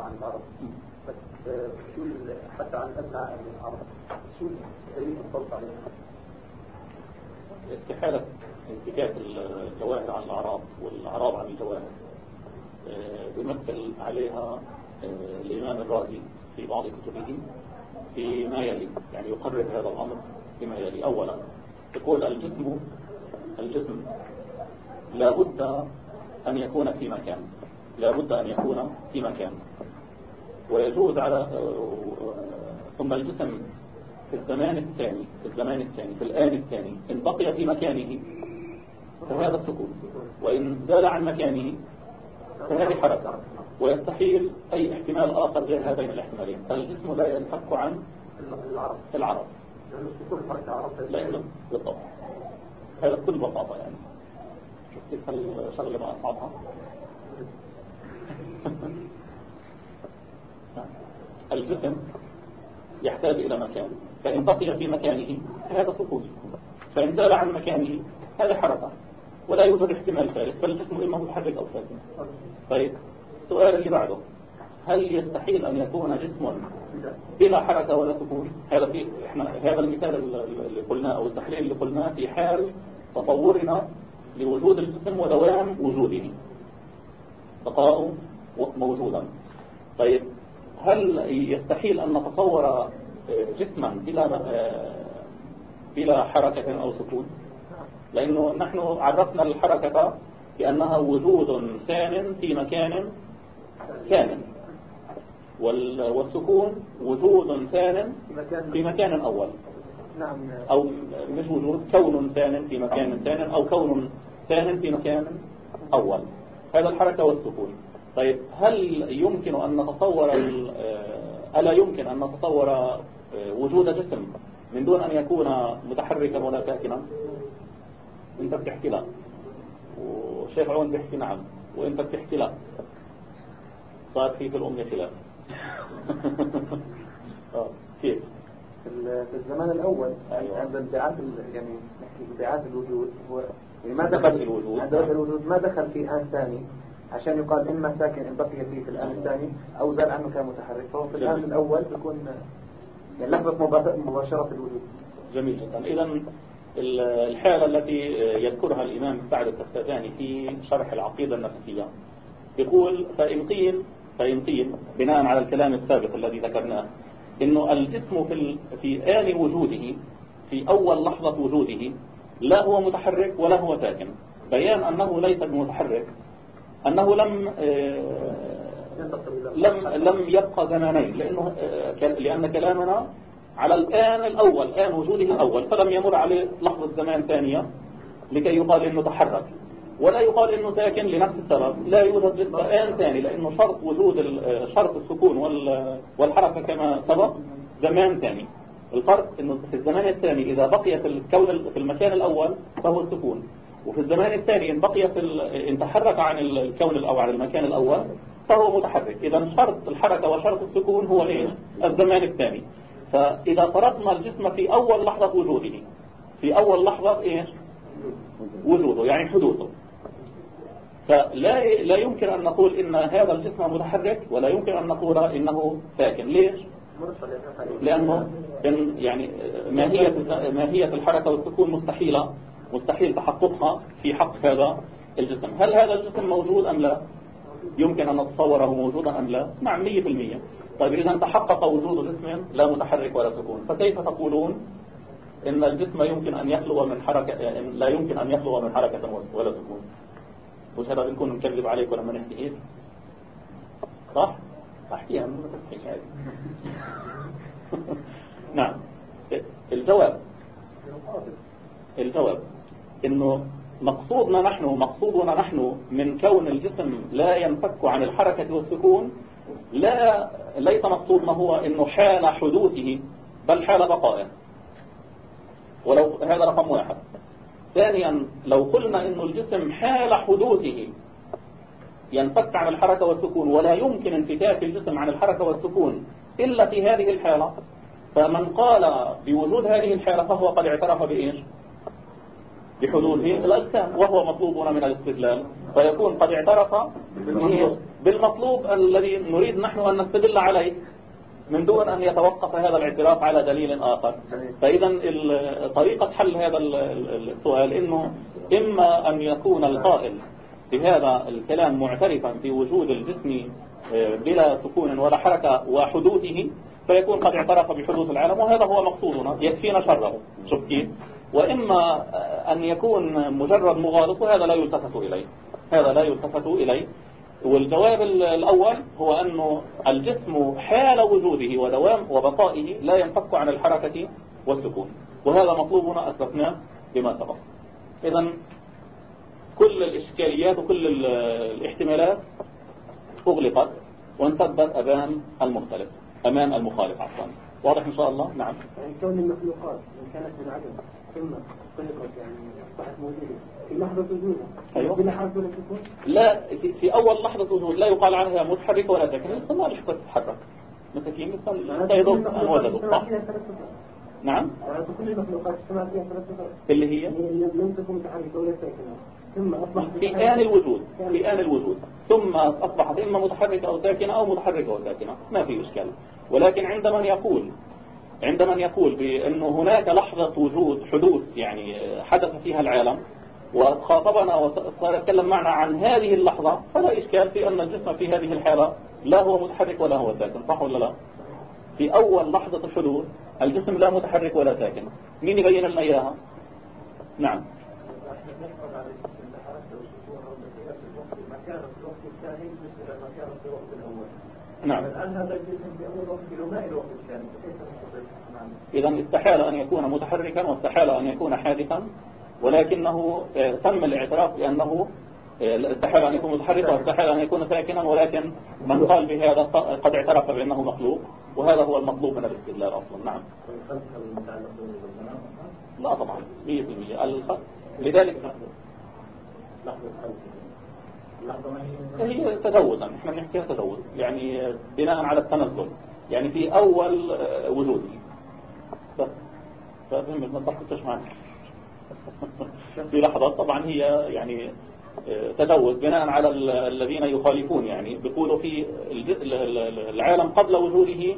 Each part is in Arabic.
عن العرب بس آه، حتى عن أبناء العرب شو عليها؟ استحالة انتكاك الجواهر عن الأعراب والأعراب عن الجواهر آه، بيمثل عليها آه، الإمام الرازي في بعض كتبه فيما يلي يعني يقرر هذا الأمر فيما يلي. أولا يقول الجسم الجسم لا بد أن يكون في مكان. لا بد أن يكون في مكان. ويجوز على ثم الجسم في الزمان الثاني في الزمان الثاني في الآن الثاني إن بقي في مكانه فهذا السكون. وإن زال عن مكانه فهذه حركة. ويستحيل أي احتمال آخر غير هذين الاحتمالين. فالجسم لا ينفك عن العرب العرب لأنه بالضبط. هذا بكل بساطة يعني. شوف كيف الشغلة ما أصعبها؟ الجسم يحتاج إلى مكان فإن بقي في مكانه هذا سكون فإن زال عن مكانه هذا حركة ولا يوجد احتمال ثالث فالجسم إما متحرك أو ساكن طيب السؤال اللي بعده هل يستحيل أن يكون جسم بلا حركة ولا سكون هذا في إحنا هذا المثال اللي قلناه أو التحليل اللي قلناه في حال تصورنا لوجود الجسم ودوام وجوده. بقاء موجودا. طيب هل يستحيل أن نتصور جسما بلا بلا حركة أو سكون؟ لأنه نحن عرفنا الحركة بأنها وجود ثان في مكان كامل وال- والسكون وجود ثان في مكان في مكان أول. نعم. أو مش وجود كون ثان في مكان ثان أو كون ثان في مكان أول. هذا الحركة والسكون. طيب هل يمكن أن نتصور آه، ألا يمكن أن نتصور آه، وجود جسم من دون أن يكون متحركا ولا ساكنا؟ أنت بتحكي لا. والشيخ عون بيحكي نعم وأنت بتحكي لا. صار في في الأمة خلاف. آه، كيف؟ في ال- في الزمان الأول أيوة. عند انبعاث يعني نحكي انبعاث الوجود هو يعني ما بدء دخل الوجود. عند بدء الوجود. ما دخل في آن ثاني. عشان يقال إما ساكن إن بقي فيه في الآن الثاني أو زال عنه كان متحرك. فهو في الآن. الأول بيكون يعني لحظة مباشرة الوجود. جميل جدا. إذا ال- الحالة التي يذكرها الإمام سعد التفتاني في شرح العقيدة النفسية. يقول فإن قيل فإن قيل بناء على الكلام السابق الذي ذكرناه إنه الجسم في في آن وجوده في أول لحظة وجوده لا هو متحرك ولا هو ساكن. بيان أنه ليس بمتحرك. أنه لم آه، لم لم يبقى زمانين لأنه آه، لأن كلامنا على الآن الأول آن وجوده الأول فلم يمر عليه لحظة زمان ثانية لكي يقال إنه تحرك. ولا يقال إنه ساكن لنفس السبب. لا يوجد لسه آن ثاني لأنه شرط وجود آه، شرط السكون وال- والحركة كما سبق زمان ثاني. الفرق إنه في الزمان الثاني إذا بقي في الكون ال- في المكان الأول فهو السكون. وفي الزمان الثاني إن بقي في ال- إن تحرك عن الكون الأول عن المكان الأول فهو متحرك. إذا شرط الحركة وشرط السكون هو إيش؟ الزمان الثاني. فإذا فرضنا الجسم في أول لحظة وجوده. في أول لحظة إيش؟ وجوده يعني حدوثه فلا لا يمكن أن نقول إن هذا الجسم متحرك ولا يمكن أن نقول إنه ساكن. ليش؟ لأنه يعني ماهية ماهية الحركة والسكون مستحيلة مستحيل تحققها في حق هذا الجسم. هل هذا الجسم موجود أم لا؟ يمكن أن نتصوره موجودا أم لا؟ نعم 100% طيب إذا تحقق وجود جسم لا متحرك ولا سكون. فكيف تقولون إن الجسم يمكن أن يخلو من حركة لا يمكن أن يخلو من حركة ولا سكون؟ مش هذا بنكون نكذب عليك ولما نحكي هيك. صح؟ عادي نعم. الجواب. الجواب. إنه مقصودنا نحن مقصودنا نحن من كون الجسم لا ينفك عن الحركة والسكون لا ليس مقصودنا هو إنه حال حدوثه بل حال بقائه. ولو هذا رقم واحد. ثانيا لو قلنا إنه الجسم حال حدوثه ينفك عن الحركة والسكون ولا يمكن انفكاك الجسم عن الحركة والسكون إلا في هذه الحالة. فمن قال بوجود هذه الحالة فهو قد اعترف بإيش؟ بحدوث الأجسام وهو مطلوبنا من الاستدلال. فيكون قد اعترف بالمطلوب. الذي نريد نحن أن نستدل عليه من دون أن يتوقف هذا الاعتراف على دليل آخر. فإذا طريقة حل هذا السؤال إنه إما أن يكون القائل بهذا الكلام معترفا بوجود الجسم آه، بلا سكون ولا حركة وحدوثه فيكون قد اعترف بحدوث العالم وهذا هو مقصودنا يكفينا شره. شوف كيف. وإما أن يكون مجرد مغالط وهذا لا يلتفت إليه. هذا لا يلتفت إليه. والجواب الأول هو أنه الجسم حال وجوده ودوام وبقائه لا ينفك عن الحركة والسكون. وهذا مطلوبنا أثبتناه بما سبق. إذا كل الإشكاليات وكل الاحتمالات أغلقت وانسدت أمام المختلف أمام المخالف عفوا. واضح إن شاء الله؟ نعم. يعني كون المخلوقات إن كانت من عدم ثم خلقت يعني أصبحت موجودة في لحظة وجودها. أيوة. بلا حركة ولا سكون لا في أول لحظة وجود لا يقال عنها متحركة ولا ساكنة لسه ما لحظة تتحرك مثل كيف مثل أن وجدوا نعم. كل المخلوقات اجتمعت فيها ثلاث اللي هي؟ لم تكن متحركة ولا ساكنة ثم في آن الوجود في آن الوجود. ثم أصبحت إما متحركة أو ساكنة أو متحركة وساكنة ما في إشكال. ولكن عند من يقول عند من يقول بأنه هناك لحظة وجود حدوث يعني حدث فيها العالم وخاطبنا وصار يتكلم معنا عن هذه اللحظة فلا إشكال في أن الجسم في هذه الحالة لا هو متحرك ولا هو ساكن. صح ولا لا؟ في أول لحظة الحدوث الجسم لا متحرك ولا ساكن. مين يبين لنا إياها؟ نعم. نعم. الآن هذا الجسم في أول وقت الوقت الثاني إذا استحال أن يكون متحركا واستحال أن يكون حادثا ولكنه آه، تم الاعتراف بأنه آه، استحال أن يكون متحركا واستحال أن يكون ساكنا ولكن من قال بهذا قد اعترف بأنه مخلوق وهذا هو المطلوب من الاستدلال أصلا. نعم. لا طبعا 100% لذلك هي تزودا إحنا بنحكيها تزود يعني بناء على التنزل يعني في آه، وجود. بس ففهم ما تحكيش معنا. في لحظة طبعا هي يعني آه، تزود بناء على الذين يخالفون يعني بيقولوا في العالم قبل وجوده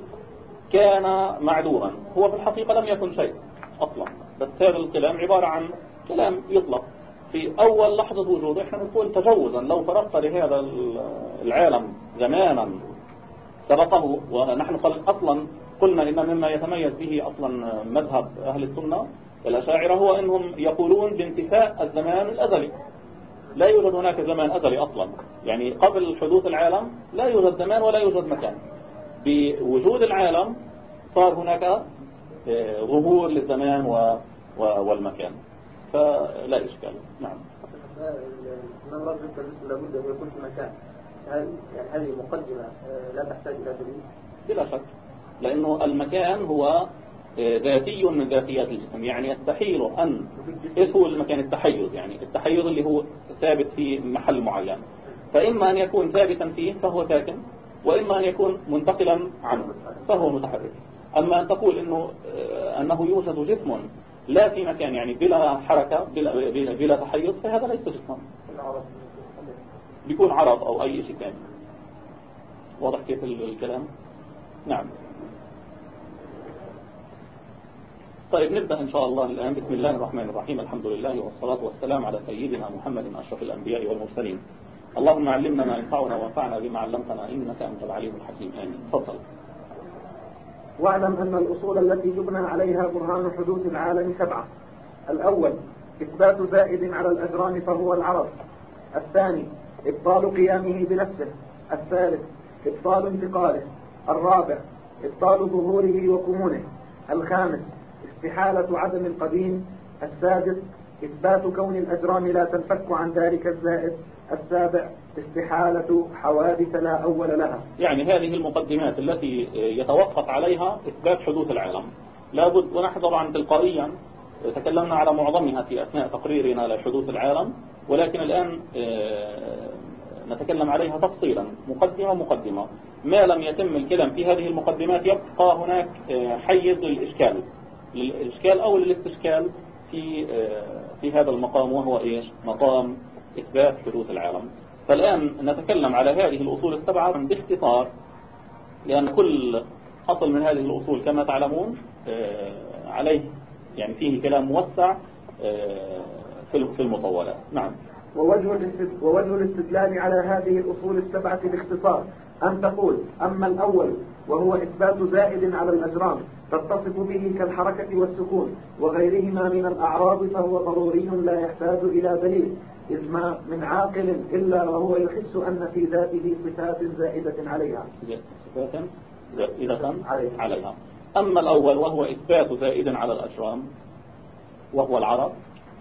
كان معدوما هو في الحقيقة لم يكن شيء أصلا. بس هذا الكلام عبارة عن كلام يطلق. في أول لحظة وجوده. إحنا نقول تجوزا. لو فرقت لهذا العالم زمانا سبقه ونحن أصلا قلنا إن مما يتميز به أصلا مذهب أهل السنة الأشاعرة هو أنهم يقولون بانتفاء الزمان الأزلي. لا يوجد هناك زمان أزلي أصلا. يعني قبل حدوث العالم لا يوجد زمان ولا يوجد مكان. بوجود العالم صار هناك آه، ظهور للزمان والمكان. فلا إشكال. نعم. من لابد أن يكون في مكان. هل يعني هذه مقدمة آه، لا تحتاج إلى دليل؟ بلا شك. لأنه المكان هو آه، ذاتي من ذاتيات الجسم. يعني يستحيل أن إيش هو المكان التحيز يعني التحيز اللي هو ثابت في محل معين. فإما أن يكون ثابتا فيه فهو ساكن وإما أن يكون منتقلا عنه فهو متحرك. أما أن تقول إنه آه، أنه يوجد جسم لا في مكان يعني بلا حركة بلا, بلا, بلا تحيز فهذا ليس جسما بيكون عرض أو أي شيء ثاني. واضح كيف الكلام؟ نعم. طيب نبدأ إن شاء الله الآن. بسم الله الرحمن الرحيم. الحمد لله والصلاة والسلام على سيدنا محمد أشرف الأنبياء والمرسلين. اللهم علمنا ما ينفعنا وانفعنا بما علمتنا إنك أنت العليم الحكيم. آمين. تفضل. واعلم أن الأصول التي يبنى عليها برهان حدوث العالم سبعة. الأول إثبات زائد على الأجرام فهو العرض. الثاني إبطال قيامه بنفسه. الثالث إبطال انتقاله. الرابع إبطال ظهوره وكمونه. الخامس استحالة عدم القديم. السادس إثبات كون الأجرام لا تنفك عن ذلك الزائد. السابع استحالة حوادث لا أول لها. يعني هذه المقدمات التي يتوقف عليها إثبات حدوث العالم. لابد ونحن طبعا تلقائيا تكلمنا على معظمها في أثناء تقريرنا لحدوث العالم ولكن الآن آه، نتكلم عليها تفصيلا مقدمة مقدمة. ما لم يتم الكلام في هذه المقدمات يبقى هناك آه، حيز للإشكال. للإشكال أو للاستشكال في آه، في هذا المقام وهو إيش؟ مقام إثبات حدوث العالم. فالآن نتكلم على هذه الأصول السبعة باختصار لأن كل أصل من هذه الأصول كما تعلمون آه، عليه يعني فيه كلام موسع آه، في المطولات. نعم. ووجه ووجه الاستدلال على هذه الأصول السبعة باختصار. أن تقول أما الأول وهو إثبات زائد على الأجرام تتصف به كالحركة والسكون وغيرهما من الأعراض فهو ضروري لا يحتاج إلى دليل. إذ ما من عاقل إلا وهو يحس أن في ذاته صفات زائدة عليها. صفات زائدة عليها. أما الأول وهو إثبات زائد على الأجرام وهو العرض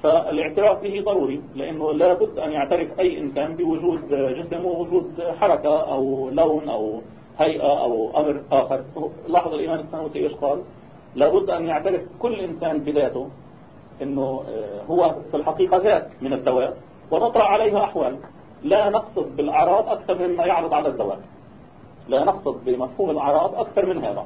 فالاعتراف به ضروري لأنه لا بد أن يعترف أي إنسان بوجود جسم ووجود حركة أو لون أو هيئة أو أمر آخر. لاحظ الإيمان السنوسي إيش قال؟ لابد أن يعترف كل إنسان بذاته أنه آه، هو في الحقيقة ذات من الذوات ونطرأ عليها أحوال. لا نقصد بالأعراض أكثر مما يعرض على الذوات لا نقصد بمفهوم الأعراض أكثر من هذا.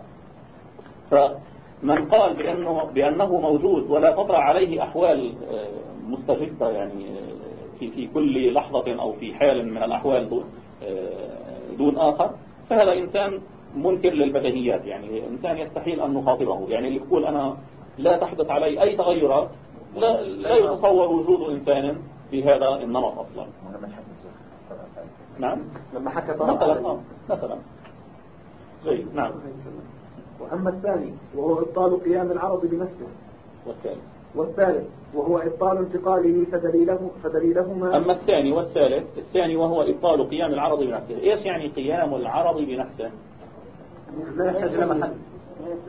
فمن قال بأنه, بأنه موجود ولا تطرأ عليه أحوال آه، مستجدة يعني آه، في في كل لحظة أو في حال من الأحوال دون, دون آخر فهذا إنسان منكر للبديهيات. يعني إنسان يستحيل أن نخاطبه يعني اللي يقول أنا لا تحدث علي أي تغيرات لا, لا يتصور وجود إنسان في هذا النمط أصلا. نعم. لما حكى مثلا آه، مثلا. جيد نعم. وأما الثاني وهو إبطال قيام العرض بنفسه. والثالث. والثالث وهو إبطال انتقاله فدليله فدليلهما. أما الثاني والثالث الثاني وهو إبطال قيام العرض بنفسه. إيش يعني قيام العرض بنفسه؟ لا يحتاج إلى محل.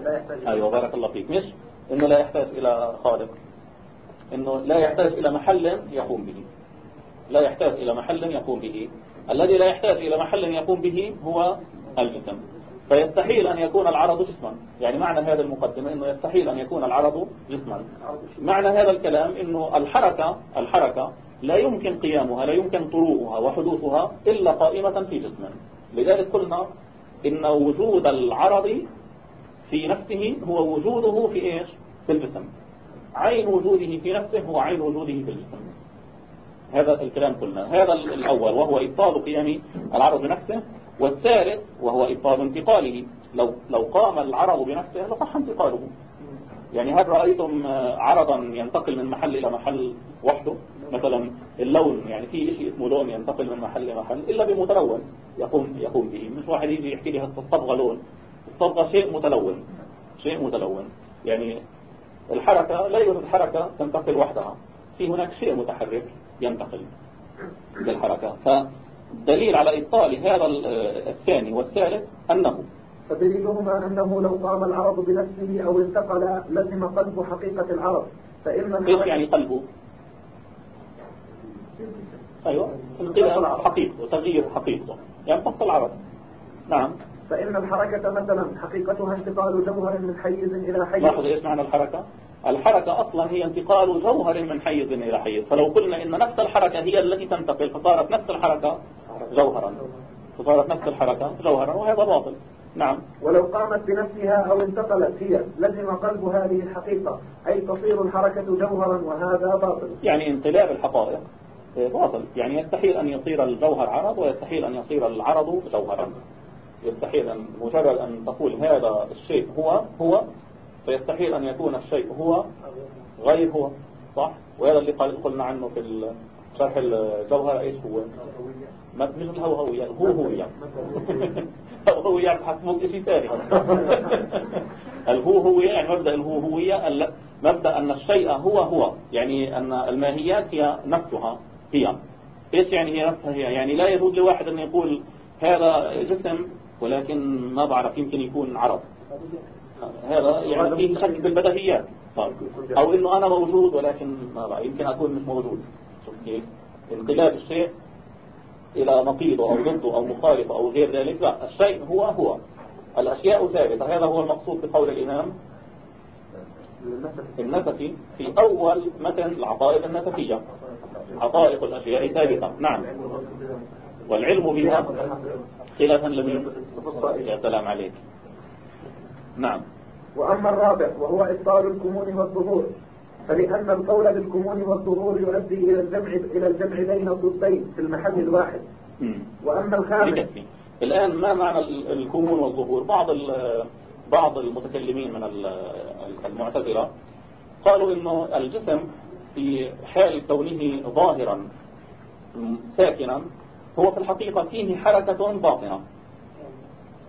لا يحتاج أيوة بارك الله فيك. مش؟ إنه لا يحتاج إلى خالق. إنه لا يحتاج إلى محل يقوم به. لا يحتاج إلى محل يقوم به. الذي لا يحتاج إلى محل يقوم به هو الجسم فيستحيل أن يكون العرض جسما. يعني معنى هذا المقدمة أنه يستحيل أن يكون العرض جسما. معنى هذا الكلام أنه الحركة الحركة لا يمكن قيامها لا يمكن طروؤها وحدوثها إلا قائمة في جسم لذلك قلنا إن وجود العرض في نفسه هو وجوده في إيش؟ في الجسم. عين وجوده في نفسه هو عين وجوده في الجسم هذا الكلام قلنا هذا الأول وهو إبطال قيام العرض بنفسه. والثالث وهو إبطال انتقاله. لو لو قام العرض بنفسه لصح انتقاله. يعني هل رأيتم عرضا ينتقل من محل إلى محل وحده؟ مثلا اللون يعني في شيء اسمه لون ينتقل من محل إلى محل إلا بمتلون يقوم يقوم به. مش واحد يجي يحكي لي الصبغة لون. الصبغة شيء متلون شيء متلون. يعني الحركة لا يوجد حركة تنتقل وحدها. في هناك شيء متحرك ينتقل بالحركة. فدليل على إبطال هذا الثاني والثالث أنه فدليلهما أنه لو قام العرض بنفسه أو انتقل لزم قلب حقيقة العرض فإن إيش يعني قلبه أيوة. انقلاب حقيقته وتغيير حقيقته يعني فصل العرض نعم. فإن الحركة مثلا حقيقتها انتقال جوهر من حيز إلى حيز. لاحظ إيش معنى الحركة. الحركة أصلا هي انتقال جوهر من حيز إلى حيز. فلو قلنا إن نفس الحركة هي التي تنتقل فصارت نفس الحركة جوهرا. فصارت نفس الحركة جوهرا وهذا باطل. نعم. ولو قامت بنفسها أو انتقلت هي لزم قلب هذه الحقيقة. أي تصير الحركة جوهرا وهذا باطل. يعني انقلاب الحقائق. باطل. يعني يستحيل أن يصير الجوهر عرض ويستحيل أن يصير العرض جوهرا. يستحيل أن مجرد أن تقول هذا الشيء هو هو فيستحيل أن يكون الشيء هو غير هو صح؟ وهذا اللي قلنا عنه في شرح الجوهر إيش هو؟ ما مش الهوهوية. هو هوية هوهوية حسبوك شيء ثاني. الهو هوية يعني مبدأ الهو هوية مبدأ أن الشيء هو هو. يعني أن الماهيات هي نفسها هي. إيش يعني هي نفسها؟ هي يعني لا يجوز لواحد أن يقول هذا جسم ولكن ما بعرف يمكن يكون عرض هذا يعني فيه شك بالبدهيات أو إنه أنا موجود ولكن ما يمكن أكون مش موجود. شوف كيف انقلاب الشيء إلى نقيضه أو ضده أو مخالفه أو غير ذلك. لا الشيء هو هو. الأشياء ثابتة. هذا هو المقصود بقول الإمام النسفي. في أول متن العقائد النسفية. حقائق الأشياء ثابتة. نعم. والعلم بها. خلافا لمن يا سلام عليك نعم. وأما الرابع وهو إبطال الكمون والظهور. فلأن القول بالكمون والظهور يؤدي إلى الجمع إلى الجمع بين الضدين في المحل الواحد. وأما الخامس الآن ما معنى الكمون والظهور؟ بعض بعض المتكلمين من المعتزلة قالوا إنه الجسم في حال كونه ظاهرا ساكنا هو في الحقيقة فيه حركة باطنة.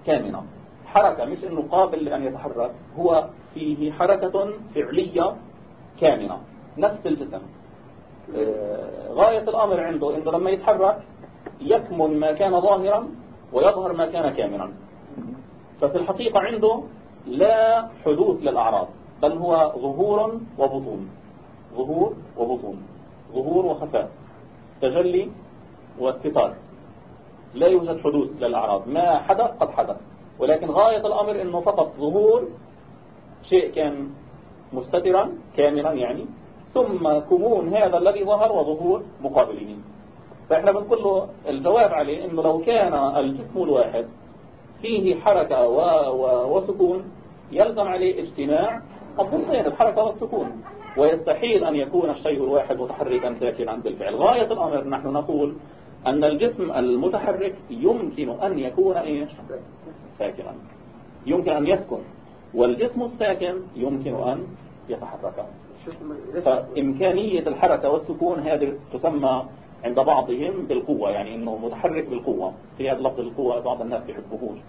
كامنة. حركة مش إنه قابل لأن يتحرك. هو فيه حركة فعلية كامنة. نفس الجسم. آه، غاية الأمر عنده إنه لما يتحرك يكمن ما كان ظاهرا ويظهر ما كان كامنا. ففي الحقيقة عنده لا حدوث للأعراض بل هو ظهور وبطون. ظهور وبطون. ظهور وخفاء. تجلي واستتار لا يوجد حدوث للأعراض. ما حدث قد حدث. ولكن غاية الأمر أنه فقط ظهور شيء كان مستترا كاملا يعني ثم كمون هذا الذي ظهر وظهور مقابلين. فإحنا بنقول له الجواب عليه أنه لو كان الجسم الواحد فيه حركة و... و... وسكون يلزم عليه اجتماع الضمنين الحركة والسكون. ويستحيل أن يكون الشيء الواحد متحركا ساكنا بالفعل. غاية الأمر نحن نقول أن الجسم المتحرك يمكن أن يكون إيش؟ ساكنا. يمكن أن يسكن. والجسم الساكن يمكن أن يتحرك. فإمكانية الحركة والسكون هذه تسمى عند بعضهم بالقوة يعني إنه متحرك بالقوة. في هذا لفظ القوة بعض الناس بيحبوهوش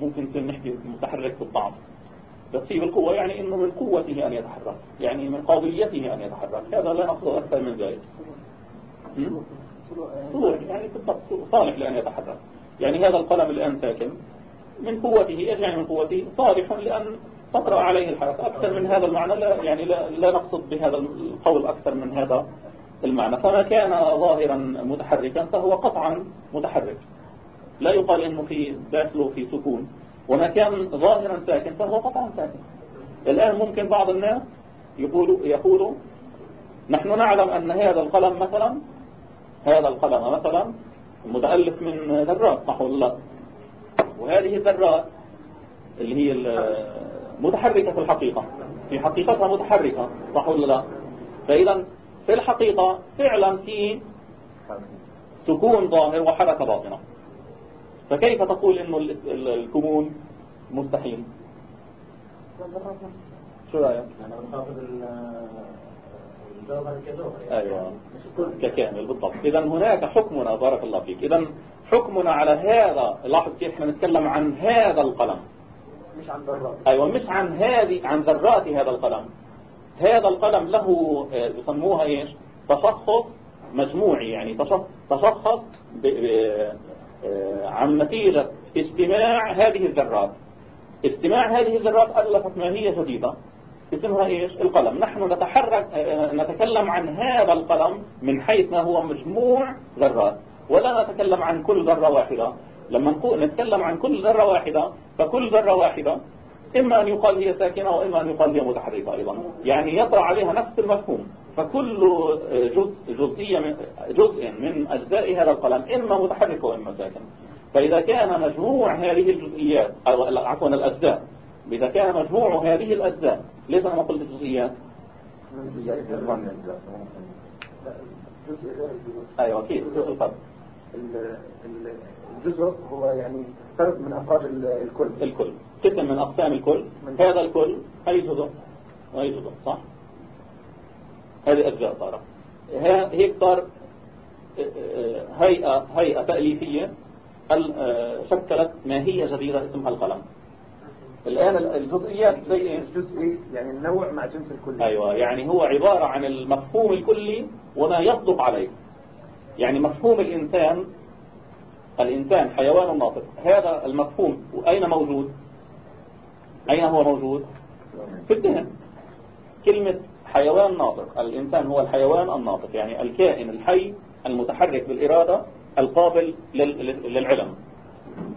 ممكن نحكي متحرك بالضعف بس هي بالقوة يعني إنه من قوته أن يتحرك يعني من قابليته أن يتحرك. هذا لا نقصد أكثر من ذلك. صور يعني بالضبط صالح لأن يتحرك يعني هذا القلم الآن ساكن. من قوته إيش يعني من قوته؟ صالح لأن تطرأ عليه الحركة أكثر من هذا المعنى لا يعني لا, لا نقصد بهذا القول أكثر من هذا المعنى. فما كان ظاهرا متحركا فهو قطعا متحرك. لا يقال إنه في داخله في سكون. وما كان ظاهرا ساكن فهو قطعا ساكن. الآن ممكن بعض الناس يقولوا, يقولوا نحن نعلم أن هذا القلم مثلا هذا القلم مثلا متألف من ذرات نحو الله وهذه الذرات اللي هي متحركة في الحقيقة. في حقيقتها متحركة صح ولا لا. فإذا في الحقيقة فعلا في سكون ظاهر وحركة باطنة. فكيف تقول إنه الكمون مستحيل؟ شو رأيك؟ أنا بنخافض أيوه. ككامل بالضبط. اذا هناك حكمنا بارك الله فيك. اذا حكمنا على هذا لاحظ كيف إحنا نتكلم عن هذا القلم. مش عن ذرات. أيوه مش عن هذه عن ذرات هذا القلم. هذا القلم له آه، يسموها إيش؟ تشخص مجموعي يعني تشخص آه، عن نتيجة اجتماع هذه الذرات. اجتماع هذه الذرات ألفت ماهية جديدة اسمها إيش؟ القلم. نحن نتحرك آه، نتكلم عن هذا القلم من حيث ما هو مجموع ذرات ولا نتكلم عن كل ذرة واحدة. لما نقول نتكلم عن كل ذرة واحدة فكل ذرة واحدة إما أن يقال هي ساكنة وإما أن يقال هي متحركة أيضا. يعني يطرأ عليها نفس المفهوم. فكل جزء جزئية من جزء من أجزاء هذا القلم إما متحرك وإما ساكن. فإذا كان مجموع هذه الجزئيات أو عفوا الأجزاء إذا كان مجموع هذه الأجزاء ليس أنا قلت الجزئيات. أيوة أكيد جزء الفرد الجزء هو يعني فرد من أفراد الكل. الكل. قسم من أقسام الكل. هذا الكل أي جزء. أي جزء صح؟ هذه أجزاء صارت. هيك صار هيئة هيئة تأليفية شكلت ماهية جديدة اسمها القلم. الآن الجزئيات زي إيش؟ جزئي يعني النوع مع جنس الكلي أيوة يعني هو عبارة عن المفهوم الكلي وما يصدق عليه. يعني مفهوم الإنسان الإنسان حيوان ناطق. هذا المفهوم أين موجود؟ أين هو موجود؟ في الذهن. كلمة حيوان ناطق الإنسان هو الحيوان الناطق يعني الكائن الحي المتحرك بالإرادة القابل للعلم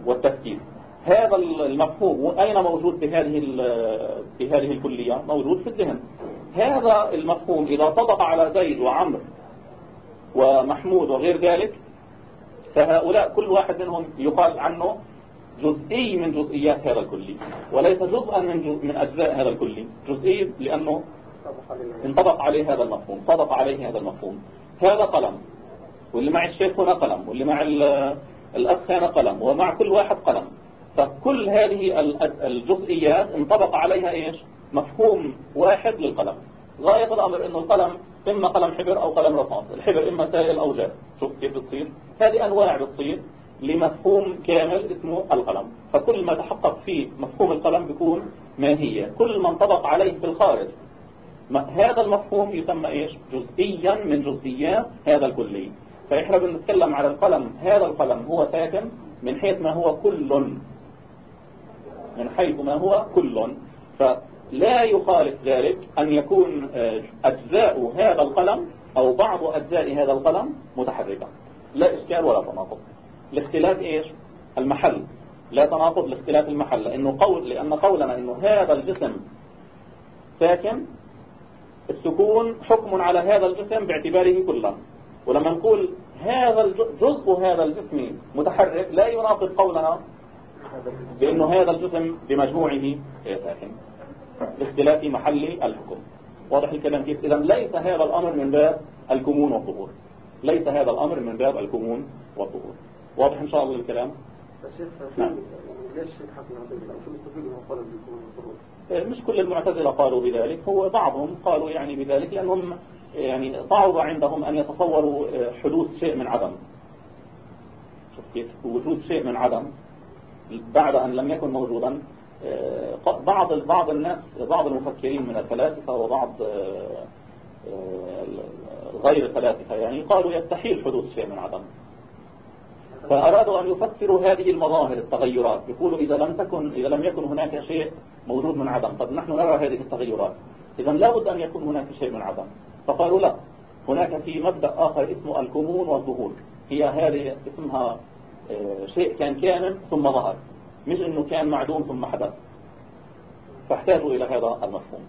والتفكير. هذا المفهوم أين موجود بهذه بهذه الكلية؟ موجود في الذهن. هذا المفهوم إذا طبق على زيد وعمر ومحمود وغير ذلك فهؤلاء كل واحد منهم يقال عنه جزئي من جزئيات هذا الكلي وليس جزءا من, جزء من أجزاء هذا الكلي. جزئي لأنه انطبق عليه هذا المفهوم صدق عليه هذا المفهوم. هذا قلم واللي مع الشيخ هنا قلم واللي مع الأخ هنا قلم ومع كل واحد قلم. فكل هذه الجزئيات انطبق عليها إيش؟ مفهوم واحد للقلم. غاية الأمر أنه القلم إما قلم حبر أو قلم رصاص. الحبر إما سائل أو جاف شوف كيف بتصير. هذه أنواع بتصير لمفهوم كامل اسمه القلم. فكل ما تحقق فيه مفهوم القلم بيكون ماهية. كل ما انطبق عليه في الخارج هذا المفهوم يسمى إيش؟ جزئيا من جزئيات هذا الكلي. فإحنا بنتكلم على القلم. هذا القلم هو ساكن من حيث ما هو كل من حيث ما هو كل. فلا يخالف ذلك أن يكون آه، أجزاء هذا القلم أو بعض أجزاء هذا القلم متحركة. لا إشكال ولا تناقض. الاختلاف إيش؟ المحل. لا تناقض لاختلاف المحل. لأنه قول لأن قولنا أنه هذا الجسم ساكن السكون حكم على هذا الجسم باعتباره كلا ولما نقول هذا الجزء هذا الجسم متحرك لا يناقض قولنا بأنه هذا الجسم بمجموعه ساكن لاختلاف محل الحكم. واضح الكلام كيف؟ إذا ليس هذا الأمر من باب الكمون والظهور. ليس هذا الأمر من باب الكمون والظهور. واضح إن شاء الله الكلام؟ نعم. والظهور. مش كل المعتزلة قالوا بذلك. هو بعضهم قالوا يعني بذلك لأنهم يعني صعب عندهم أن يتصوروا حدوث شيء من عدم. شوف كيف؟ وجود شيء من عدم. بعد أن لم يكن موجودا بعض بعض الناس بعض المفكرين من الفلاسفة وبعض غير الفلاسفة يعني قالوا يستحيل حدوث شيء من عدم. فأرادوا أن يفسروا هذه المظاهر التغيرات. يقولوا إذا لم تكن إذا لم يكن هناك شيء موجود من عدم طب نحن نرى هذه التغيرات. إذا لابد أن يكون هناك شيء من عدم. فقالوا لا هناك في مبدأ آخر اسمه الكمون والظهور. هي هذه اسمها آه، شيء كان كامل ثم ظهر مش إنه كان معدوم ثم حدث. فاحتاجوا إلى هذا المفهوم.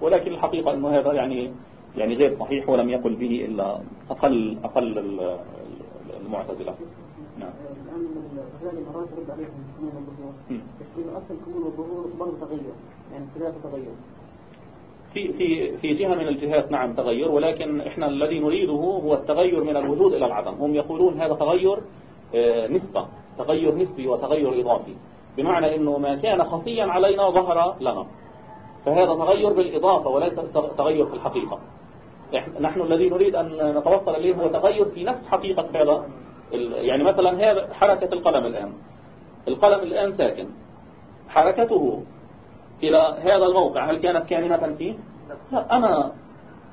ولكن الحقيقة إنه هذا يعني يعني غير صحيح ولم يقل به إلا أقل أقل المعتزلة. نعم. الآن عليهم تغير يعني ثلاثة تغير في في في جهة من الجهات نعم تغير ولكن إحنا الذي نريده هو التغير من الوجود إلى العدم. هم يقولون هذا تغير آه، نسبة تغير نسبي وتغير إضافي. بمعنى أنه ما كان خفيا علينا ظهر لنا. فهذا تغير بالإضافة وليس تغير في الحقيقة. نحن الذي نريد أن نتوصل إليه هو تغير في نفس حقيقة هذا يعني مثلا هذا حركة القلم الآن. القلم الآن ساكن. حركته إلى هذا الموقع هل كانت كامنة فيه؟ لا أنا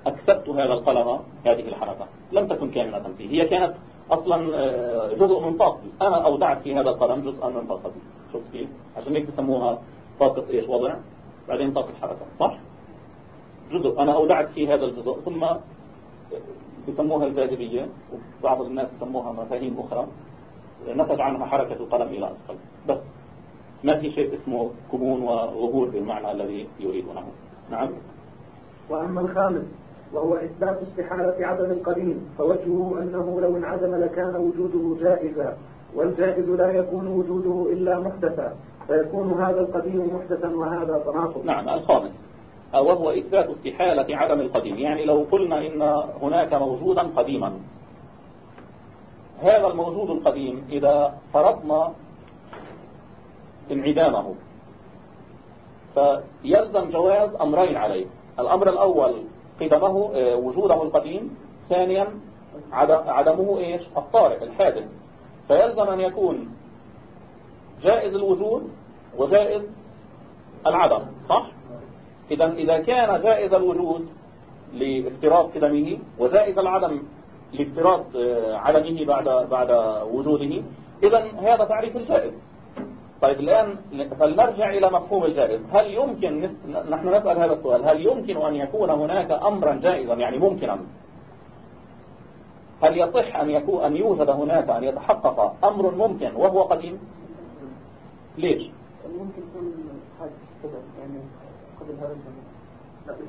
أكسبت هذا القلم هذه الحركة. لم تكن كامنة فيه. هي كانت أصلا آه، جزء من طاقتي. أنا أودعت في هذا القلم جزءا من طاقتي. شوف كيف؟ عشان هيك بسموها طاقة إيش؟ وضع. بعدين طاقة حركة. صح؟ جزء. أنا أودعت في هذا الجزء. ثم بسموها الجاذبية. وبعض الناس يسموها مفاهيم أخرى. نتج عنها حركة القلم إلى أسفل. بس ما في شيء اسمه كمون وظهور بالمعنى الذي يريدونه. نعم؟ وأما الخامس وهو إثبات استحالة عدم القديم فوجهه أنه لو انعدم لكان وجوده جائزا والجائز لا يكون وجوده إلا محدثا فيكون هذا القديم محدثا وهذا تناقض. نعم الخامس وهو إثبات استحالة عدم القديم يعني لو قلنا إن هناك موجودا قديما. هذا الموجود القديم إذا فرضنا انعدامه فيلزم جواز أمرين عليه. الأمر الأول قدمه آه، وجوده القديم. ثانيا عدمه إيش؟ الطارئ الحادث. فيلزم أن يكون جائز الوجود وجائز العدم صح؟ إذا إذا كان جائز الوجود لافتراض قدمه وجائز العدم لافتراض آه، عدمه بعد بعد وجوده إذا هذا تعريف الجائز طيب الآن فلنرجع إلى مفهوم الجائز. هل يمكن نحن نسأل هذا السؤال. هل يمكن أن يكون هناك أمرا جائزا؟ يعني ممكنا هل يصح أن يكون أن يوجد هناك أن يتحقق أمر ممكن وهو قديم؟ ليش؟ ممكن يكون يعني قبل هذا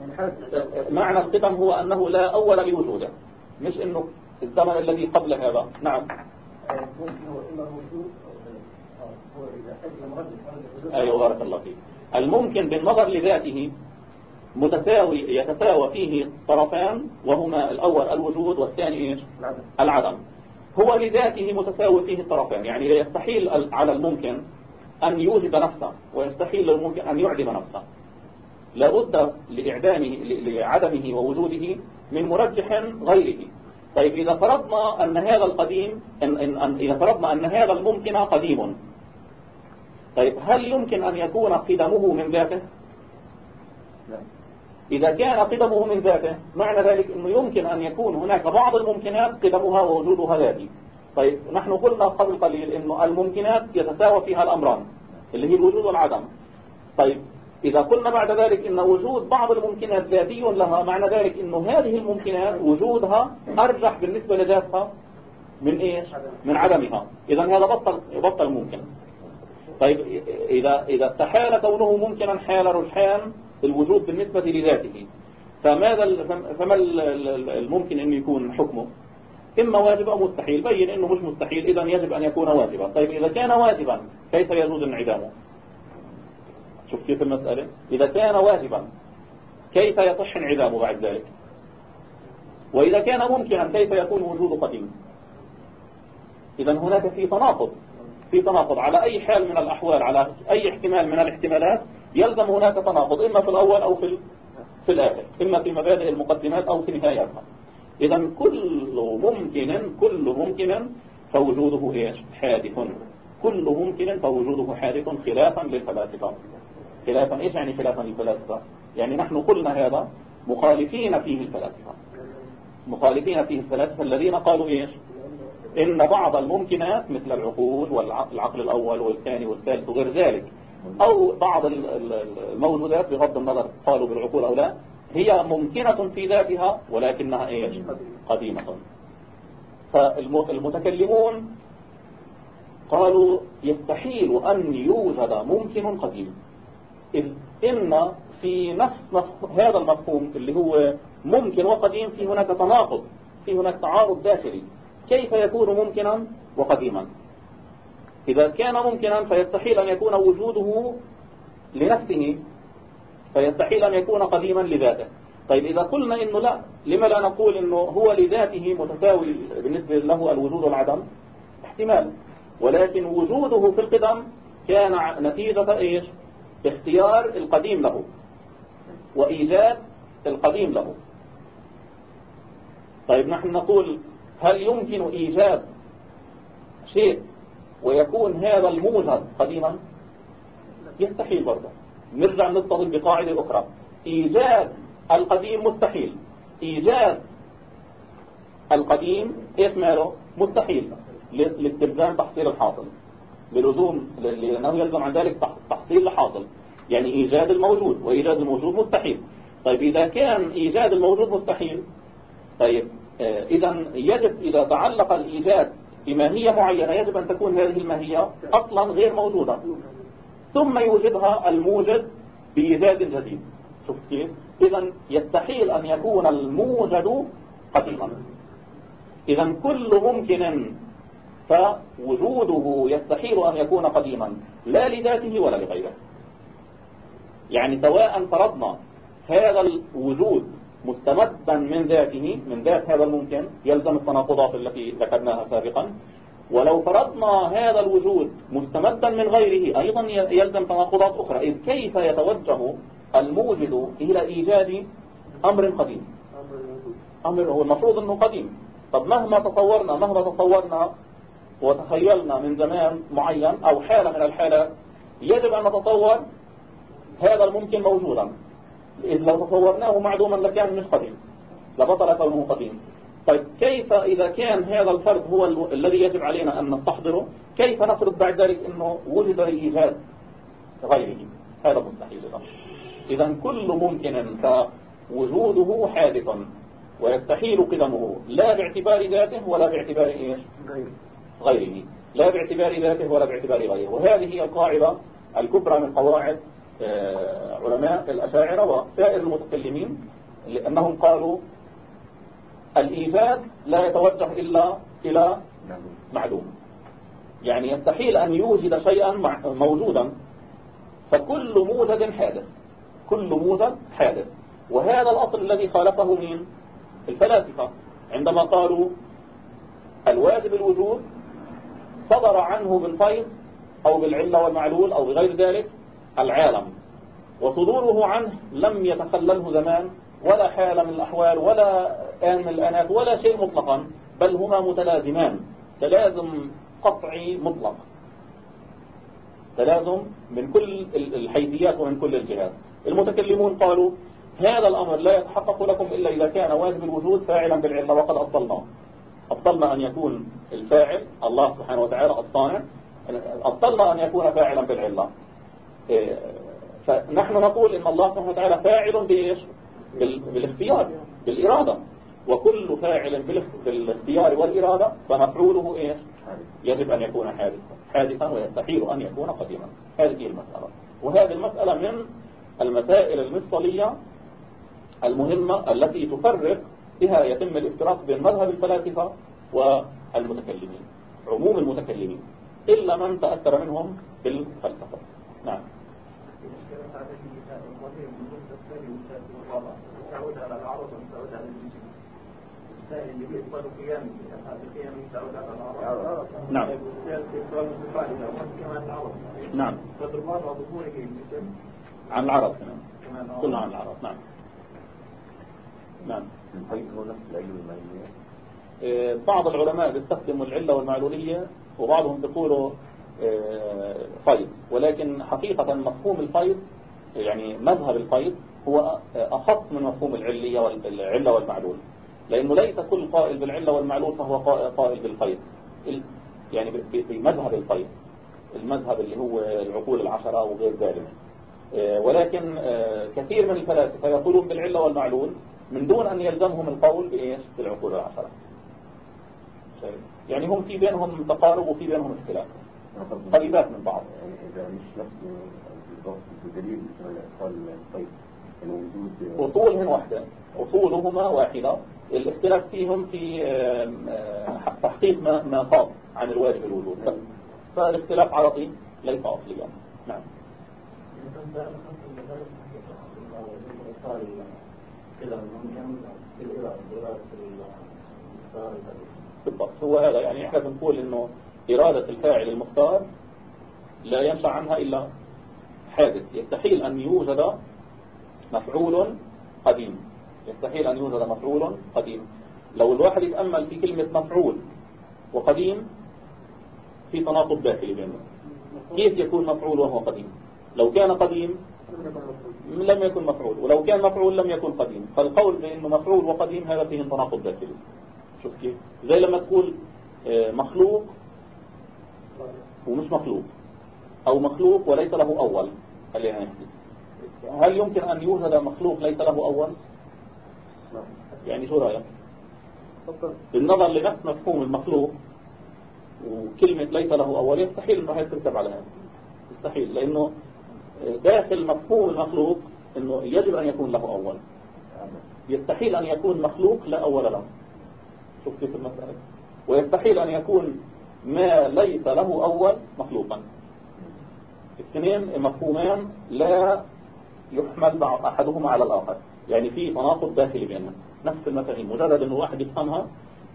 يعني معنى القدم هو أنه لا أول لوجوده مش أنه الزمن الذي قبل هذا. نعم. ممكن هو إما وجود. أيوة بارك الله فيك. الممكن بالنظر لذاته متساوي يتساوى فيه طرفان وهما الأول الوجود والثاني إيش؟ العدم. هو لذاته متساوي فيه الطرفان يعني يستحيل على الممكن أن يوجد نفسه ويستحيل للممكن أن يعدم نفسه. لابد لإعدامه لعدمه ووجوده من مرجح غيره. طيب إذا فرضنا أن هذا القديم إن إن إذا فرضنا أن هذا الممكن قديم طيب هل يمكن أن يكون قدمه من ذاته؟ إذا كان قدمه من ذاته معنى ذلك أنه يمكن أن يكون هناك بعض الممكنات قدمها ووجودها ذاتي. طيب نحن قلنا قبل قليل أنه الممكنات يتساوى فيها الأمران اللي هي الوجود والعدم. طيب إذا قلنا بعد ذلك أن وجود بعض الممكنات ذاتي لها معنى ذلك أنه هذه الممكنات وجودها أرجح بالنسبة لذاتها من إيش؟ من عدمها. إذا هذا بطل, بطل ممكن. طيب إذا, إذا استحال كونه ممكنا حال رجحان الوجود بالنسبة لذاته. فماذا فما الممكن أن يكون حكمه؟ إما واجب أو مستحيل. بين أنه مش مستحيل إذا يجب أن يكون واجبا. طيب إذا كان واجبا كيف يجوز انعدامه؟ شوف كيف المسألة. إذا كان واجبا كيف يصح انعدامه بعد ذلك؟ وإذا كان ممكنا كيف يكون وجود قديم؟ إذا هناك في تناقض. في تناقض. على أي حال من الأحوال على أي احتمال من الاحتمالات يلزم هناك تناقض إما في الأول أو في في الآخر إما في مبادئ المقدمات أو في نهاياتها. إذا كل ممكن كل ممكن فوجوده إيش؟ حادث. كل ممكن فوجوده حادث خلافا للفلاسفة. خلافا إيش يعني خلافا للفلاسفة؟ يعني نحن قلنا هذا مخالفين فيه الفلاسفة. مخالفين فيه الفلاسفة الذين قالوا إيش؟ إن بعض الممكنات مثل العقول والعقل الأول والثاني والثالث وغير ذلك. أو بعض الموجودات بغض النظر قالوا بالعقول أو لا هي ممكنة في ذاتها ولكنها إيش؟ قديمة. فالمتكلمون قالوا يستحيل أن يوجد ممكن قديم. إذ إن في نفس هذا المفهوم اللي هو ممكن وقديم في هناك تناقض في هناك تعارض داخلي. كيف يكون ممكنا وقديما. إذا كان ممكنا فيستحيل أن يكون وجوده لنفسه فيستحيل أن يكون قديما لذاته. طيب إذا قلنا إنه لا لما لا نقول إنه هو لذاته متساوي بالنسبة له الوجود والعدم؟ احتمال. ولكن وجوده في القدم كان نتيجة إيش؟ اختيار القديم له وإيجاد القديم له. طيب نحن نقول هل يمكن إيجاد شيء ويكون هذا الموجد قديما؟ يستحيل برضه. نرجع نتصل بقاعدة أخرى. إيجاد القديم مستحيل. إيجاد القديم إيش ماله؟ مستحيل. لاستلزام تحصيل الحاصل. بلزوم لأنه يلزم عن ذلك تحصيل الحاصل. يعني إيجاد الموجود وإيجاد الموجود مستحيل. طيب إذا كان إيجاد الموجود مستحيل طيب إذا يجب إذا تعلق الإيجاد بماهية معينة يجب أن تكون هذه الماهية أصلا غير موجودة. ثم يوجدها الموجد بإيجاد جديد. شوف كيف؟ إذا يستحيل أن يكون الموجد قديما. إذا كل ممكن فوجوده يستحيل أن يكون قديما لا لذاته ولا لغيره. يعني سواء فرضنا هذا الوجود مستمدا من ذاته من ذات هذا الممكن يلزم التناقضات التي ذكرناها سابقا. ولو فرضنا هذا الوجود مستمدا من غيره أيضا يلزم تناقضات أخرى. إذ كيف يتوجه الموجد إلى إيجاد أمر قديم؟ أمر هو المفروض أنه قديم. طب مهما تصورنا مهما تصورنا وتخيلنا من زمان معين أو حالة من الحالات يجب أن نتصور هذا الممكن موجودا. إذ لو تصورناه معدوما لكان مش قديم. لبطل كونه قديم. طيب كيف إذا كان هذا الفرد هو الذي يجب علينا أن نستحضره كيف نفرض بعد ذلك أنه وجد لإيجاد غيره؟ هذا مستحيل. إذا كل ممكن فوجوده حادث ويستحيل قدمه لا باعتبار ذاته ولا باعتبار إيش؟ غيره. لا باعتبار ذاته ولا باعتبار غيره. وهذه هي القاعدة الكبرى من قواعد علماء الأشاعرة وسائر المتكلمين لأنهم قالوا الإيجاد لا يتوجه إلا إلى معلوم يعني يستحيل أن يوجد شيئا موجودا فكل موجد حادث كل موجد حادث. وهذا الأصل الذي خالفه مين الفلاسفة. عندما قالوا الواجب الوجود صدر عنه بالفيض أو بالعلة والمعلول أو بغير ذلك العالم. وصدوره عنه لم يتخلله زمان ولا حال من الأحوال ولا آن من الآنات ولا شيء مطلقا بل هما متلازمان. تلازم قطعي مطلق. تلازم من كل الحيثيات ومن كل الجهات. المتكلمون قالوا هذا الأمر لا يتحقق لكم إلا إذا كان واجب الوجود فاعلا بالعلة وقد أبطلناه أبطلنا أن يكون الفاعل الله سبحانه وتعالى الصانع أبطلنا أن يكون فاعلا بالعلة. فنحن نقول إن الله سبحانه وتعالى فاعل بإيش؟ بالاختيار بالإرادة. وكل فاعل بالاختيار والإرادة فمفعوله إيش؟ يجب أن يكون حادثا. حادثا ويستحيل أن يكون قديما. هذه المسألة. وهذه المسألة من المسائل المفصلية المهمة التي تفرق بها يتم الافتراق بين مذهب الفلاسفة والمتكلمين عموم المتكلمين إلا من تأثر منهم بالفلسفة. نعم. نعم. نعم عن العرض كمان كله عن العرض نعم. نعم. والمعلولية بعض العلماء بيستخدموا العلة والمعلولية وبعضهم بيقولوا فيض ولكن حقيقة مفهوم الفيض يعني مذهب الفيض هو أخص من مفهوم العلية والعلة والمعلول. لأنه ليس كل قائل بالعلة والمعلول فهو قائل بالفيض يعني بمذهب الفيض المذهب اللي هو العقول العشرة وغير ذلك. ولكن كثير من الفلاسفة يقولون بالعلة والمعلول من دون أن يلزمهم القول بإيش؟ بالعقول العشرة. يعني هم في بينهم تقارب وفي بينهم اختلاف. قريبات من بعض. إذا مش نفس الدليل قال طيب أصولهم واحدة. أصولهما واحدة. الاختلاف فيهم في تحقيق ما ما خاض عن الواجب الوجود. فالاختلاف عرضي ليس أصليا. نعم. بالضبط. هو هذا يعني إحنا بنقول إنه إرادة الفاعل المختار لا ينشأ عنها إلا حادث يستحيل أن يوجد مفعول قديم. يستحيل أن يوجد مفعول قديم. لو الواحد يتأمل في كلمة مفعول وقديم في تناقض داخلي بينهم. كيف يكون مفعول وهو قديم؟ لو كان قديم لم يكن مفعول. ولو كان مفعول لم يكن قديم. فالقول بأنه مفعول وقديم هذا فيه تناقض داخلي. شوف كيف. زي لما تقول آه، مخلوق ومش مخلوق أو مخلوق وليس له أول. هل يمكن أن يوجد مخلوق ليس له أول؟ يعني شو رأيك؟ بالنظر لنفس مفهوم المخلوق وكلمة ليس له أول يستحيل أنه تركب على هذا. يستحيل لأنه داخل مفهوم المخلوق أنه يجب أن يكون له أول. يستحيل أن يكون مخلوق لا أول له. شوف كيف المسألة. ويستحيل أن يكون ما ليس له أول مخلوقا. الاثنين مفهومان لا يحمل أحدهما على الآخر. يعني في تناقض داخلي بينهم نفس المفاهيم. مجرد إنه واحد يفهمها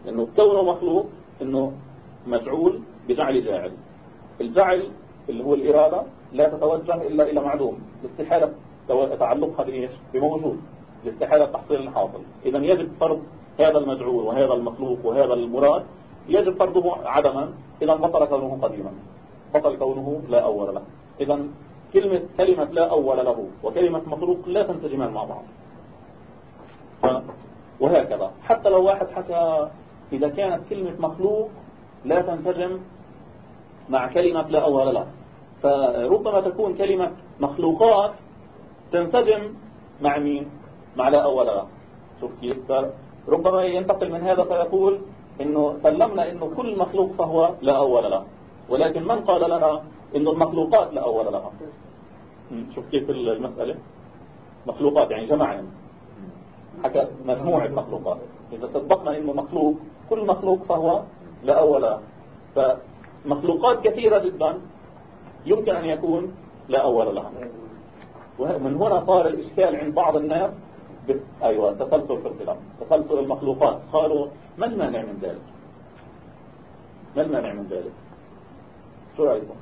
إنه كونه مخلوق إنه مجعول بجعل جاعل. الجعل اللي هو الإرادة لا تتوجه إلا إلى معلوم لاستحالة تعلقها بإيش؟ بموجود. لاستحالة تحصيل الحاصل إذا يجب فرض هذا المجعول وهذا المخلوق وهذا المراد. يجب فرضه عدما. إذا بطل كونه قديما. بطل كونه لا أول له. إذا كلمة كلمة لا أول له وكلمة مخلوق لا تنسجمان مع بعض. وهكذا. حتى لو واحد حكى إذا كانت كلمة مخلوق لا تنسجم مع كلمة لا أول له. فربما تكون كلمة مخلوقات تنسجم مع مين؟ مع لا أول له. شوف كيف. ربما ينتقل من هذا فيقول إنه سلمنا إنه كل مخلوق فهو لا أول له. ولكن من قال لنا إنه المخلوقات لا أول لها. شوف كيف المسألة. مخلوقات يعني جمع حكى مجموعة مخلوقات. إذا صدقنا إنه مخلوق كل مخلوق فهو لا أول. له فمخلوقات كثيرة جدا يمكن أن يكون لا أول لها. ومن هنا صار الإشكال عند بعض الناس أيوة تسلسل في الخلاف تسلسل المخلوقات. قالوا ما المانع من ذلك؟ ما المانع من ذلك؟ شو رأيكم؟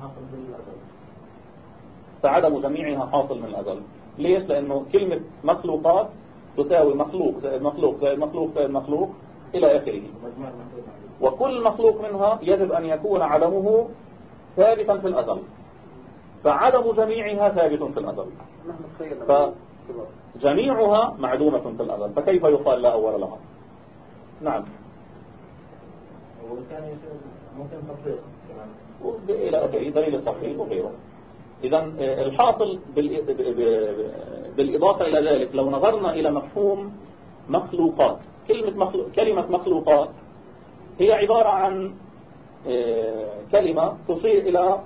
حاصل بالأزل فعدم جميعها حاصل من الأزل ليش؟ لأنه كلمة مخلوقات تساوي مخلوق زائد مخلوق زائد مخلوق زائد مخلوق إلى آخره. وكل مخلوق منها يجب أن يكون عدمه ثابتا في الأزل فعدم جميعها ثابت في الأزل فجميعها معدومة في الأزل فكيف يقال لا أول لها؟ نعم. ممكن آخره دليل التفريق وغيره. إذا آه، الحاصل بالإضافة إلى ذلك لو نظرنا إلى مفهوم مخلوقات كلمة, مخلوق كلمة مخلوقات هي عبارة عن آه، كلمة تصير إلى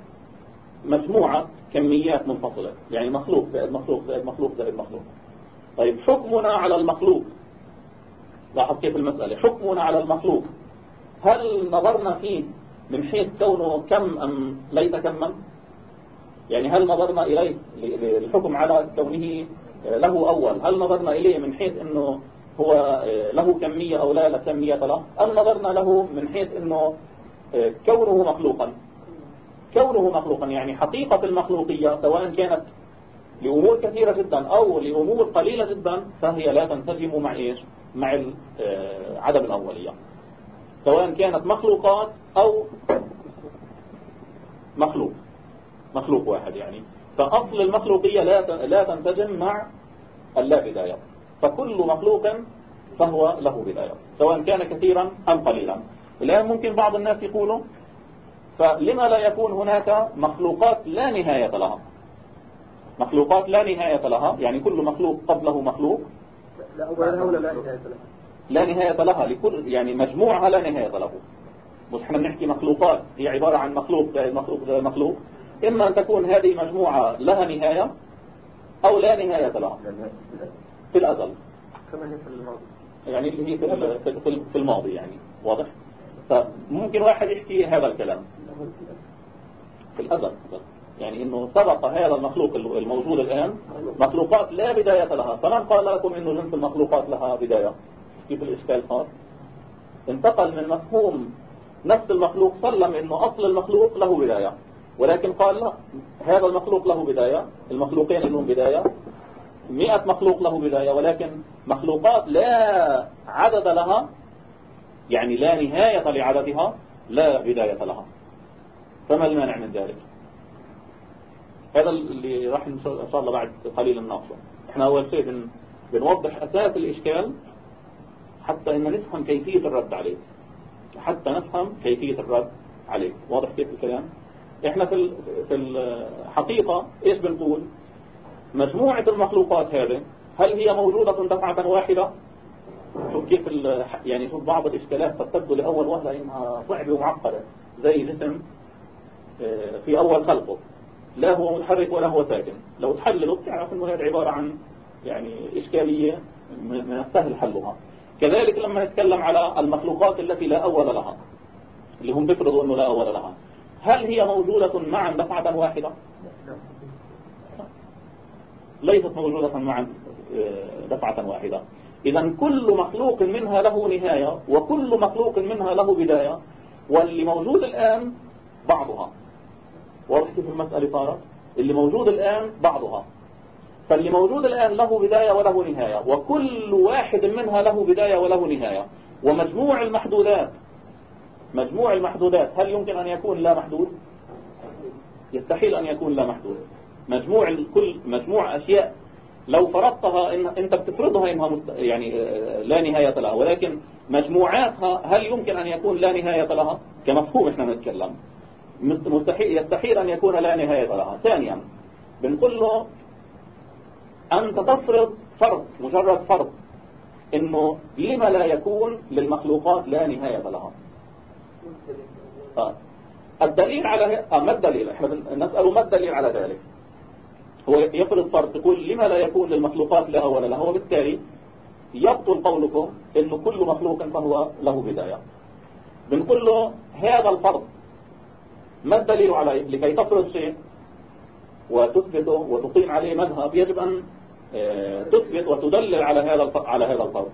مجموعة كميات منفصلة. يعني مخلوق زائد مخلوق زائد مخلوق زائد مخلوق. طيب حكمنا على المخلوق. لاحظ كيف المسألة. حكمنا على المخلوق. هل نظرنا فيه من حيث كونه كم أم ليس كما يعني هل نظرنا إليه للحكم على كونه له أول؟ هل نظرنا إليه من حيث أنه هو له كمية أو لا لا كمية له؟ أم نظرنا له من حيث أنه كونه مخلوقا؟ كونه مخلوقا يعني حقيقة المخلوقية سواء كانت لأمور كثيرة جدا أو لأمور قليلة جدا فهي لا تنسجم مع إيش؟ مع عدم الأولية. سواء كانت مخلوقات أو مخلوق مخلوق واحد يعني فأصل المخلوقية لا لا تنسجم مع اللا بداية فكل مخلوق فهو له بداية سواء كان كثيرا أم قليلا الآن ممكن بعض الناس يقولوا فلما لا يكون هناك مخلوقات لا نهاية لها مخلوقات لا نهاية لها يعني كل مخلوق قبله مخلوق لا أولها ولا لا نهاية لها لا نهاية لها لكل يعني مجموعها لا نهاية له. مش إحنا بنحكي مخلوقات هي عبارة عن مخلوق مخلوق مخلوق. إما أن تكون هذه مجموعة لها نهاية أو لا نهاية لها. في الأزل. كما هي في الماضي. يعني اللي هي في, في الماضي يعني واضح؟ فممكن واحد يحكي هذا الكلام. في الأزل. يعني إنه سبق هذا المخلوق الموجود الآن. مخلوقات لا بداية لها. فمن قال لكم إنه جنس المخلوقات لها بداية؟ كيف الإشكال صار انتقل من مفهوم نفس المخلوق سلم إنه أصل المخلوق له بداية. ولكن قال لا هذا المخلوق له بداية المخلوقين لهم بداية. مئة مخلوق له بداية ولكن مخلوقات لا عدد لها يعني لا نهاية لعددها لا بداية لها. فما المانع من ذلك؟ هذا اللي راح إن شاء الله بعد قليل نناقشه إحنا أول شيء بنوضح أساس الإشكال. حتى إن نفهم كيفية الرد عليه حتى نفهم كيفية الرد عليه واضح كيف الكلام؟ إحنا في في الحقيقة إيش بنقول؟ مجموعة المخلوقات هذه هل هي موجودة دفعة واحدة؟ شوف كيف يعني شوف بعض الإشكالات قد تبدو لأول وهلة إنها صعبة ومعقدة زي جسم آه، في أول خلقه. لا هو متحرك ولا هو ساكن. لو تحلله بتعرف إنه هذه عبارة عن يعني إشكالية من السهل حلها. كذلك لما نتكلم على المخلوقات التي لا أول لها اللي هم بيفرضوا أنه لا أول لها. هل هي موجودة معا دفعة واحدة؟ ليست موجودة معا آه، دفعة واحدة. إذا كل مخلوق منها له نهاية وكل مخلوق منها له بداية واللي موجود الآن بعضها. واضح كيف المسألة صارت؟ اللي موجود الآن بعضها. فاللي موجود الآن له بداية وله نهاية وكل واحد منها له بداية وله نهاية. ومجموع المحدودات مجموع المحدودات هل يمكن أن يكون لا محدود؟ يستحيل أن يكون لا محدود. مجموع كل مجموع أشياء لو فرضتها إن أنت بتفرضها إنها يعني آه، لا نهاية لها. ولكن مجموعاتها هل يمكن أن يكون لا نهاية لها؟ كمفهوم إحنا نتكلم. مستحيل يستحيل أن يكون لا نهاية لها. ثانيا بنقول له أنت تفرض فرض مجرد فرض إنه لما لا يكون للمخلوقات لا نهاية لها. آه. الدليل على آه ما الدليل؟ إحنا نسأل ما الدليل على ذلك؟ هو يفرض فرض يقول لما لا يكون للمخلوقات لا ولا لها وبالتالي يبطل قولكم إنه كل مخلوق فهو له بداية. بنقول له هذا الفرض ما الدليل عليه؟ لكي تفرض شيء وتثبته وتقيم عليه مذهب يجب أن تثبت وتدلل على هذا على هذا الفرض.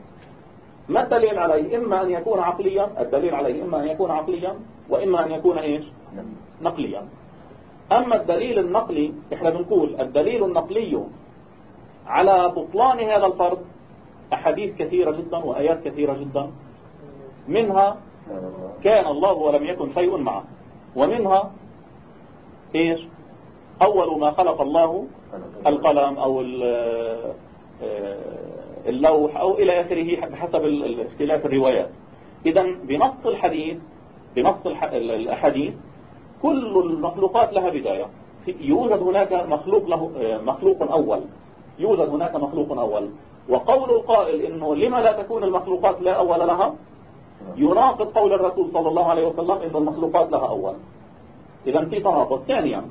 ما الدليل عليه؟ إما أن يكون عقليا الدليل عليه إما أن يكون عقليا وإما أن يكون إيش؟ نقليا. أما الدليل النقلي إحنا بنقول الدليل النقلي على بطلان هذا الفرض أحاديث كثيرة جدا وآيات كثيرة جدا. منها كان الله ولم يكن شيء معه. ومنها إيش؟ أول ما خلق الله القلم أو آه، اللوح أو إلى آخره بحسب اختلاف الروايات. إذا بنص الحديث بنص الأحاديث كل المخلوقات لها بداية. يوجد هناك مخلوق له آه، مخلوق أول. يوجد هناك مخلوق أول. وقول القائل إنه لما لا تكون المخلوقات لا أول لها؟ يناقض قول الرسول صلى الله عليه وسلم إن المخلوقات لها أول. إذا في تناقض ثانيا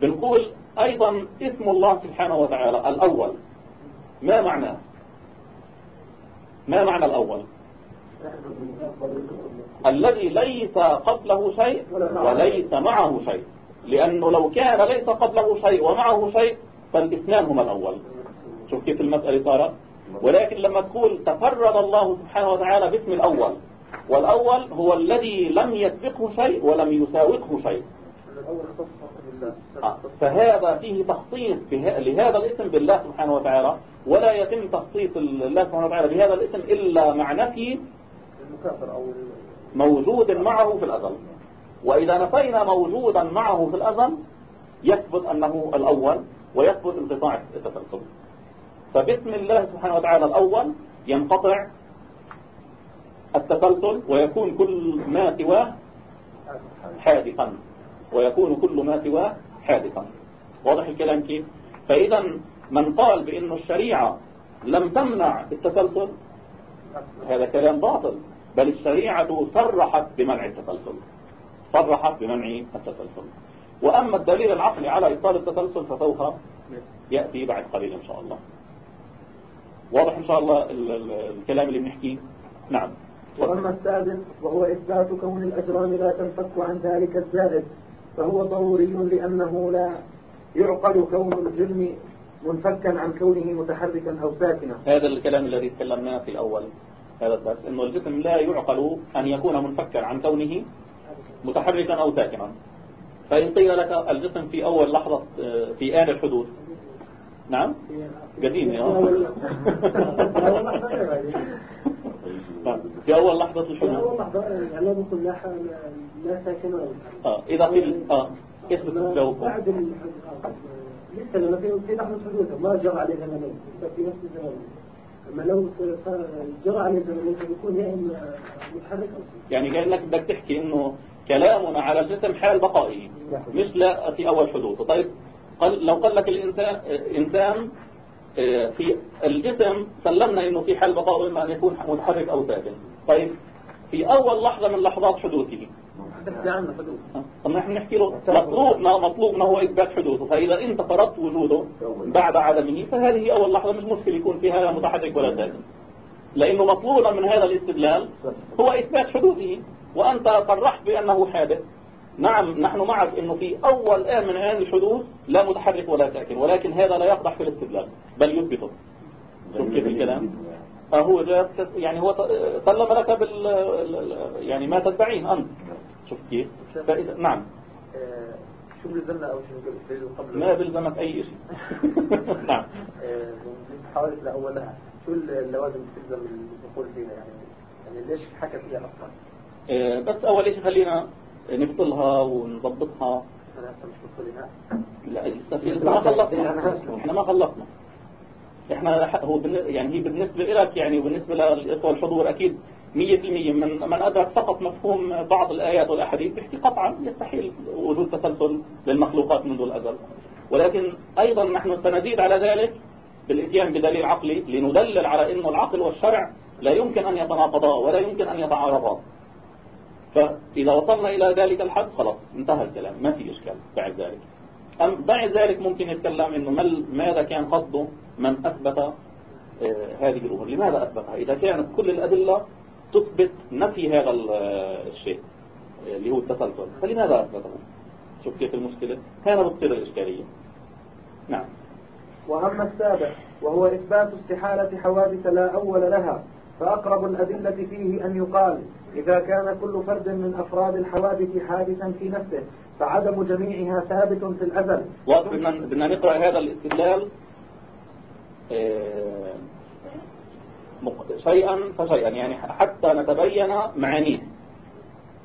بنقول أيضا اسم الله سبحانه وتعالى الأول. ما معناه ما معنى الأول؟ الذي ليس قبله شيء وليس معه شيء. لأنه لو كان ليس قبله شيء ومعه شيء فالاثنان هما الأول. شوف كيف المسألة صارت. ولكن لما تقول تفرد الله سبحانه وتعالى باسم الأول والأول هو الذي لم يسبقه شيء ولم يساوقه شيء. آه، فهذا فيه تخصيص لهذا الاسم بالله سبحانه وتعالى ولا يتم تخصيص الله سبحانه وتعالى بهذا الاسم إلا مع نفي موجود معه في الأزل. وإذا نفينا موجودا معه في الأزل يثبت أنه الأول ويثبت انقطاع التسلسل فباسم الله سبحانه وتعالى الأول ينقطع التسلسل ويكون كل ما سواه حادثا. ويكون كل ما سواه حادثا. واضح الكلام كيف؟ فإذا من قال بأن الشريعة لم تمنع التسلسل هذا كلام باطل بل الشريعة صرحت بمنع التسلسل صرحت بمنع التسلسل. وأما الدليل العقلي على إبطال التسلسل فسوف يأتي بعد قليل إن شاء الله. واضح إن شاء الله الكلام اللي بنحكيه؟ نعم. وأما السادس وهو إثبات كون الأجرام لا تنفك عن ذلك الزائد. فهو ضروري لأنه لا يعقل كون الجرم منفكا عن كونه متحركا أو ساكنا. هذا الكلام الذي تكلمناه في الأول هذا الدرس أنه الجسم لا يعقل أن يكون منفكا عن كونه متحركا أو ساكنا. فإن قيل لك الجسم في أول لحظة في آن الحدوث نعم؟ قديم يا في أول لحظة الحدوث في أول لحظة يعني لو نقول لا ساكن آه إذا قيل آه كيف بتجاوب بعد لسه لما في في لحظة حدوثه ما جرى عليه زمنين في نفس الزمن. أما لو جرى عليه زمنين فبيكون يا إما متحرك أو يعني كأنك بدك تحكي إنه كلامنا على الجسم حال بقائه. مش لا في أول حدوثه. طيب قال لو قال لك الإنسان إنسان آه، في الجسم سلمنا إنه في حال بقائه إما أن يكون متحرك أو ساكن. طيب في أول لحظة من لحظات حدوثه. طب نحن نحكي له مطلوبنا مطلوبنا هو إثبات حدوثه. فإذا أنت فرضت وجوده بعد عدمه فهذه أول لحظة مش مشكلة يكون فيها متحرك ولا ساكن. لأنه مطلوبا من هذا الاستدلال هو إثبات حدوثه وأنت صرحت بأنه حادث. نعم نحن معك أنه في أول آن من آن الحدوث لا متحرك ولا ساكن ولكن هذا لا يقضح في الاستدلال بل يثبته. شوف كيف الكلام. فهو يعني هو سلم لك بال يعني ما تدعين أنت. شوف كيف. فإذا نعم. آه، شو بلزمنا أو شو قبل ما بلزمك أي شيء نعم. آه، حاولت لأولها شو اللوازم بتلزم الدخول فيها يعني يعني ليش حكى فيها أصلا؟ آه، بس أول شيء خلينا نبطلها ونضبطها. لا لسه ما خلصنا. إحنا ما خلصنا. إحنا هو يعني هي بالنسبة لك يعني وبالنسبة للإخوة الحضور أكيد 100% من من أدرك فقط مفهوم بعض الآيات والأحاديث بيحكي قطعا يستحيل وجود تسلسل للمخلوقات منذ الأزل. ولكن أيضا نحن سنزيد على ذلك بالإتيان بدليل عقلي لندلل على أن العقل والشرع لا يمكن أن يتناقضا ولا يمكن أن يتعارضا. فإذا وصلنا إلى ذلك الحد خلاص انتهى الكلام. ما في إشكال بعد ذلك. أم بعد ذلك ممكن يتكلم إنه ماذا كان قصده من أثبت آه، هذه الأمور؟ لماذا أثبتها إذا كانت كل الأدلة تثبت نفي هذا الشيء اللي هو التسلسل. فلماذا أثبته؟ شوف كيف المشكلة. هنا بتصير الإشكالية. نعم. وأما السابع وهو إثبات استحالة حوادث لا أول لها فأقرب الأدلة فيه أن يقال إذا كان كل فرد من أفراد الحوادث حادثا في نفسه فعدم جميعها ثابت في الأزل. بدنا نقرأ هذا الاستدلال آه، شيئا فشيئا يعني حتى نتبين معانيه.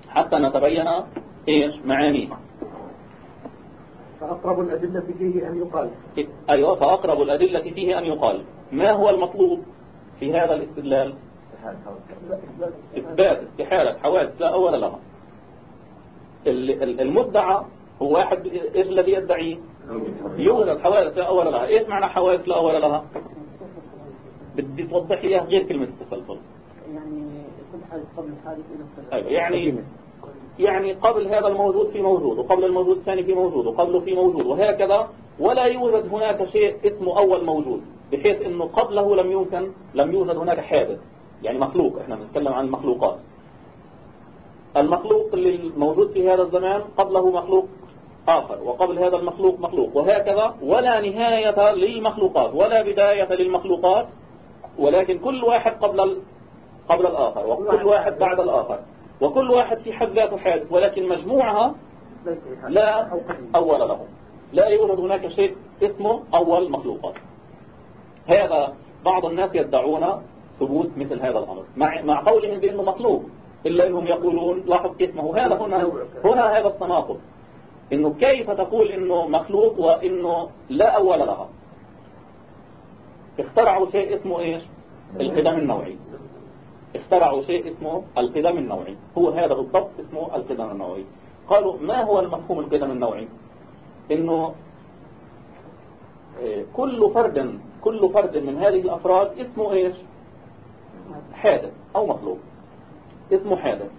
حتى نتبين إيش؟ معانيه. فأقرب الأدلة فيه أن يقال. أيوة فأقرب الأدلة فيه أن يقال. ما هو المطلوب في هذا الاستدلال؟ إثبات استحالة حوادث لا أول لها. المدعى هو واحد إيش الذي يدعي؟ يوجد حوادث لا أول لها. إيش معنى حوادث لا أول لها؟ بدي توضح لي غير كلمة التسلسل. يعني كل حادث قبل الحادث أيوة يعني يعني قبل هذا الموجود في موجود وقبل الموجود الثاني في موجود وقبله في موجود وهكذا. ولا يوجد هناك شيء اسمه أول موجود بحيث أنه قبله لم يمكن لم يوجد هناك حادث. يعني مخلوق إحنا بنتكلم عن المخلوقات. المخلوق اللي موجود في هذا الزمان قبله مخلوق آخر وقبل هذا المخلوق مخلوق وهكذا ولا نهاية للمخلوقات ولا بداية للمخلوقات ولكن كل واحد قبل قبل الآخر وكل واحد بعد الآخر وكل واحد في حد ذاته حادث ولكن مجموعها لا أول له. لا يوجد هناك شيء اسمه أول مخلوقات. هذا بعض الناس يدعون ثبوت مثل هذا الأمر. مع, مع قولهم بأنه مخلوق إلا أنهم يقولون لاحظ اسمه هذا هنا هنا هذا التناقض. إنه كيف تقول إنه مخلوق وإنه لا أول لها؟ اخترعوا شيء اسمه إيش؟ القدم النوعي. اخترعوا شيء اسمه القدم النوعي. هو هذا بالضبط اسمه القدم النوعي. قالوا ما هو المفهوم القدم النوعي؟ إنه آه، كل فرد كل فرد من هذه الأفراد اسمه إيش؟ حادث أو مخلوق اسمه حادث.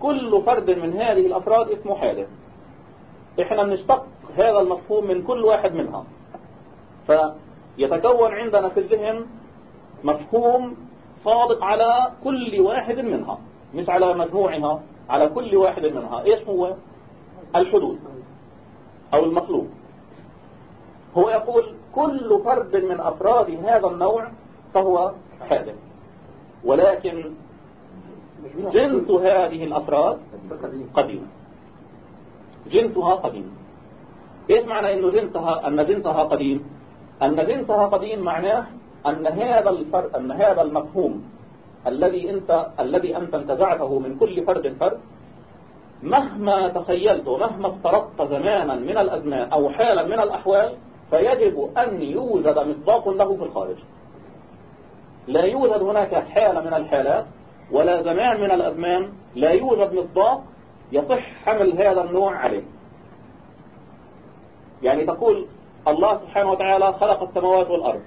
كل فرد من هذه الأفراد اسمه حادث. إحنا بنشتق هذا المفهوم من كل واحد منها. فيتكون عندنا في الذهن مفهوم صادق على كل واحد منها مش على مجموعها على كل واحد منها. إيش هو؟ الحدود أو المطلوب. هو يقول كل فرد من أفراد هذا النوع فهو حادث. ولكن جنس هذه الأفراد قديم جنسها قديم. إيش معنى إنه جنسها أن جنسها قديم؟ أن جنسها قديم معناه أن هذا الفرق أن هذا المفهوم الذي أنت الذي أنت انتزعته من كل فرد فرد مهما تخيلت ومهما افترضت زمانا من الأزمان أو حالا من الأحوال فيجب أن يوجد مصداق له في الخارج. لا يوجد هناك حالة من الحالات ولا زمان من الأزمان لا يوجد مصداق يصح حمل هذا النوع عليه. يعني تقول الله سبحانه وتعالى خلق السماوات والأرض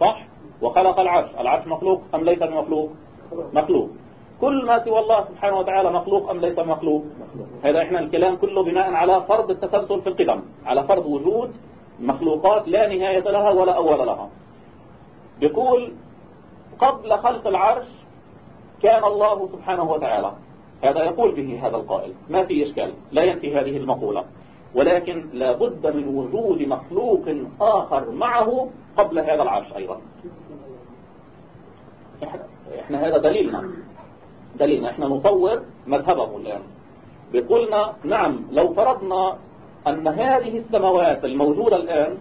صح؟ وخلق العرش. العرش مخلوق أم ليس بمخلوق؟ مخلوق. كل ما سوى الله سبحانه وتعالى مخلوق أم ليس مخلوق هذا إحنا الكلام كله بناء على فرض التسلسل في القدم على فرض وجود مخلوقات لا نهاية لها ولا أول لها. يقول قبل خلق العرش كان الله سبحانه وتعالى. هذا يقول به هذا القائل. ما في إشكال. لا ينفي هذه المقولة. ولكن لا بد من وجود مخلوق آخر معه قبل هذا العرش أيضا. إحنا هذا دليلنا. دليلنا. إحنا نصور مذهبه الآن. بقولنا نعم لو فرضنا أن هذه السماوات الموجودة الآن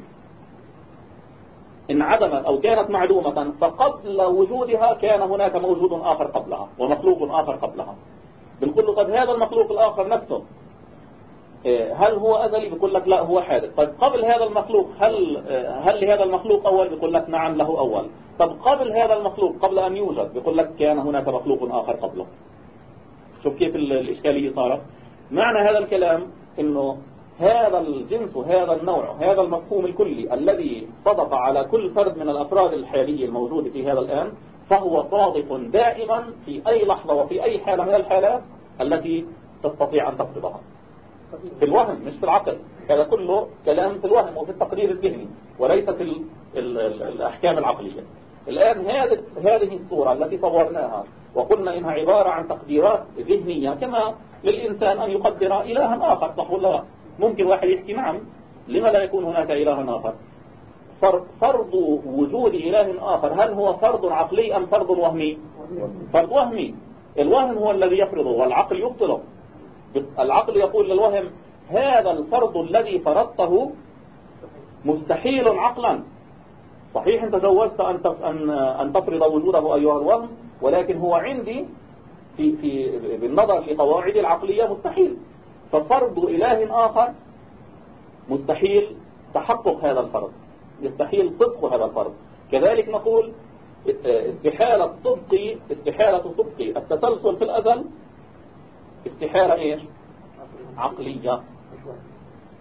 انعدمت أو كانت معدومة فقبل وجودها كان هناك موجود آخر قبلها ومخلوق آخر قبلها. بنقول طب هذا المخلوق الآخر نفسه. إيه، هل هو أزلي؟ بيقول لك لا هو حادث. طيب قبل هذا المخلوق هل هل لهذا المخلوق أول؟ بيقول لك نعم له أول. طب قبل هذا المخلوق قبل أن يوجد بيقول لك كان هناك مخلوق آخر قبله. شوف كيف الإشكالية صارت. معنى هذا الكلام إنه هذا الجنس وهذا النوع هذا المفهوم الكلي الذي صدق على كل فرد من الأفراد الحالية الموجودة في هذا الآن فهو صادق دائما في أي لحظة وفي أي حالة من الحالات التي تستطيع أن تفرضها في الوهم مش في العقل. هذا كله كلام في الوهم وفي التقرير الذهني وليس في ال ال ال الأحكام العقلية. الآن هذه هذه الصورة التي صورناها وقلنا إنها عبارة عن تقديرات ذهنية كما للإنسان أن يقدر إلها آخر صح ولا لا؟ ممكن واحد يحكي نعم لما لا يكون هناك إله آخر؟ فرض وجود إله آخر هل هو فرض عقلي أم فرض وهمي؟ فرض وهمي. الوهم هو الذي يفرضه والعقل يبطله. العقل يقول للوهم هذا الفرض الذي فرضته مستحيل عقلا. صحيح أنت جوزت أن أن تفرض وجوده أيها الوهم ولكن هو عندي في في بالنظر لقواعد العقلية مستحيل. ففرض إله آخر مستحيل تحقق هذا الفرض. يستحيل صدق هذا الفرض. كذلك نقول استحالة صدق استحالة صدق التسلسل في الأزل استحالة إيش؟ عقلية.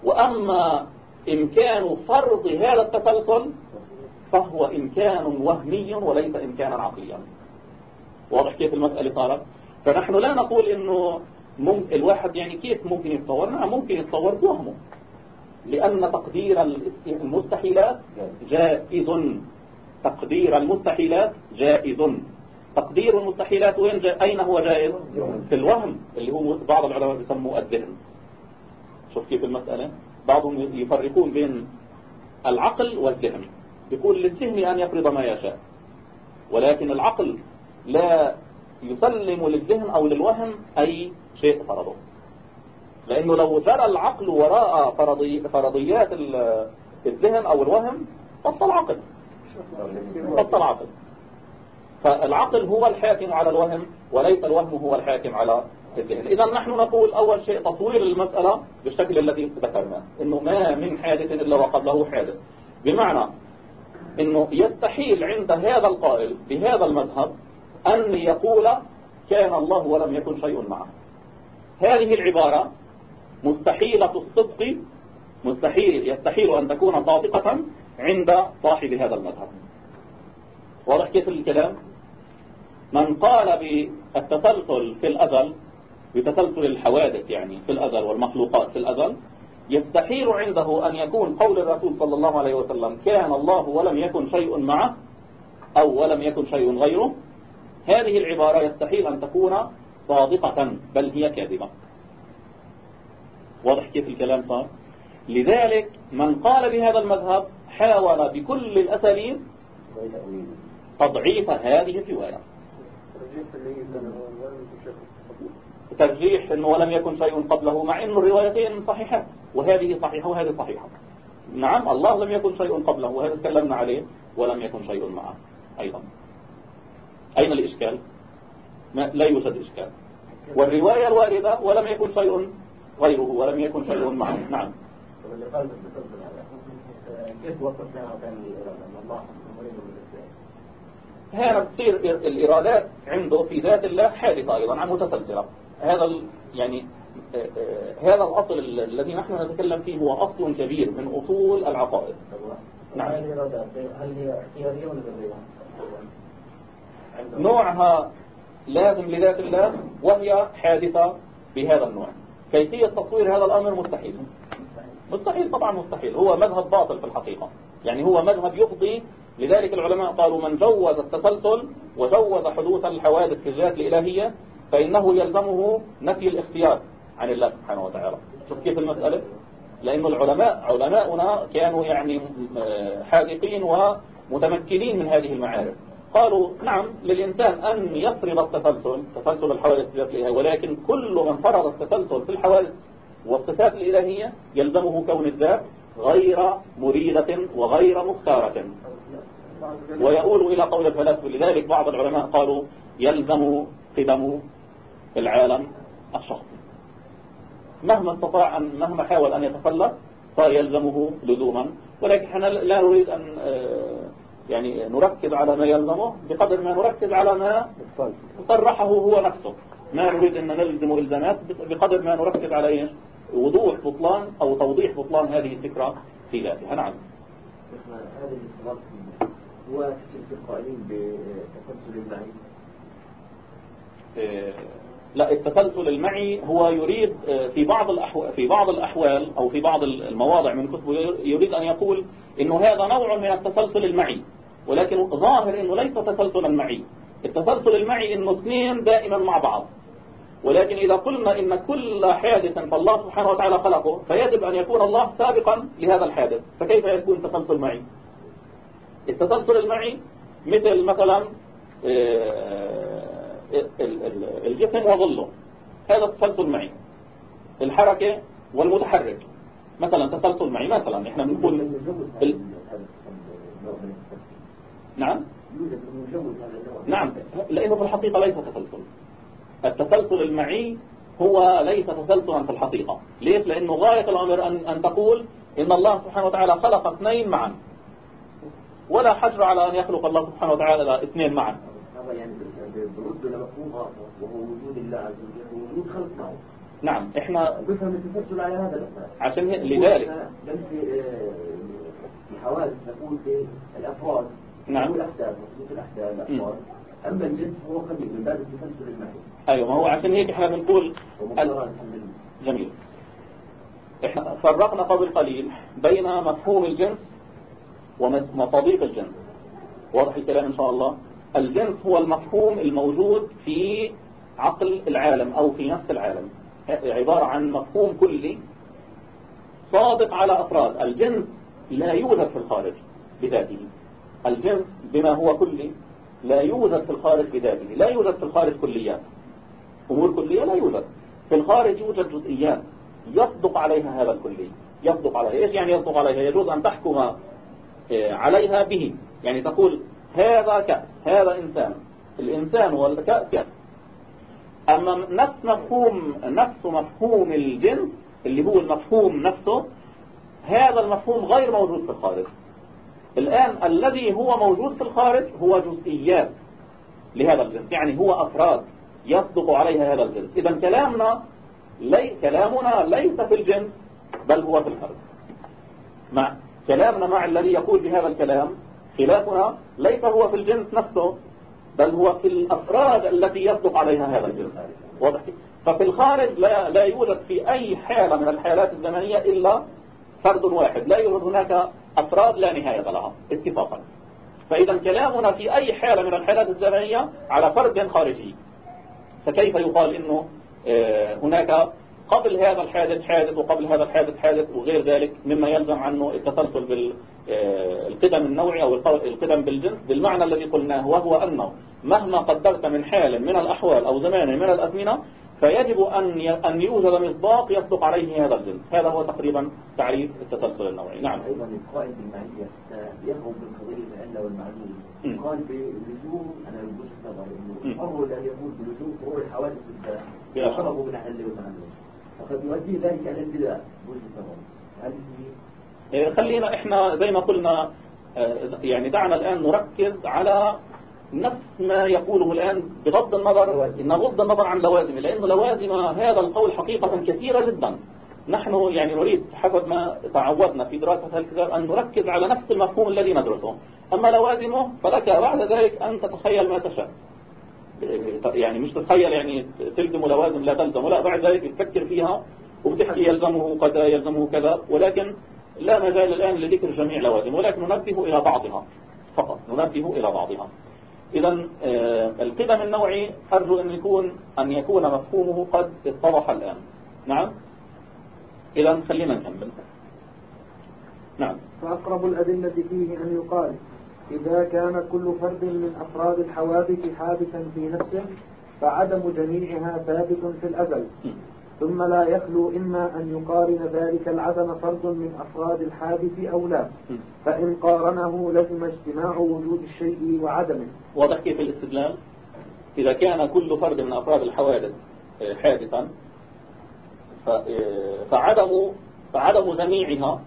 وأما إمكان فرض هذا التسلسل فهو إمكان وهمي وليس إمكانا عقليا. واضح كيف المسألة صارت فنحن لا نقول إنه ممكن الواحد يعني كيف ممكن يتصور نعم ممكن يتصور بوهمه لأن تقدير المستحيلات جائز. تقدير المستحيلات جائز. تقدير المستحيلات وين جا... أين هو جائز؟ في الوهم اللي هو بعض العلماء يسموه الذهن. شوف كيف المسألة. بعضهم يفرقون بين العقل والذهن. يقول للذهن أن يفرض ما يشاء. ولكن العقل لا يسلم للذهن أو للوهم أي شيء فرضه. لأنه لو جرى العقل وراء فرضي فرضيات الذهن أو الوهم بطل عقل بطل عقل فالعقل هو الحاكم على الوهم وليس الوهم هو الحاكم على الذهن. إذا نحن نقول أول شيء تطوير المسألة بالشكل الذي ذكرناه إنه ما من حادث إلا وقبله حادث. بمعنى إنه يستحيل عند هذا القائل بهذا المذهب أن يقول كان الله ولم يكن شيء معه. هذه العبارة مستحيلة الصدق مستحيل يستحيل أن تكون صادقة عند صاحب هذا المذهب. واضح كيف الكلام؟ من قال بالتسلسل في الأزل بتسلسل الحوادث يعني في الأزل والمخلوقات في الأزل يستحيل عنده أن يكون قول الرسول صلى الله عليه وسلم كان الله ولم يكن شيء معه أو ولم يكن شيء غيره هذه العبارة يستحيل أن تكون صادقة بل هي كاذبة. واضح كيف الكلام صار؟ لذلك من قال بهذا المذهب حاول بكل الأساليب تضعيف هذه الرواية. ترجيح إنه ولم يكن شيء قبله مع انه الروايتين صحيحات وهذه صحيحة وهذه صحيحة. نعم الله لم يكن شيء قبله وهذا تكلمنا عليه ولم يكن شيء معه أيضا. أين الإشكال؟ ما لا يوجد إشكال. والرواية الواردة ولم يكن شيء غيره ولم يكن شيء معه. نعم. كيف وصفنا الله هنا تصير الإرادات عنده في ذات الله حادثة أيضا عن متسلسلة هذا يعني آه، آه، هذا الأصل الذي نحن نتكلم فيه هو أصل كبير من أصول العقائد. نعم. هل هي اختيارية ولا نوعها لازم لذات الله وهي حادثة بهذا النوع. كيفية تصوير هذا الأمر؟ مستحيل. مستحيل طبعا مستحيل. هو مذهب باطل في الحقيقة. يعني هو مذهب يفضي. لذلك العلماء قالوا من جوز التسلسل وجوز حدوث الحوادث في الذات الإلهية فإنه يلزمه نفي الاختيار عن الله سبحانه وتعالى. شوف كيف المسألة. لأن العلماء علماؤنا كانوا يعني حاذقين ومتمكنين من هذه المعارف. قالوا نعم للإنسان أن يفرض التسلسل تسلسل الحوادث الإلهية ولكن كل من فرض التسلسل في الحوادث والصفات الإلهية يلزمه كون الذات غير مريدة وغير مختارة. ويقول إلى قول الفلاسفة لذلك بعض العلماء قالوا يلزم قدم العالم الشخصي. مهما استطاع أن مهما حاول أن يتفلت فيلزمه لزوما. ولكن إحنا لا نريد أن آه، يعني نركز على ما يلزمه بقدر ما نركز على ما صرحه هو نفسه. ما نريد أن نلزم إلزامات بقدر ما نركز على إيش؟ وضوح بطلان أو توضيح بطلان هذه الفكرة في ذاتها. نعم. هذه الصلاة هو في القائلين بتسلسل المعي آه، لا التسلسل المعي هو يريد آه، في بعض الأحوال في بعض الأحوال أو في بعض المواضع من كتبه يريد أن يقول إنه هذا نوع من التسلسل المعي ولكن ظاهر إنه ليس تسلسلا معي. التسلسل المعي إنه اثنين دائما مع بعض. ولكن إذا قلنا إن كل حادث فالله سبحانه وتعالى خلقه فيجب أن يكون الله سابقا لهذا الحادث. فكيف يكون تسلسل معي؟ التسلسل المعي مثل مثلا الجسم وظله. هذا تسلسل معي الحركة والمتحرك. مثلا تسلسل معي مثلا إحنا بنقول ال... نعم؟ نعم. لأنه في الحقيقة ليس تسلسل. التسلسل المعي هو ليس تسلسلا في الحقيقة. ليش؟ لأنه غاية الأمر أن, أن تقول إن الله سبحانه وتعالى خلق اثنين معا. ولا حجر على أن يخلق الله سبحانه وتعالى اثنين معا. برد لمفهوم وهو وجود الله عز وجل وجود خلق معه. نعم إحنا بفهم التسلسل على هذا الأساس عشان لذلك. لم في في حوادث نقول في الأفراد نعم. الأحداث وخصوص الأحداث الأفراد. أما الجنس هو قديم من باب التسلسل المعي أيوه ما هو عشان هيك إحنا بنقول جميل. إحنا فرقنا قبل قليل بين مفهوم الجنس ومصاديق الجنس. واضح الكلام إن شاء الله؟ الجنس هو المفهوم الموجود في عقل العالم أو في نفس العالم. عبارة عن مفهوم كلي صادق على أفراد. الجنس لا يوجد في الخارج بذاته. الجنس بما هو كلي لا يوجد في الخارج بذاته. لا يوجد في الخارج كليات. أمور كلية لا يوجد. في الخارج يوجد جزئيات. يصدق عليها هذا الكلي. يصدق عليها. إيش يعني يصدق عليها؟ يجوز أن تحكم آه، عليها به. يعني تقول هذا كأس هذا إنسان. الإنسان والكأس كأس أما نفس مفهوم نفس مفهوم الجنس اللي هو المفهوم نفسه هذا المفهوم غير موجود في الخارج. الآن الذي هو موجود في الخارج هو جزئيات لهذا الجنس يعني هو أفراد يصدق عليها هذا الجنس إذا كلامنا لي كلامنا ليس في الجنس بل هو في الخارج. مع كلامنا مع الذي يقول بهذا الكلام خلافنا ليس هو في الجنس نفسه بل هو في الأفراد التي يصدق عليها هذا الجنس. واضح؟ ففي الخارج لا, لا يوجد في أي حالة من الحالات الزمنية إلا فرد واحد. لا يوجد هناك أفراد لا نهاية لها اتفاقا. فإذا كلامنا في أي حالة من الحالات الزمنية على فرد خارجي. فكيف يقال إنه آه، هناك قبل هذا الحادث حادث وقبل هذا الحادث حادث وغير ذلك مما يلزم عنه التسلسل آه، النوعي أو القدم بالجنس بالمعنى الذي قلناه وهو أنه مهما قدرت من حال من الأحوال أو زمان من الأزمنة فيجب أن أن يوجد مصداق يصدق عليه هذا الجنس. هذا هو تقريبا تعريف التسلسل النوعي. نعم. أيضا القائد بالمعية يخرج من قضية العلة والمعلول قال بلزوم أنا نظر إنه أول أن يقول بلزوم فروع الحوادث يشربوا من العلة والمعلول فقد يؤدي ذلك إلى البدع هذه إيه، خلينا إحنا زي ما قلنا آه، يعني دعنا الآن نركز على نفس ما يقوله الآن بغض النظر بغض النظر عن لوازم لأن لوازم هذا القول حقيقة كثيرة جدا. نحن يعني نريد حسب ما تعودنا في دراسة هذا الكتاب أن نركز على نفس المفهوم الذي ندرسه. أما لوازمه فلك بعد ذلك أن تتخيل ما تشاء. يعني مش تتخيل يعني تلزم لوازم لا تلزم لا بعد ذلك تفكر فيها. وبتحكي يلزمه كذا يلزمه كذا. ولكن لا مجال الآن لذكر جميع لوازم ولكن ننبه إلى بعضها فقط ننبه إلى بعضها. إذا آه، القدم النوعي أرجو أن يكون أن يكون مفهومه قد اتضح الآن. نعم؟ إذا خلينا نكمل. نعم. فأقرب الأدلة فيه أن يقال إذا كان كل فرد من أفراد الحوادث حادثا في نفسه فعدم جميعها ثابت في الأزل. ثم لا يخلو إما أن يقارن ذلك العدم فرد من أفراد الحادث أو لا. فإن قارنه لزم اجتماع وجود الشيء وعدمه. واضح كيف الاستدلال؟ إذا كان كل فرد من أفراد الحوادث آه، حادثا آه، فعدم فعدم جميعها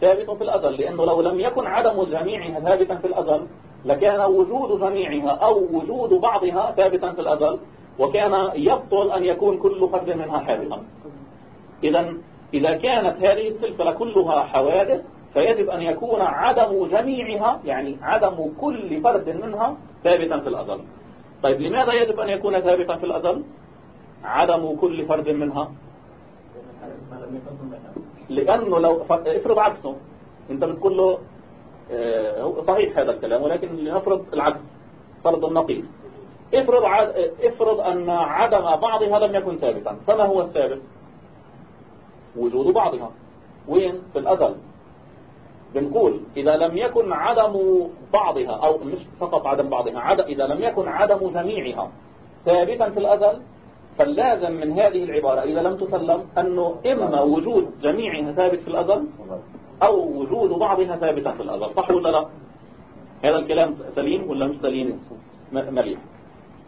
ثابت في الأزل لأنه لو لم يكن عدم جميعها ثابتا في الأزل لكان وجود جميعها أو وجود بعضها ثابتا في الأزل وكان يبطل أن يكون كل فرد منها حادثا إذا إذا كانت هذه السلسلة كلها حوادث فيجب أن يكون عدم جميعها يعني عدم كل فرد منها ثابتا في الأزل. طيب لماذا يجب أن يكون ثابتا في الأزل؟ عدم كل فرد منها. لأنه لو افرض عكسه. أنت بتقول له آه، صحيح هذا الكلام ولكن لنفرض العكس فرض النقيض افرض افرض أن عدم بعضها لم يكن ثابتا. فما هو الثابت؟ وجود بعضها. وين؟ في الأزل. بنقول إذا لم يكن عدم بعضها أو مش فقط عدم بعضها عدم إذا لم يكن عدم جميعها ثابتا في الأزل فاللازم من هذه العبارة إذا لم تسلم أنه إما وجود جميعها ثابت في الأزل أو وجود بعضها ثابتا في الأزل. صح ولا لا؟ هذا الكلام سليم ولا مش سليم؟ مليح.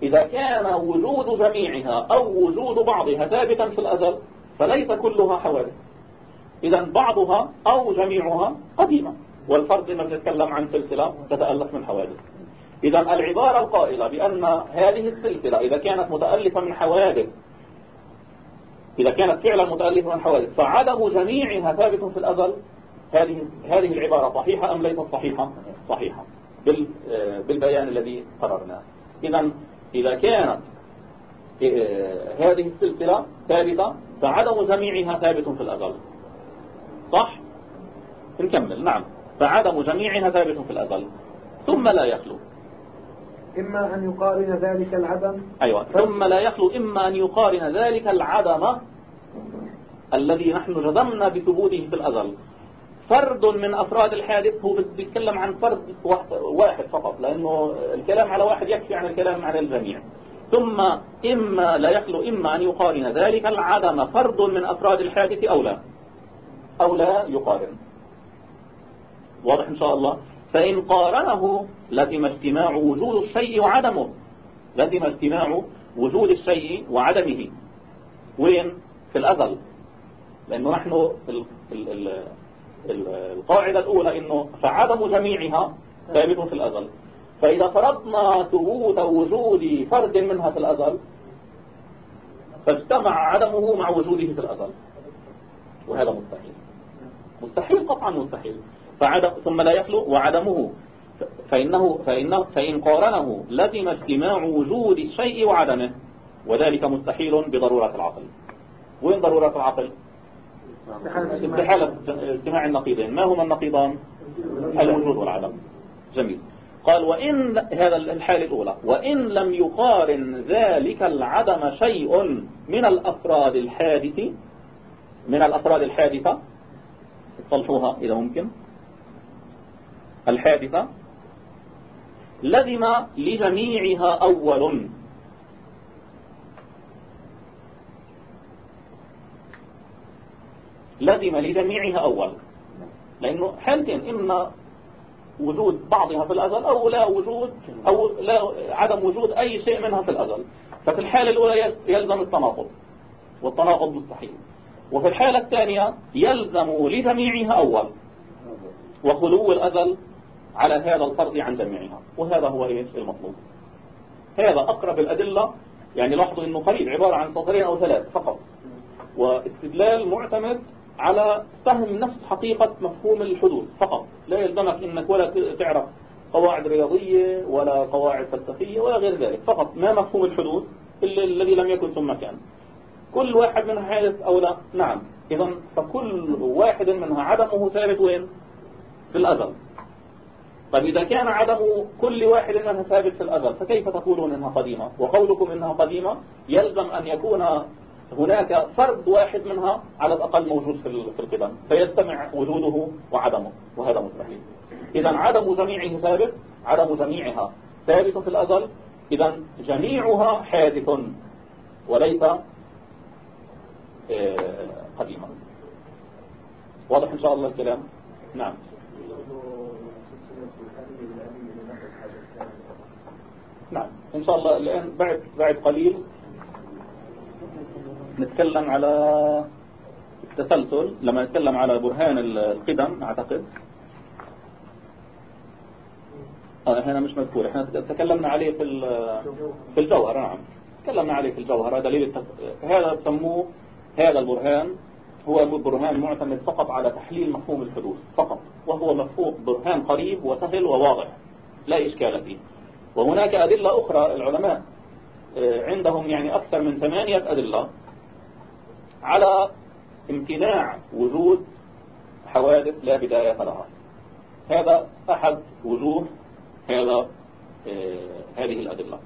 إذا كان وجود جميعها أو وجود بعضها ثابتا في الأزل فليس كلها حوادث. إذا بعضها أو جميعها قديمة. والفرد لما نتكلم عن سلسلة تتألف من حوادث. إذا العبارة القائلة بأن هذه السلسلة إذا كانت متألفة من حوادث إذا كانت فعلا متألفة من حوادث فعدم جميعها ثابت في الأزل هذه هذه العبارة صحيحة أم ليست صحيحة؟ صحيحة. بالبيان الذي قررناه. إذا إذا كانت آه، هذه السلسلة ثابتة فعدم جميعها ثابت في الأزل. صح؟ نكمل نعم. فعدم جميعها ثابت في الأزل. ثم لا يخلو. إما أن يقارن ذلك العدم. أيوة. ثم لا يخلو إما أن يقارن ذلك العدم الذي نحن جزمنا بثبوته في الأزل. فرد من أفراد الحادث هو بيتكلم عن فرد واحد فقط لأنه الكلام على واحد يكفي عن الكلام على الجميع. ثم إما لا يخلو إما أن يقارن ذلك العدم فرد من أفراد الحادث أو لا. أو لا يقارن. واضح إن شاء الله؟ فإن قارنه لزم اجتماع وجود الشيء وعدمه. لزم اجتماع وجود الشيء وعدمه. وين؟ في الأزل. لأنه نحن القاعدة الأولى إنه فعدم جميعها ثابت في الأزل. فإذا فرضنا ثبوت وجود فرد منها في الأزل فاجتمع عدمه مع وجوده في الأزل. وهذا مستحيل. مستحيل قطعا مستحيل. فعدم ثم لا يخلو وعدمه. فإنه فإنه فإن قارنه لزم اجتماع وجود الشيء وعدمه. وذلك مستحيل بضرورة العقل. وين ضرورة العقل؟ استحالة اجتماع النقيضين. ما هما النقيضان؟ الوجود والعدم. جميل. قال وإن هذا الحالة الأولى وإن لم يقارن ذلك العدم شيء من الأفراد الحادث من الأفراد الحادثة تصلحوها إذا ممكن الحادثة لزم لجميعها أول. لزم لجميعها أول. لأنه حالتين إما وجود بعضها في الأزل أو لا وجود أو لا عدم وجود أي شيء منها في الأزل. ففي الحالة الأولى يلزم التناقض والتناقض مستحيل. وفي الحالة الثانية يلزم لجميعها أول. وخلو الأزل على هذا الفرض عن جميعها. وهذا هو المطلوب. هذا أقرب الأدلة. يعني لاحظوا أنه قريب عبارة عن سطرين أو ثلاث فقط. واستدلال معتمد على فهم نفس حقيقة مفهوم الحدود فقط. لا يلزمك إنك ولا تعرف قواعد رياضية ولا قواعد فلسفية ولا غير ذلك. فقط ما مفهوم الحدود الذي لم يكن ثم كان. كل واحد منها حادث أو لا؟ نعم. إذا فكل واحد منها عدمه ثابت وين؟ في الأزل. طيب إذا كان عدم كل واحد منها ثابت في الأزل فكيف تقولون إنها قديمة؟ وقولكم إنها قديمة يلزم أن يكون هناك فرد واحد منها على الأقل موجود في القدم فيجتمع وجوده وعدمه وهذا مستحيل. إذا عدم جميعه ثابت عدم جميعها ثابت في الأزل إذا جميعها حادث وليس آه، قديما. واضح إن شاء الله الكلام؟ نعم. نعم. إن شاء الله الآن بعد بعد قليل. نتكلم على التسلسل لما نتكلم على برهان القدم أعتقد. آه هنا مش مذكور. إحنا تكلمنا عليه في في الجوهر نعم. تكلمنا عليه في الجوهر. دليل. هذا سموه هذا البرهان هو برهان معتمد فقط على تحليل مفهوم الحدوث فقط. وهو مفهوم برهان قريب وسهل وواضح لا إشكال فيه. وهناك أدلة أخرى العلماء آه، عندهم يعني أكثر من ثمانية أدلة على امتناع وجود حوادث لا بداية لها. هذا أحد وجوه هذا آه، هذه الأدلة.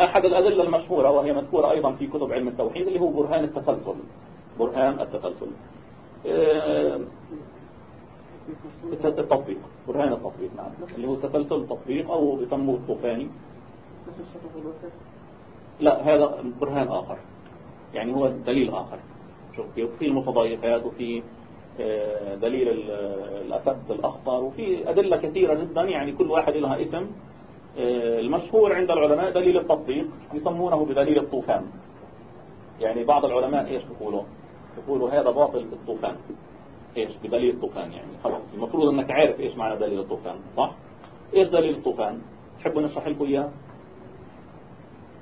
أحد الأدلة المشهورة وهي مذكورة أيضا في كتب علم التوحيد اللي هو برهان التسلسل. برهان التسلسل. آه، التطبيق برهان التطبيق نعم. اللي هو تسلسل التطبيق أو يسموه الطوفاني. لا هذا برهان آخر. يعني هو دليل آخر. شوف في المتضايقات وفي آه، دليل الأسد الأخطر وفي أدلة كثيرة جدا يعني كل واحد لها اسم آه، المشهور عند العلماء دليل التطبيق يسمونه بدليل الطوفان. يعني بعض العلماء إيش بيقولوا؟ بيقولوا هذا باطل الطوفان. إيش؟ بدليل الطوفان يعني. خلاص المفروض إنك عارف إيش معنى دليل الطوفان صح؟ إيش دليل الطوفان؟ تحبوا نشرح لكم إياه؟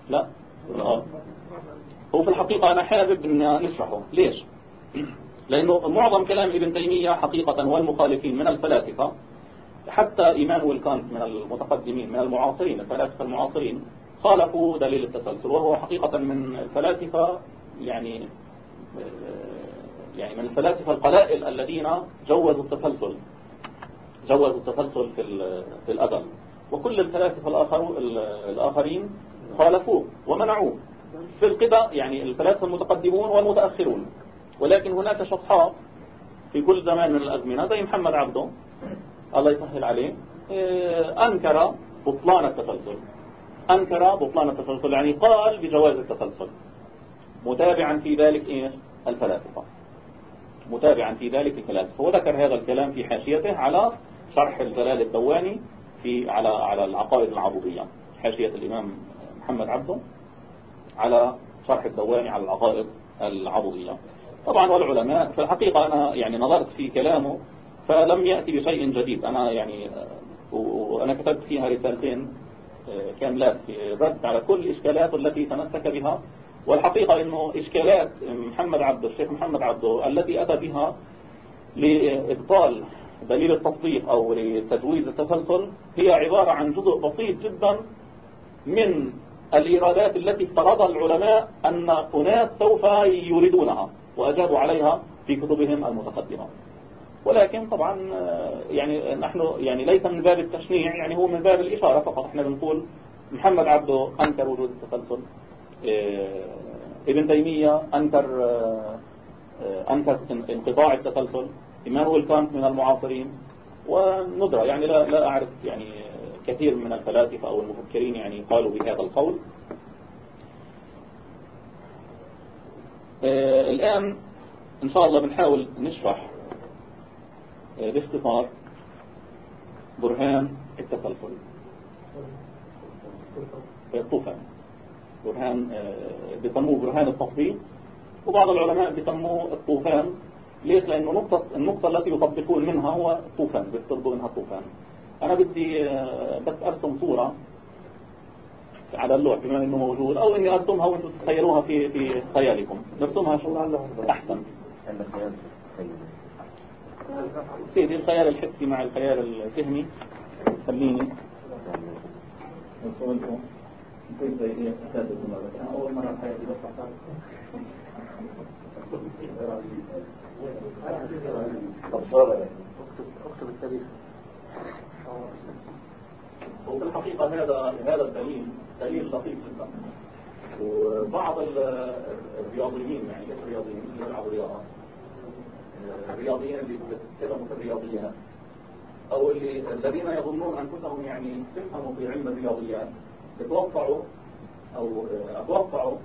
لا؟ لا هو في الحقيقة أنا حابب أن نشرحه. ليش؟ لأنه معظم كلام ابن تيمية حقيقة والمخالفين من الفلاسفة حتى إيمانويل كانت من المتقدمين من المعاصرين الفلاسفة المعاصرين خالفوا دليل التسلسل. وهو حقيقة من الفلاسفة يعني يعني من الفلاسفة القلائل الذين جوزوا التسلسل. جوزوا التسلسل في في الأزل وكل الفلاسفة الآخر الآخرين خالفوه ومنعوه. في القدى يعني الفلاسفة المتقدمون والمتأخرون. ولكن هناك شطحات في كل زمان من الأزمنة زي محمد عبده. الله يسهل عليه. آه، أنكر بطلان التسلسل. أنكر بطلان التسلسل يعني قال بجواز التسلسل. متابعا في ذلك إيش؟ الفلاسفة. متابعا في ذلك الفلاسفة. وذكر هذا الكلام في حاشيته على شرح الجلال الدواني في على على العقائد العبودية حاشية الإمام محمد عبده. على شرح الدواني على العقائد العبودية طبعا والعلماء في الحقيقة أنا يعني نظرت في كلامه فلم يأتي بشيء جديد. أنا يعني وأنا كتبت فيها رسالتين آه، كاملات الرد على كل الإشكالات التي تمسك بها. والحقيقة أنه إشكالات محمد عبده الشيخ محمد عبده التي أتى بها لإبطال دليل التصديق أو لتجويز التسلسل هي عبارة عن جزء بسيط جدا من الإيرادات التي افترضها العلماء أن أناس سوف يريدونها وأجابوا عليها في كتبهم المتقدمة. ولكن طبعا يعني نحن يعني ليس من باب التشنيع يعني هو من باب الإشارة فقط. إحنا بنقول محمد عبده أنكر وجود التسلسل. إيه، ابن تيمية أنكر أنكر انقطاع التسلسل. إمانويل كانت من المعاصرين. وندرة يعني لا, لا أعرف يعني كثير من الفلاسفة أو المفكرين يعني قالوا بهذا القول. آه، الآن إن شاء الله بنحاول نشرح آه، باختصار برهان التسلسل. الطوفان برهان آه، بيسموه برهان التطبيق وبعض العلماء بيسموه الطوفان. ليش؟ لأنه نقطة النقطة التي يطبقون منها هو الطوفان بيفترضوا منها الطوفان أنا بدي بس أرسم صورة على اللوح بما إنه موجود أو إني أرسمها وأنتم تتخيلوها في في خيالكم. نرسمها شو؟ أحسن. سيدي الخيال الحسي مع الخيال الذهني خليني. كيف أنا أول مرة في حياتي بس أكتب التاريخ. وفي الحقيقة هذا هذا الدليل دليل لطيف جدا. وبعض الرياضيين يعني الرياضيين اللي بيلعبوا رياضة الرياضيين اللي بيتكلموا في الرياضيات أو اللي الذين يظنون أنفسهم يعني تفهموا في علم الرياضيات يتوقعوا أو أتوقعوا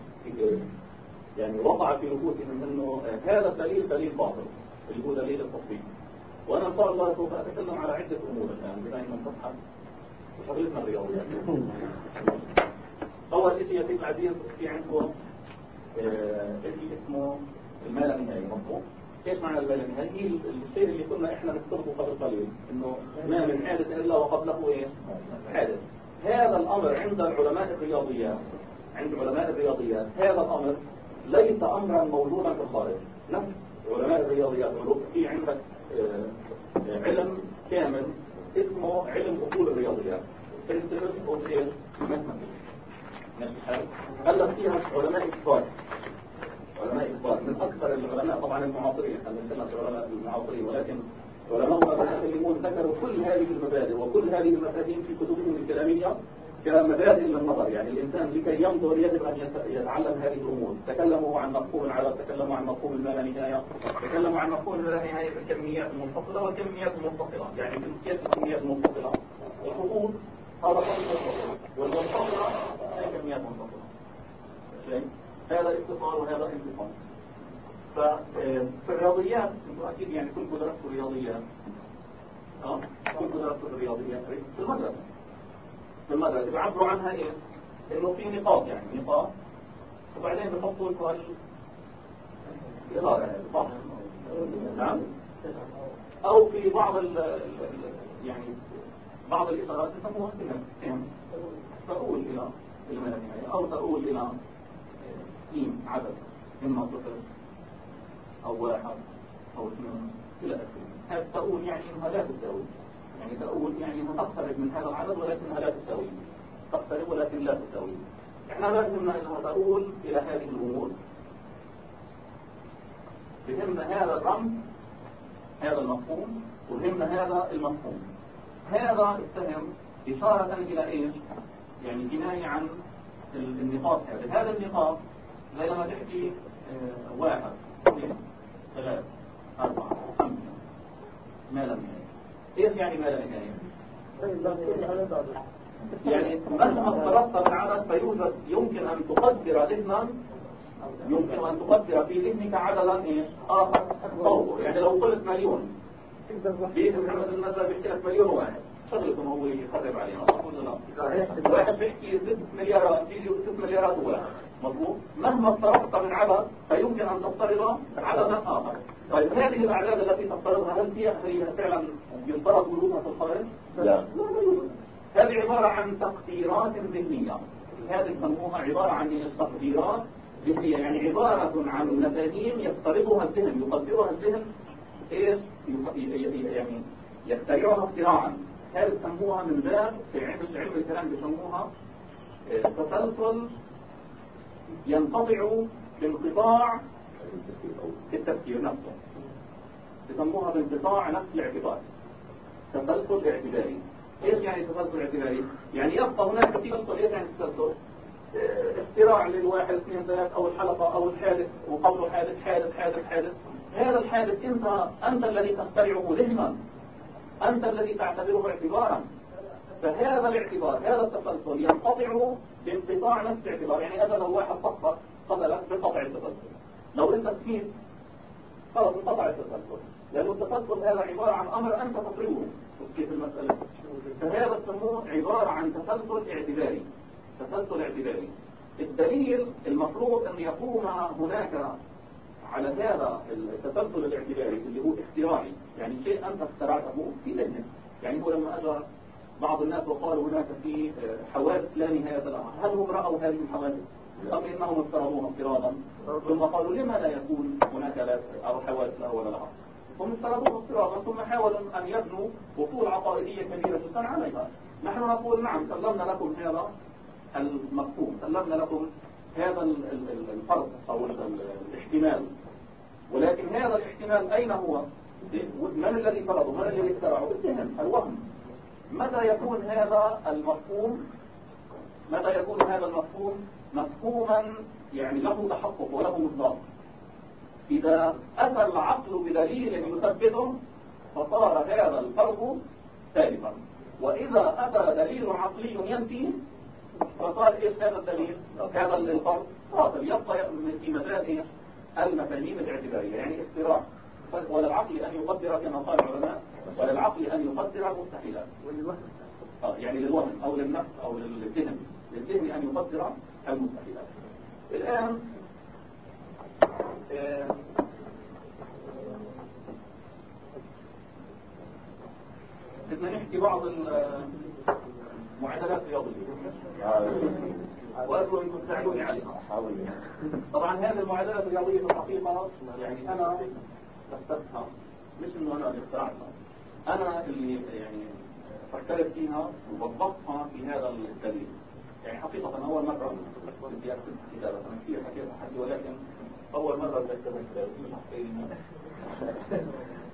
يعني وقع في نفوسهم أنه هذا الدليل دليل باطل اللي هو دليل التطبيق. وأنا إن شاء الله سوف أتكلم على عدة أمور الآن بما أن نفتح شغلتنا الرياضيات أول شيء يا سيد العزيز في عندكم آه، شيء اسمه المال النهائي مضبوط إيش معنى المال النهائي؟ هي الشيء اللي كنا إحنا نفترضه قبل قليل إنه ما من حادث إلا وقبله إيش؟ حادث هذا الأمر عند العلماء الرياضيات عند علماء الرياضيات هذا الأمر ليس امرا موجودا في الخارج. نفس علماء الرياضيات في عندك آه، علم كامل اسمه علم أصول الرياضيات. Principles of ألف فيها علماء كبار علماء كبار من أكثر العلماء طبعا المعاصرين. خلينا نتكلم في العلماء المعاصرين. ولكن علماء المتكلمون ذكروا كل هذه المبادئ وكل هذه المفاهيم في كتبهم الكلامية كمبادئ للنظر يعني الإنسان لكي ينظر يجب أن يتعلم هذه الأمور. تكلموا عن مفهوم العدد تكلموا عن مفهوم الما نهاية تكلموا عن مفهوم الما نهاية الكميات المنفصلة والكميات المنفصلة يعني كيف الكميات المنفصلة الخطوط هذا خطوط والمنفصلة هي كميات منفصلة. هذا اتصال وهذا انفصال ففي الرياضيات أنتم أكيد يعني كلكم درستوا رياضيات أه؟ كلكم درستوا الرياضيات. في المدرسة. في المدرسة بيعبروا عنها إيه؟ انه في نقاط يعني نقاط. وبعدين بحطوا لكم الإدارة صح نعم. أو في بعض ال يعني بعض الإشارات يسموها سهم تقول إلى المنهج أو تقول إلى قيم عدد. إما صفر أو واحد أو اثنين إلى آخره. هذا تقول يعني إنها لا تساوي يعني تقول يعني تقترب من هذا العدد ولكنها لا تساوي. تقترب ولكن لا تساوي. إحنا لازمنا انها تقول إلى هذه الأمور. فهمنا هذا الرمز هذا المفهوم وفهمنا هذا المفهوم. هذا السهم إشارة إلى إيش؟ يعني جناية عن النقاط هذه. هذا النقاط زي لما تحكي آه، واحد اثنين ثلاث أربعة خمسة ما لم إيش يعني ما لم يعني مهما افترضت العدد فيوجد يمكن أن تقدر ذهنا يمكن أن تقدر في ذهنك عددا إيش؟ آخر يعني لو قلت مليون. بيت محمد المزا بيحكي لك مليون واحد. شغلكم هو يخرب علينا لا؟ واحد بيحكي 6 مليارات بيجي 6 مليارات واحد مضبوط مهما افترضت من عدد فيمكن أن تفترض عددا آخر. طيب هذه الأعداد التي تفترضها هل هي هي فعلا يفترض وجودها في الخارج؟ لا. لا. هذه عبارة عن تقديرات ذهنية. هذه يسموها عبارة عن تقديرات ذهنية. يعني عبارة عن مفاهيم يفترضها الذهن. يقدرها الذهن إيش؟ يعني يخترعها اختراعا. هذه يسموها من باب؟ في علم علم الكلام بيسموها آه، تسلسل ينقطع بانقطاع التفكير نفسه. يسموها بانقطاع نفس الاعتبار تسلسل اعتباري إيش يعني تسلسل اعتباري؟ يعني يبقى هناك تسلسل إيش يعني تسلسل؟ اختراع للواحد اثنين ثلاث أو الحلقة أو الحادث وقبله حادث حادث حادث حادث. هذا الحادث انت أنت الذي تخترعه ذهنا. أنت الذي تعتبره اعتبارا. فهذا الاعتبار هذا التسلسل ينقطع بانقطاع نفس الاعتبار. يعني أنا لو واحد فقط قبلك بقطع التسلسل لو أنت سكيت خلاص انقطع التسلسل لأن التسلسل هذا عبارة عن أمر أنت تطلبه كيف المسألة؟ فهذا سموه عبارة عن تسلسل اعتباري. تسلسل اعتباري. الدليل المفروض أن يقوم هناك على هذا التسلسل الاعتباري اللي هو اختراعي يعني شيء أنت اخترعته في ذهنك يعني هو لما أجى بعض الناس وقالوا هناك في حوادث لا نهاية لها. هل هم رأوا هذه الحوادث؟ أم إنهم افترضوها افتراضا ثم قالوا لما لا يكون هناك لا أو حوادث لا ولا لها هم افترضوها افتراضا ثم حاولوا أن يبنوا أصول عقائدية كبيرة عليها. نحن نقول نعم سلمنا لكم هذا المفهوم سلمنا لكم هذا الفرض أو الاحتمال. ولكن هذا الاحتمال أين هو؟ من الذي فرضه من الذي اخترعه الذهن الوهم. متى يكون هذا المفهوم؟ متى يكون هذا المفهوم؟ مفهوما يعني له تحقق وله مصداق. إذا أتى العقل بدليل يثبته فصار هذا الفرض ثالثا وإذا أتى دليل عقلي ينفي فصار إيش هذا الدليل هذا الفرض باطل يبقى في مجال المفاهيم الاعتبارية يعني اختراع. وللعقل أن يقدر كما قال العلماء وللعقل أن يقدر المستحيلات آه يعني للوهم أو للنفس أو للذهن للذهن أن يقدر المستحيلات الآن آه بدنا نحكي بعض المعادلات الرياضية وأرجو أن تساعدوني عليها طبعا هذه المعادلات الرياضية في الحقيقة يعني أنا اخترتها مش إنه أنا اللي اخترعتها أنا اللي يعني فكرت فيها ووظفتها في هذا الدليل. يعني حقيقة أول مرة بدي أكتب كتابة أنا كثير حكيت حكي ولكن أول مرة بدي أكتب كتابة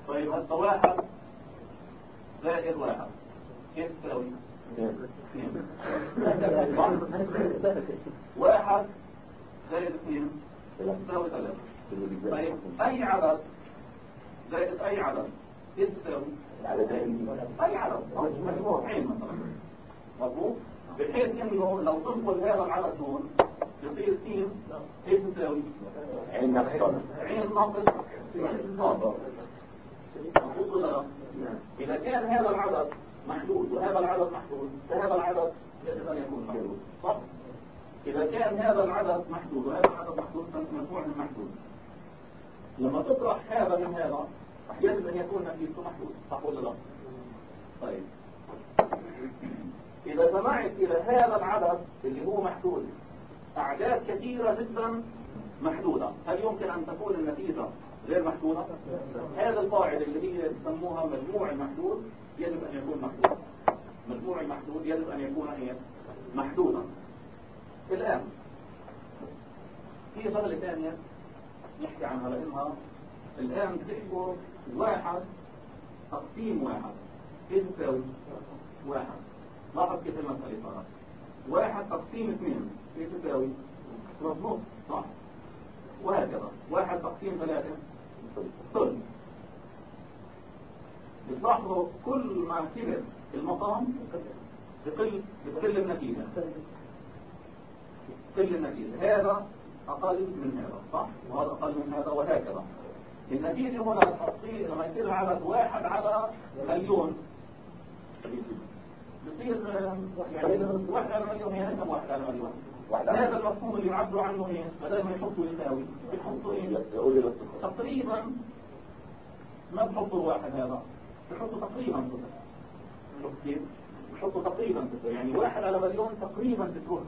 طيب هسه واحد زائد واحد. كيف تساوي؟ واحد زائد اثنين. تساوي ثلاثة. طيب أي عدد؟ زائد أي عدد؟ تساوي؟ أي عدد؟ مجموعين مثلا. مظبوط بحيث إنه لو تنقل هذا العدد هون يصير سين إيش تساوي؟ عين ناقص. عين ناقص. مظبوط ولا لا؟ إذا كان هذا العدد محدود. وهذا العدد محدود. فهذا العدد يجب أن يكون محدود. صح؟ إذا كان هذا العدد محدود وهذا العدد محدود فمجموع محدود. لما تطرح هذا من هذا يجب أن يكون نتيجته محدود. صح ولا لا؟ طيب. إذا سمعت إلى هذا العدد اللي هو محدود أعداد كثيرة جدا محدودة. هل يمكن أن تكون النتيجة غير محدودة هذا القاعدة اللي هي يسموها مجموع المحدود يجب أن يكون محدود مجموع المحدود يجب أن يكون إيه؟ محدودا الآن في شغلة ثانية نحكي عنها لأنها الآن بتحكوا واحد تقسيم واحد إيش تساوي؟ واحد لاحظ كيف المسألة صارت واحد تقسيم اثنين إيش تساوي؟ صح وهكذا واحد تقسيم ثلاثة بتلاحظوا كل ما كبر المقام بقل بتقل النتيجة. بتقل النتيجة. هذا أقل من هذا صح؟ وهذا أقل من هذا وهكذا. النتيجة هنا تصير لما يصير العدد واحد على مليون. بصير يعني واحد على مليون يعني كم واحد على مليون؟ هذا المفهوم اللي يعبروا عنه إيه؟ بدل ما يحطوا يساوي بيحطوا إيه تقريبا ما بحطوا الواحد هذا؟ بحطوا تقريبا كيف؟ بحطوا تقريبا صفر يعني واحد على مليون تقريبا بتروح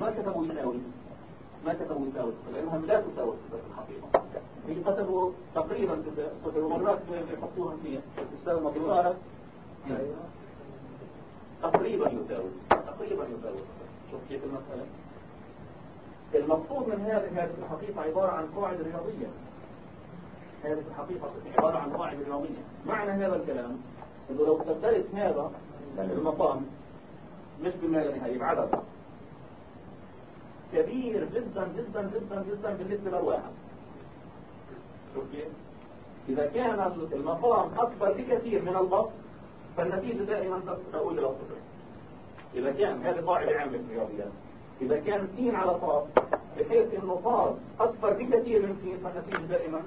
ما كتبوا يساوي ما كتبوا يساوي لأنهم لا تساوي في الحقيقة. اللي كتبوا تقريبا صفر ومرات بيحطوها في تساوي مقدار تقريبا يساوي تقريبا يساوي شوف كيف المسألة. المقصود من هذه الحقيقة عبارة عن قاعدة رياضية. هذه الحقيقة عبارة عن قاعدة رياضية. معنى هذا الكلام إنه لو استبدلت هذا المقام مش بما نهاية بعدد كبير جدا جدا جدا جدا بالنسبة للواحد. شوف كيف؟ إذا كان المقام أكبر بكثير من البسط فالنتيجة دائما تقول إلى الصفر إذا كان هذه قاعدة عامة في الرياضيات إذا كان س على صاد بحيث إنه صاد أكبر بكثير من س فالنتيجة دائما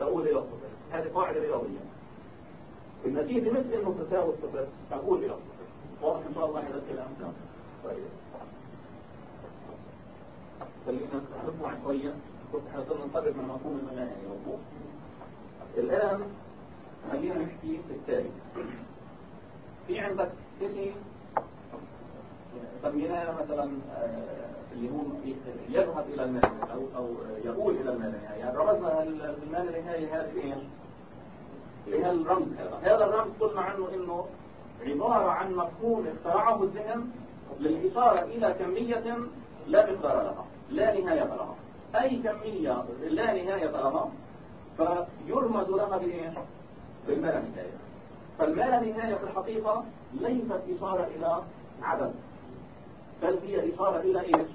تقول إلى الصفر. هذه قاعدة رياضية. النتيجة مش إنه تساوي الصفر تقول إلى الصفر. واضح إن شاء الله هذا الكلام. طيب. خلينا نطلع شوية. كنت حاصل نقرب من مفهوم المناهي مفهوم الآن خلينا نحكي في التالي. في عندك شيء سميناه مثلا اللي هو يذهب إلى المال أو أو يقول إلى المال يعني رمزنا المال النهائي هذه هي الرمز هذا هذا الرمز قلنا عنه إنه عبارة عن مفهوم اخترعه الذهن للإشارة إلى كمية لا مقدار لها لا نهاية لها. أي كمية لا نهاية لها فيرمز لها بإيش؟ بالما لا نهاية فالما لا نهاية في الحقيقة ليست إشارة إلى عدد بل هي إشارة إلى إيش؟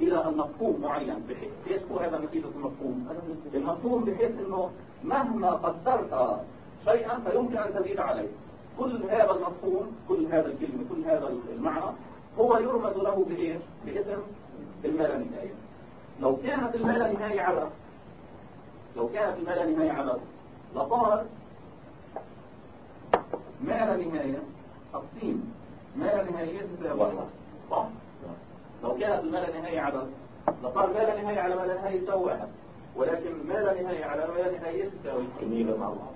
إلى المفهوم معين بحيث إيش هو هذا نتيجة المفهوم؟ المفهوم بحيث إنه مهما قدرت شيئا فيمكن أن تزيد عليه كل هذا المفهوم كل هذا الكلمة كل هذا المعنى هو يرمز له بإيش؟ باسم الملا نهاية لو كانت الملا نهاية عدد لو كانت الملا نهاية عدد لصار ما لا نهاية تقسيم ما لا نهاية صح؟ لو كانت ما لا نهاية عدد لصار ما لا نهاية على ما لا نهاية يساوي ولكن ما لا نهاية على ما لا نهاية تساوي كمية مع الله.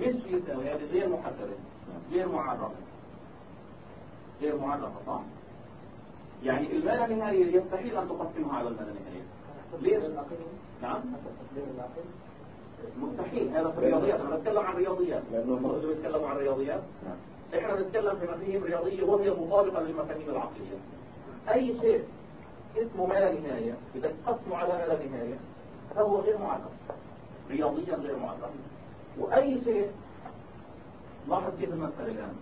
مش يساوي هذه غير محددة غير معرفة غير معرفة صح؟ يعني الما لا نهاية يستحيل أن تقسمها على الما لا نهاية. ليش؟ نعم. مستحيل هذا في الرياضيات. أنا بتكلم عن رياضيات لأنه المفروض بيتكلموا عن رياضيات إحنا بنتكلم في مفاهيم رياضية وهي مطابقة للمفاهيم العقلية. أي شيء اسمه ما لا نهاية إذا تقسمه على ما لا نهاية فهو غير معرف رياضيا غير معرف وأي شيء لاحظ كيف المسألة الآن.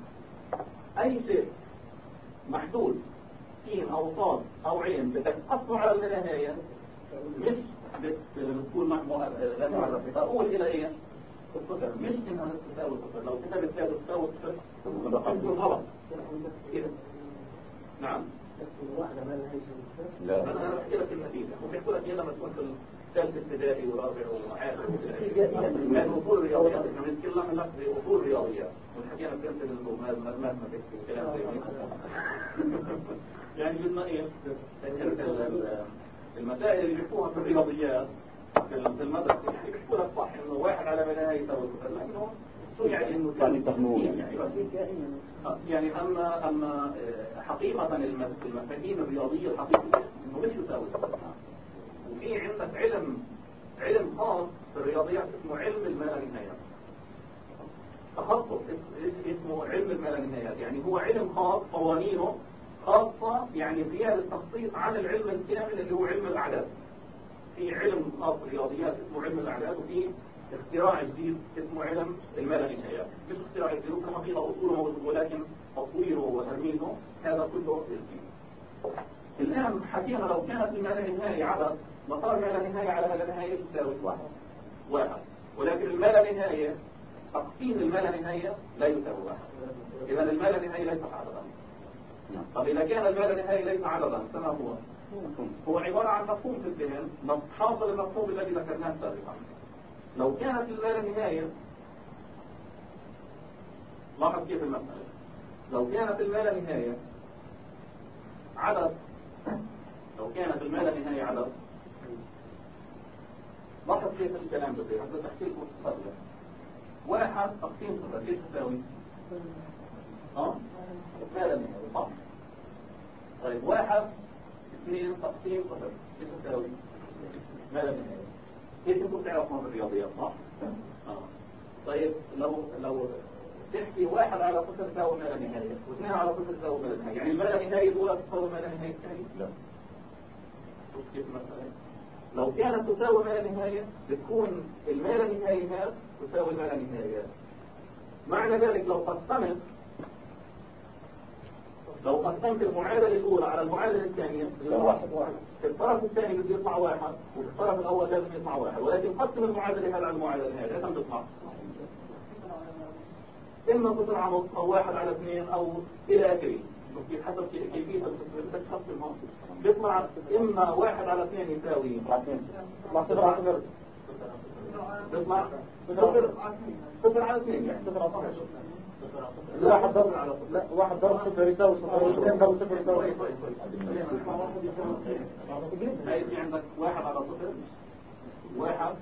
أي شيء محدود سين أو صاد أو عين تحطه على النهاية مش بتكون معرفة أقول إلى إيه؟ الصفر مش إنها تساوي الصفر لو كتبت تساوي تساوي تكون غلط. نعم. لا. أنا بحكي لك النتيجة وبحكي لك لما تكون في ثالث ابتدائي ورابع وعاشر من اصول الرياضيات إحنا بنتكلم لك باصول الرياضيات والحكينا بتمثل الماثماتكس والكلام زي يعني بدنا إيه المسائل اللي بيحكوها في الرياضيات. في المدرسة بيحكوا لك صح انه واحد على صفر لأنه يعني انه كان يعني يعني أما اما حقيقة المفاهيم الرياضية الحقيقية إنه مش يساوي وفي عندك علم علم خاص في الرياضيات اسمه علم المالانهايات تخصص اسمه علم المالانهايات يعني هو علم خاص قوانينه خاصة يعني فيها التخصيص عن العلم الكامل اللي هو علم الأعداد في علم خاص رياضيات اسمه علم الأعداد وفي اختراع جديد اسمه علم المالانهايات مش اختراع جديد كما قيل أصوله ولكن تطويره وترميزه هذا كله جديد الآن حكينا لو كانت المالانهاية عدد مطار ما لا نهاية على هذا نهاية تساوي واحد. واحد. ولكن المال لا نهاية تقسيم المال لا نهاية لا يساوي واحد. إذا المال لا نهاية ليس عددا. طب إذا كان المال لا نهاية ليس عددا فما هو؟ هو عبارة عن مفهوم في الذهن حاصل المفهوم الذي ذكرناه سابقا. لو كانت المال نهاية لاحظ كيف المسألة. لو كانت المال نهاية عدد لو كانت المال نهاية عدد. لاحظ كيف الكلام ده حتى تحكي لكم التصرف واحد تقسيم صفر. كيف تساوي؟ آه ما لم صح؟ طيب واحد اثنين تقسيم صفر كيف تساوي؟ ما لم كيف أنتم بتعرفوا في الرياضيات صح؟ آه. طيب لو لو تحكي واحد على صفر تساوي ما لا نهاية واثنين على صفر تساوي ما لا نهاية يعني ما لا نهاية الأولى تساوي ما لا نهاية الثانية؟ لا. شوف كيف مثلا. لو كانت تساوي ما لا نهاية بتكون الما لا نهاية تساوي ما لا نهاية معنى ذلك لو قسمت لو قسمت المعادلة الأولى على المعادلة الثانية واحد واحد. في الطرف الثاني بده يطلع واحد وفي الطرف الأول لازم يطلع واحد. ولكن قسم المعادلة هذا على المعادلة هذه كم تطلع؟ إما تطلع على نص أو واحد على اثنين أو إلى آخره. حسب كيفية بدك تخصم بيطلع إما واحد على اثنين يساوي. يطلع صفر على صفر. بيطلع صفر صفر على اثنين. يعني صفر على صفر. واحد ضرب لا واحد ضرب صفر يساوي صفر واثنين ضرب صفر يساوي في عندك واحد على صفر واحد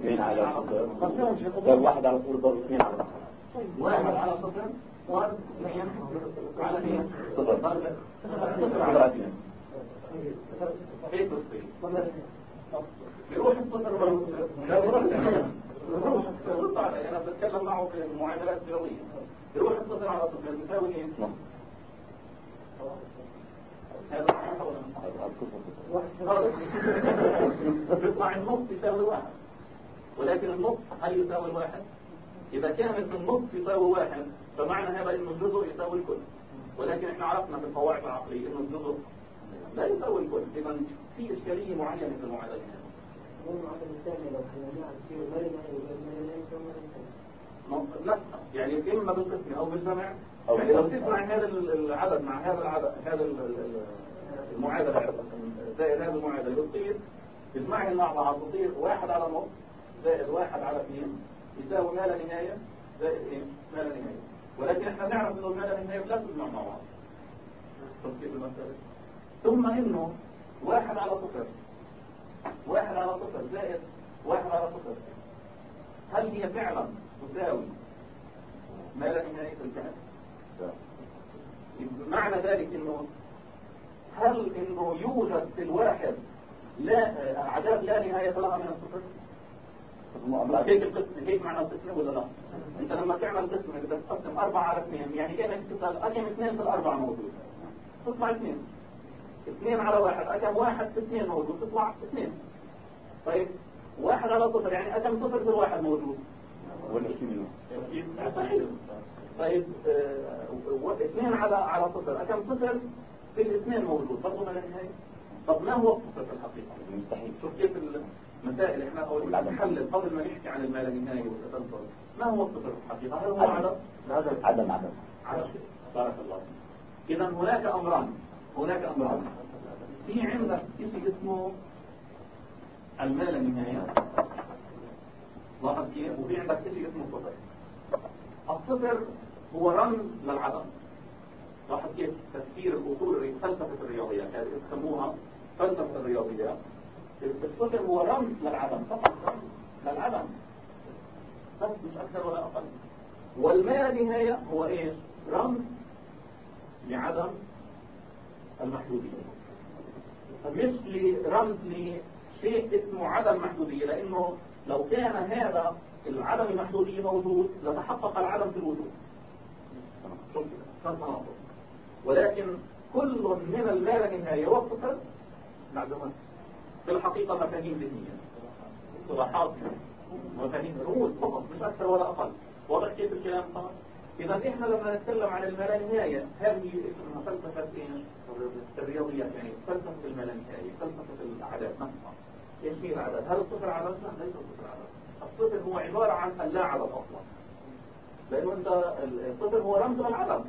اثنين على صفر واحد على صفر ضرب اثنين على صفر واحد على صفر ضرب اثنين على اثنين صفر صفر على اثنين كيف تصير؟ بيروح الصفر لا بيروح الصفر أنا بتكلم معه في المعادلات الرياضيه يروح الصفر على صفر بيساوي إيه؟ هذا صحيح ولا بيطلع النص يساوي واحد. ولكن النص هل يساوي الواحد؟ إذا كانت النص يساوي واحد فمعنى هذا إنه الجزء يساوي الكل. ولكن إحنا عرفنا في القواعد العقلية إنه الجزء لا يساوي الكل. إذا في إشكالية معينة في المعادلة. يعني إما بالقسم أو بالجمع يعني لو تجمع هذا العدد مع هذا العدد هذا المعادلة. زائد هذا المعادلة. يصير تجمعهم مع بعض تصير واحد على نص زائد واحد على اثنين. يساوي ما لا نهاية زائد إيه؟ ما لا نهاية. ولكن إحنا نعرف إنه ما لا نهاية لا تجمع مع بعض. ثم إنه واحد على صفر. واحد على صفر زائد واحد على صفر. هل هي فعلا تساوي ما لا نهاية الجهة معنى ذلك إنه هل إنه يوجد في الواحد لا أعداد لا نهاية لها من الصفر؟ هيك القسم؟ هيك معنى القسم ولا لا؟ أنت لما تعمل قسم بدك تقسم أربعة على اثنين يعني كأنك تسأل أكم اثنين في الأربعة موجود. تطلع اثنين. اثنين على واحد أكم واحد في اثنين موجود تطلع اثنين. طيب واحد على صفر يعني أكم صفر في الواحد موجود. منه. طيب آه، اثنين على على صفر كم صفر في الاثنين موجود. برضه ما نهاية؟ طب ما هو الصفر في الحقيقة؟ مستحيل. شوف كيف المسائل إحنا نحلل قبل ما نحكي عن المال نهاية والتسلسل ما هو الصفر في الحقيقة؟ هل هو عدم. عدم عدم. عدد بارك الله اذا هناك أمران. هناك في عندك شيء اسمه المال النهاية لاحظ كيف وفي عندك شيء اسمه الصفر الصفر هو رمز للعدم لاحظ كيف تفسير الأصول فلسفة الرياضيات هذه يسموها فلسفة الرياضيات الصفر هو رمز للعدم فقط رمز للعدم بس مش أكثر ولا أقل. والما نهايه هو إيش؟ رمز لعدم المحدودية. مش لرمز لشيء اسمه عدم محدودية لأنه لو كان هذا العدم المحدودية موجود لتحقق العدم في الوجود. ولكن كل من المال نهاية والصفر معلومات في الحقيقة مفاهيم ذهنية. اصطلاحات مفاهيم رموز فقط مش أكثر ولا أقل. واضح كيف الكلام؟ إذا إحنا لما نتكلم عن المال نهاية هذه فلسفة الرياضيات يعني فلسفة المال نهاية فلسفة الأعداد نفسها إيش هي العدد؟ هل الصفر عدد؟ لا ليس الصفر عدد الصفر هو عبارة عن اللا عدد أصلا لأنه أنت الصفر هو رمز للعدم.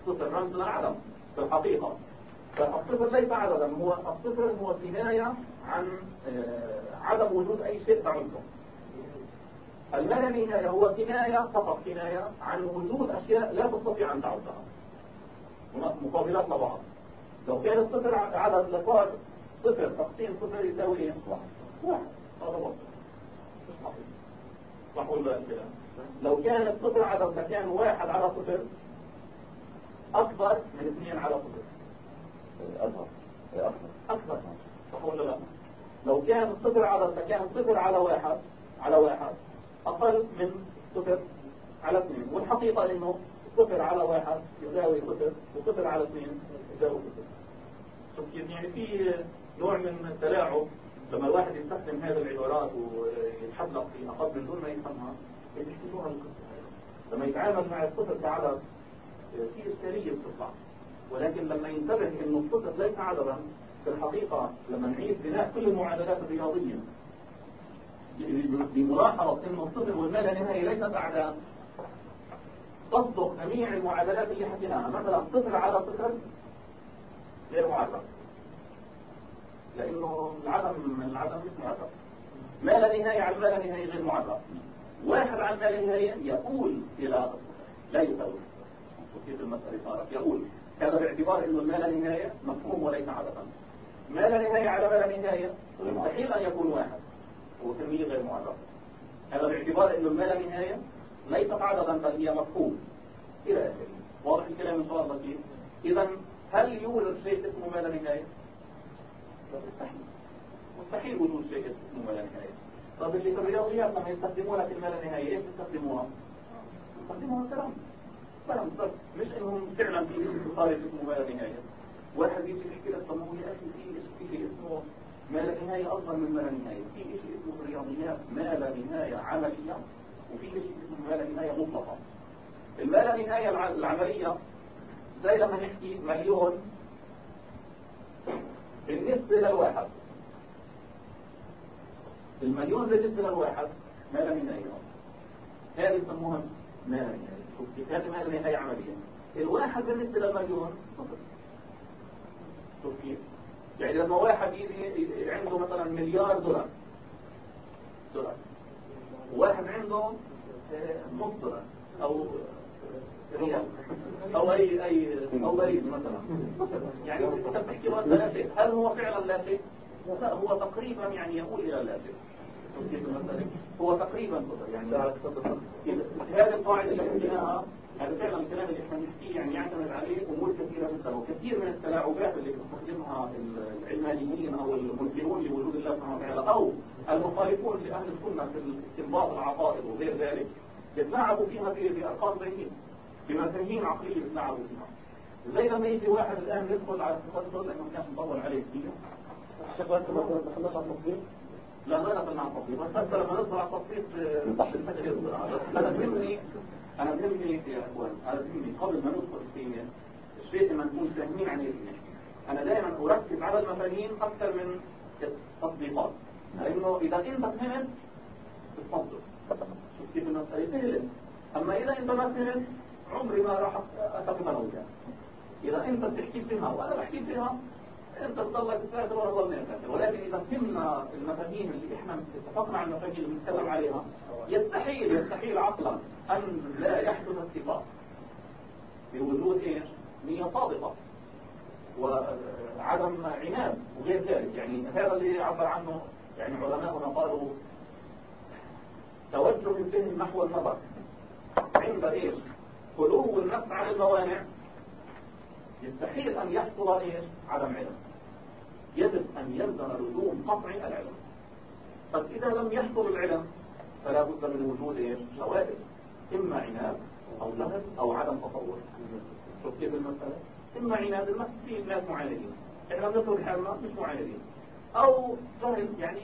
الصفر رمز للعدم في الحقيقة. فالصفر ليس عددا هو الصفر هو كناية عن آه، عدم وجود أي شيء تعرفه المدني هو كناية فقط كناية عن وجود أشياء لا تستطيع أن تعدها. مقابلات لبعض لو كان الصفر عدد لصار صفر تقسيم صفر يساوي إيه؟ واحد. هذا هو صح ولا الكلام لو كان الصفر عدد لكان واحد على صفر أكبر من اثنين على صفر. أكبر. أكبر. أكبر. صح ولا لا لو كان الصفر عدد لكان صفر على واحد على واحد أقل من صفر على اثنين. والحقيقة إنه صفر على واحد يساوي صفر وصفر على اثنين يساوي صفر يعني في نوع من التلاعب لما الواحد يستخدم هذه العبارات ويتحدث في أقل من دون ما يفهمها يكتشفوها لما يتعامل مع الصفر كعدد في إشكالية بتطلع. ولكن لما ينتبه إنه الصفر ليس عددا في الحقيقة لما نعيد بناء كل المعادلات الرياضية بملاحظة إنه الصفر والما نهاية ليست أعداد تصدق جميع المعادلات اللي حكيناها. مثلا صفر على صفر غير معرف لأنه العدم العدم مش معرف ما لا نهاية على ما لا نهاية غير معرف واحد على ما لا نهاية يقول إلى لا يساوي كيف المسألة صارت يقول هذا باعتبار أنه ما لا نهاية مفهوم وليس عددا. ما لا نهاية على ما لا نهاية مستحيل أن يكون واحد. هو كمية غير معرفة هذا باعتبار أنه ما لا نهاية ليست عددا بل هي مفهوم. إلى آخره. واضح الكلام إن شاء الله كيف؟ إذا هل يوجد شيء اسمه ما لا نهاية مستحيل. مستحيل وجود شيء اسمه ما لا نهاية طب اللي في الرياضيات لما يستخدمونها كلمة لا نهاية إيش يستخدموها؟ يستخدموها كلام. كلام. بس مش إنهم فعلا في شيء خارج اسمه ما لا نهاية واحد يجي يحكي لك طب يا أخي في شيء اسمه ما لا نهاية أفضل من ما لا نهاية في شيء اسمه الرياضيات ما لا نهاية عملية وفي شيء اسمه ما لا نهاية مطلقة الما لا نهاية العملية؟ زي لما نحكي مليون بالنسبة للواحد. المليون بالنسبة للواحد ما لا نهاية هذه يسموها ما لا نهاية هذه ما لا نهاية عملية. الواحد بالنسبة للمليون صفر شوف كيف. يعني لما واحد يجي عنده مثلا مليار دولار دولار. واحد عنده آه، نص دولار أو ريال أو أي أي أو بريد مثلا. يعني أنت بتحكي لا شيء. هل هو فعلا لا شيء؟ لا هو تقريبا يعني يقول إلى لا شيء. هو تقريبا يعني هذه القاعدة اللي حكيناها هذا فعلا الكلام اللي إحنا بنحكيه يعني يعتمد عليه أمور كثيرة جدا وكثير من التلاعبات اللي بيستخدمها العلمانيين أو المنكرون لوجود الله سبحانه وتعالى أو المخالفون لأهل السنة في استنباط العقائد وغير ذلك يتلاعبوا فيها بارقام بينين بمفاهيم عقلية يتلاعبوا فيها زي لما يجي واحد الآن يدخل على التفضل لأنه كان مطول عليه كثير الشيخ مثلا خلص على التطبيق؟ لا لا لا مع التطبيق. بس حتى لما ندخل على التطبيق أنا أنا بهمني يا أنا بهمني قبل ما ندخل في الشيء ما نكون فاهمين عن إيه أنا دائما أركز على المفاهيم أكثر من التطبيقات لأنه إذا انت فهمت تفضل. شوف كيف المسألة سهلة أما إذا أنت ما فهمت عمري ما راح أنا وياك إذا أنت بتحكي فيها وأنا بحكي فيها انت تسافر وأنا ضلني اسافر ولكن إذا فهمنا المفاهيم اللي إحنا اتفقنا على المفاهيم اللي بنتكلم عليها يستحيل يستحيل عقلا أن لا يحدث اتفاق بوجود إيش؟ نية صادقة وعدم عناد وغير ذلك يعني هذا اللي عبر عنه يعني علماؤنا قالوا توجه الذهن نحو النظر عند إيش؟ خلو النفس عن الموانع يستحيل أن يحصل إيش؟ عدم علم يجب أن يلزم لزوم قطع العلم. طب إذا لم يحصل العلم فلا بد من وجود إيش؟ شوائب إما عناد أو لهب أو عدم تطور. شوف كيف المسألة؟ إما عناد المس في ناس معاندين. إحنا بنترك حالنا مش معاندين. أو جهل يعني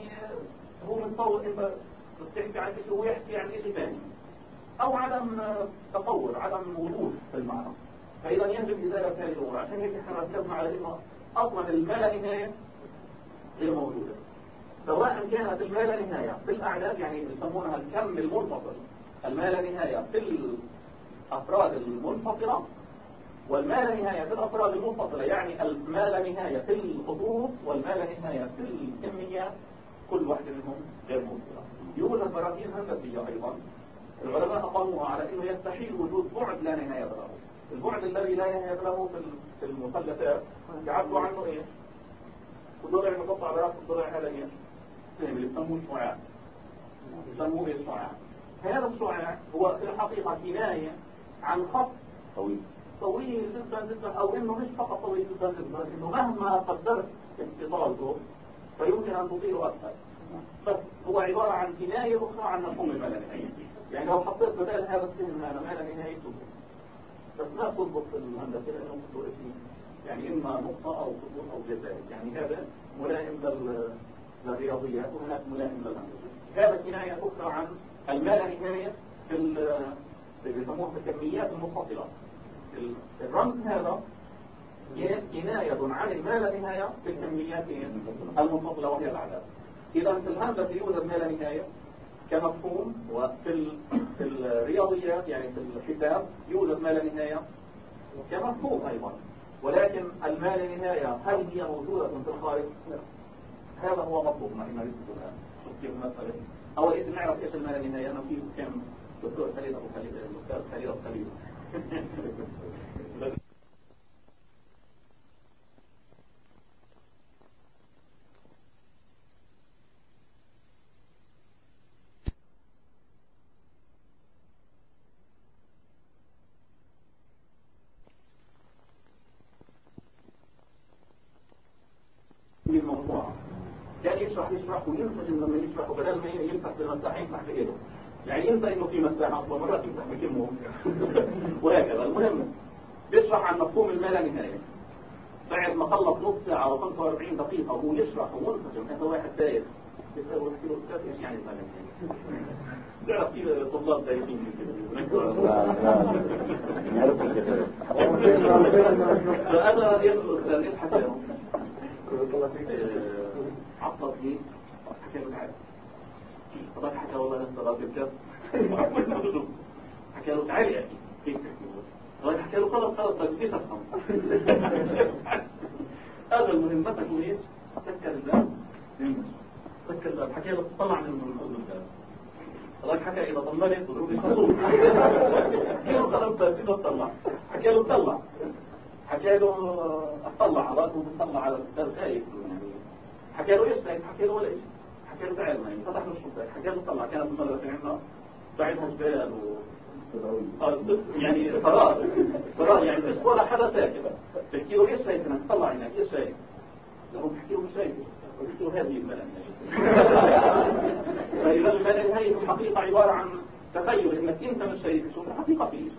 هو متصور أنت بتحكي عن شيء هو يحكي عن شيء ثاني أو عدم تطور عدم وجود في المعنى. فإذا يجب إزالة هذه الأمور. عشان هيك إحنا ركزنا على إنه أصلا الما لا نهاية غير موجودة سواء كانت الما لا نهاية بالأعداد يعني يسمونها الكم المنفصل. الما لا نهاية في الأفراد المنفصلة والما لا نهاية في الأفراد المنفصلة. يعني الما لا نهاية في الخطوط والما لا نهاية في الكميات كل واحدة منهم غير منفصلة يوجد براهين هندسية أيضا. العلماء أقاموها على أنه يستحيل وجود بعد لا نهاية له البعد الذي لا له في المثلثات يعبروا عنه إيه؟ الضلع المقطع على راس الضلع هذا إيه؟ اللي يسموه شعاع. يسموه إيه شعاع؟ هذا الشعاع هو في الحقيقة كناية عن خط طويل. طويل جدا جدا أو إنه مش فقط طويل جدا جدا إنه مهما قدرت اتصالته فيمكن أن تطيل أكثر. بس هو عبارة عن كناية أخرى عن مفهوم الملل يعني لو حطيت بدل هذا السهم هذا ما لا نهايته بس ما تضبط الهندسة لأنه خطوة اسمي يعني إما نقطة أو خطوط أو جزائر يعني هذا ملائم للرياضيات وهناك ملائم للهندسة. هذا كناية أخرى عن المال نهاية في اللي بيسموها الكميات المنفصلة الرمز هذا كناية عن المال نهاية في الكميات المنفصلة وهي الأعداد إذا في الهندسة يوجد ما لا نهاية كمفهوم وفي في الرياضيات يعني في الحساب يوجد ما لا نهاية كمفهوم أيضا. ولكن المال نهاية هل هي موجودة في الخارج؟ هذا هو مطلوبنا إن نريد شوف كيف المسألة. أول اسم نعرف إيش المال نهاية أنا في كم دكتور خليل أبو خليل الدكتور خليل أبو يشرح وينسى لما يشرح وبدل ما يمسح بالمساح يمسح بإيده يعني ينسى إنه في مساحة أصلا مرات يمسح بكلمه وهكذا. المهم بيشرح عن مفهوم المال نهاية بعد ما خلص نص ساعة أو 45 دقيقة وهو يشرح ومنسجم هذا واحد داير. بيسأله يحكي له أستاذ إيش يعني المال نهاية تعرف في طلاب دايرين كده؟ فأنا له تعالى طبعا حكى والله انت راجل كذا حكى له تعالى يا أخي كيف طبعا حكى له خلاص خلاص طيب إيش افهم هذا المهمتك وايش سكر الباب. سكر الباب. حكى له طلع من الباب. الله حكى إذا طلعت ضروري خلوه حكى له خلاص كده طلع؟ حكى له طلع. حكى له راسه بتطلع على الكتاب. خايف حكى له إيش؟ حكى له ولا إيش؟ حكى له تعال معي فتح له الشباك له طلع كانت المدرسة عندنا بعدها جبال و يعني فراغ. فراغ يعني مش ولا حدا ساكت بحكي له إيش انك طلع هناك إيش شايف؟ له بحكي له شايف؟ قلت له هذه الملل. فإذا الملل هي في الحقيقة عبارة عن تخيل إنك أنت مش شايف شو الحقيقة فيه.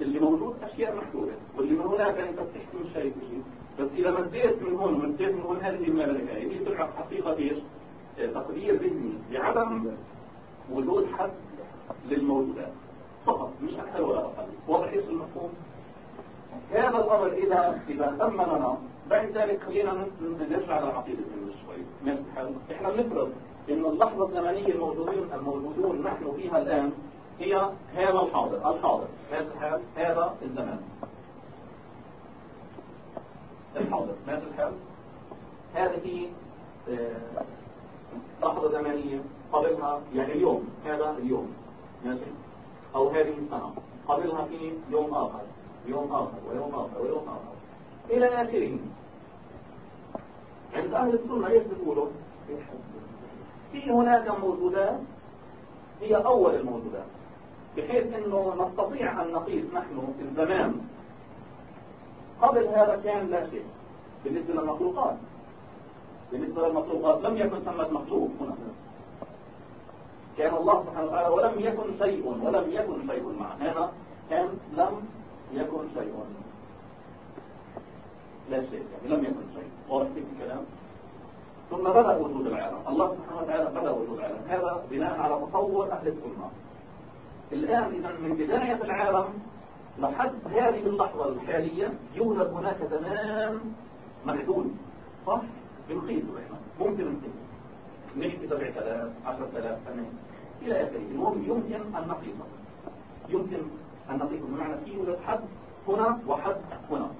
اللي موجود أشياء محدودة واللي من هناك أنت بتحكي مش شايف شيء. بس إذا مديت من هون ومديت من هون هذه الملكة هي تلعب حقيقة إيش؟ تقدير ذهني بعدم وجود حد للموجودات فقط مش أكثر ولا أقل. واضح إيش المفهوم؟ هذا الأمر إذا إذا تم لنا بعد ذلك خلينا نرجع على عقيدة شوي ماشي الحال إحنا بنفرض إن اللحظة الزمنية الموجودين الموجودون نحن فيها الآن هي هذا الحاضر الحاضر. ماشي الحال هذا الزمان الحاضر. ماشي الحال هذه آه، لحظة زمنية قبلها يعني اليوم هذا اليوم ماشي؟ أو هذه السنة قبلها في يوم آخر يوم آخر ويوم آخر ويوم آخر. إلى آخره. عند أهل السنة إيش بيقولوا؟ في هناك موجودات هي أول الموجودات بحيث أنه نستطيع أن نقيس نحن في الزمان. قبل هذا كان لا شيء بالنسبة للمخلوقات. بالنسبة للمخلوقات لم يكن ثمة مخلوق هنا. كان الله سبحانه وتعالى ولم يكن شيء ولم يكن شيء معه هنا كان لم يكن شيء. لا شيء يعني لم يكن شيء. واضح في الكلام. ثم بدأ وجود العالم. الله سبحانه وتعالى بدأ وجود العالم. هذا بناء على تصور أهل السنة. الآن إذا من بداية العالم لحد هذه اللحظة الحالية يوجد هناك زمان محدود صح؟ بنقيسه إحنا ممكن نقيسه نحكي 7000 10000 سنة إلى آخره. المهم يمكن أن نقيسه يمكن أن نقيسه بمعنى في يوجد حد هنا وحد هنا.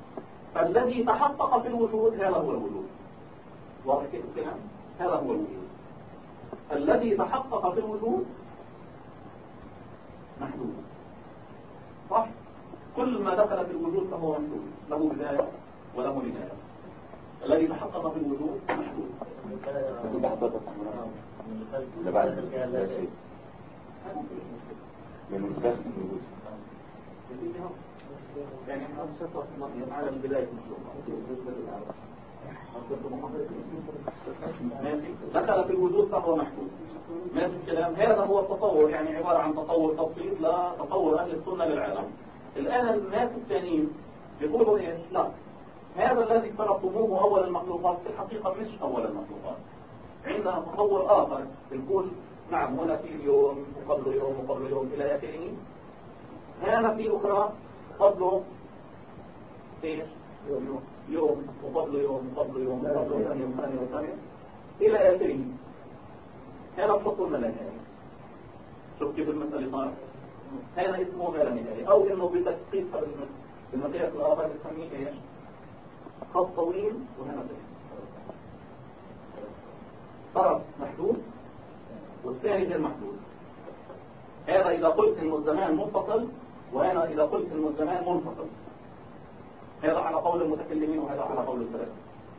فالذي تحقق في الوجود هذا هو الوجود. واضح كيف الكلام؟ هذا هو الوجود. الذي تحقق في الوجود محدود. صح؟ كل ما دخل في الوجود فهو محدود. له بداية وله نهاية. الذي تحقق في الوجود محدود. يعني على البداية دخل في الوجود فهو محدود. ماشي الكلام. هذا هو التصور يعني عبارة عن تصور تبسيط لا تصور أهل السنة للعالم. الآن الناس الثانيين يقولوا إيه لا. هذا الذي افترضتموه أول المخلوقات في الحقيقة مش أول المخلوقات. عندنا تصور آخر. نقول نعم هنا في يوم وقبل يوم وقبل يوم إلى آخره. هنا في أخرى قبله إيش؟ يوم وقبل يوم وقبل يوم وقبل ثانية وثانية وثانية إلى آخره. الفصل ما لا شوف كيف المسألة صارت هذا اسمه لا نهاية أو إنه بتدقيق بالمقياس الآخر بنسميه إيش؟ خط طويل وهنا طويل طرف محدود والثاني غير محدود. هذا إذا قلت إنه الزمان منفصل وأنا إذا قلت إنه الزمان منفصل. هذا على قول المتكلمين وهذا على قول الثلاثة.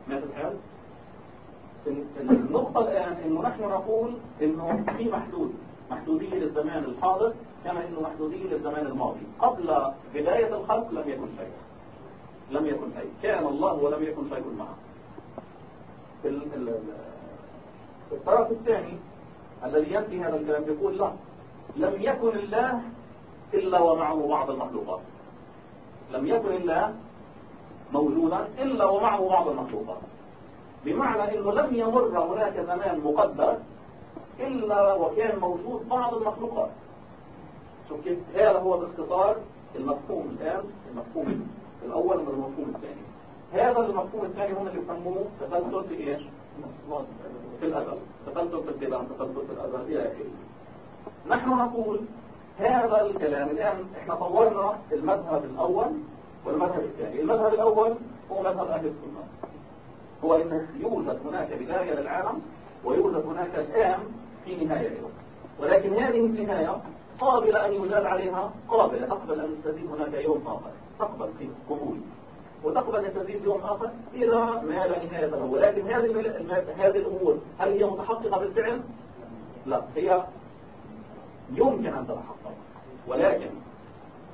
ماذا الحال؟ النقطة الآن إنه نحن نقول إنه في محدود. محدودية للزمان الحاضر كما إنه محدودية للزمان الماضي. قبل بداية الخلق لم يكن شيء لم يكن شيء كان الله ولم يكن شيء معه. الطرف الثاني الذي ينفي هذا الكلام يقول لا لم يكن الله إلا ومعه بعض المخلوقات. لم يكن الله موجودا إلا ومعه بعض المخلوقات. بمعنى أنه لم يمر هناك زمان مقدر إلا وكان موجود بعض المخلوقات. شوف كيف هذا هو باختصار المفهوم الآن المفهوم الأول من المفهوم الثاني. هذا المفهوم الثاني هم اللي يسموه تسلسل في إيش؟ في الأزل تسلسل في الدلام تسلسل في الأزل إلى آخره. نحن نقول هذا الكلام الآن إحنا طورنا المذهب الأول والمذهب الثاني. المذهب الأول هو مذهب أهل السنة. هو أن يوجد هناك بداية للعالم ويوجد هناك الآن في نهاية له ولكن هذه النهاية قابلة أن يزال عليها قابلة. تقبل أن تزيد هناك يوم آخر. تقبل في قبول. وتقبل تزيد يوم آخر إلى ما لا نهاية له ولكن هذه هذه الأمور هل هي متحققة بالفعل؟ لا هي يمكن أن تتحقق. ولكن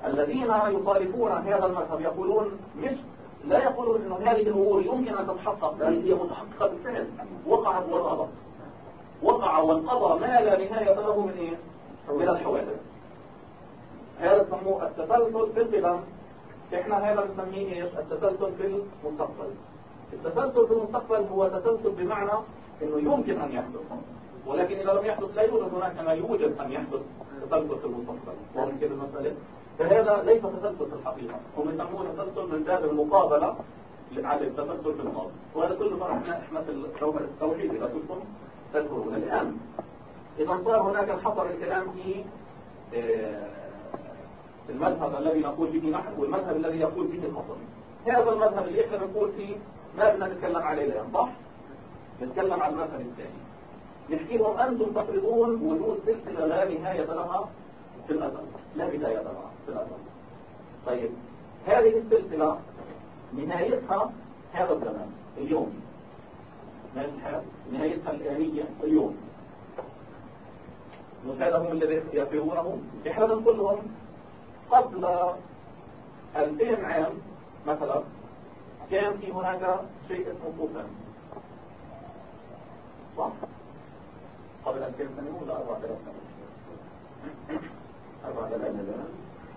الذين يخالفون هذا المذهب يقولون مش لا يقولون أن هذه الأمور يمكن أن تتحقق بل هي متحققة بالفعل. وقعت وانقضت وقع وانقضى ما لا نهاية له من إيه؟ من الحوادث. هذا يسموه التسلسل في القدم إحنا هذا بنسميه إيش؟ التسلسل في المستقبل. التسلسل في المستقبل هو تسلسل بمعنى إنه يمكن أن يحدث. ولكن إذا لم يحدث لا يوجد هناك ما يوجد أن يحدث تسلسل في المستقبل. ومن كده المسألة فهذا ليس تسلسل في الحقيقة. هم يسمونه تسلسل من باب المقابلة على التسلسل في الماضي. وهذا كله ما إحنا إحنا في التوحيد إذا كنتم تذكرون الآن. إذا صار هناك الحصر الكلام في آه، المذهب الذي نقول به نحن والمذهب الذي يقول به الحصر هذا المذهب اللي إحنا بنقول فيه ما بدنا نتكلم عليه الان صح؟ نتكلم عن المذهب الثاني. نحكي لهم أنتم تفرضون وجود سلسلة لا نهاية لها في الأزل. لا بداية لها في الأزل. طيب هذه السلسلة نهايتها هذا الزمان اليوم. نهايتها الآنية اليوم. وهذا هم الذي يفرغونه إحنا بنقول لهم قبل 2000 عام مثلا كان في هناك شيء اسمه طوفان صح؟ قبل 2000 سنة ولا 4000 سنة؟ 4000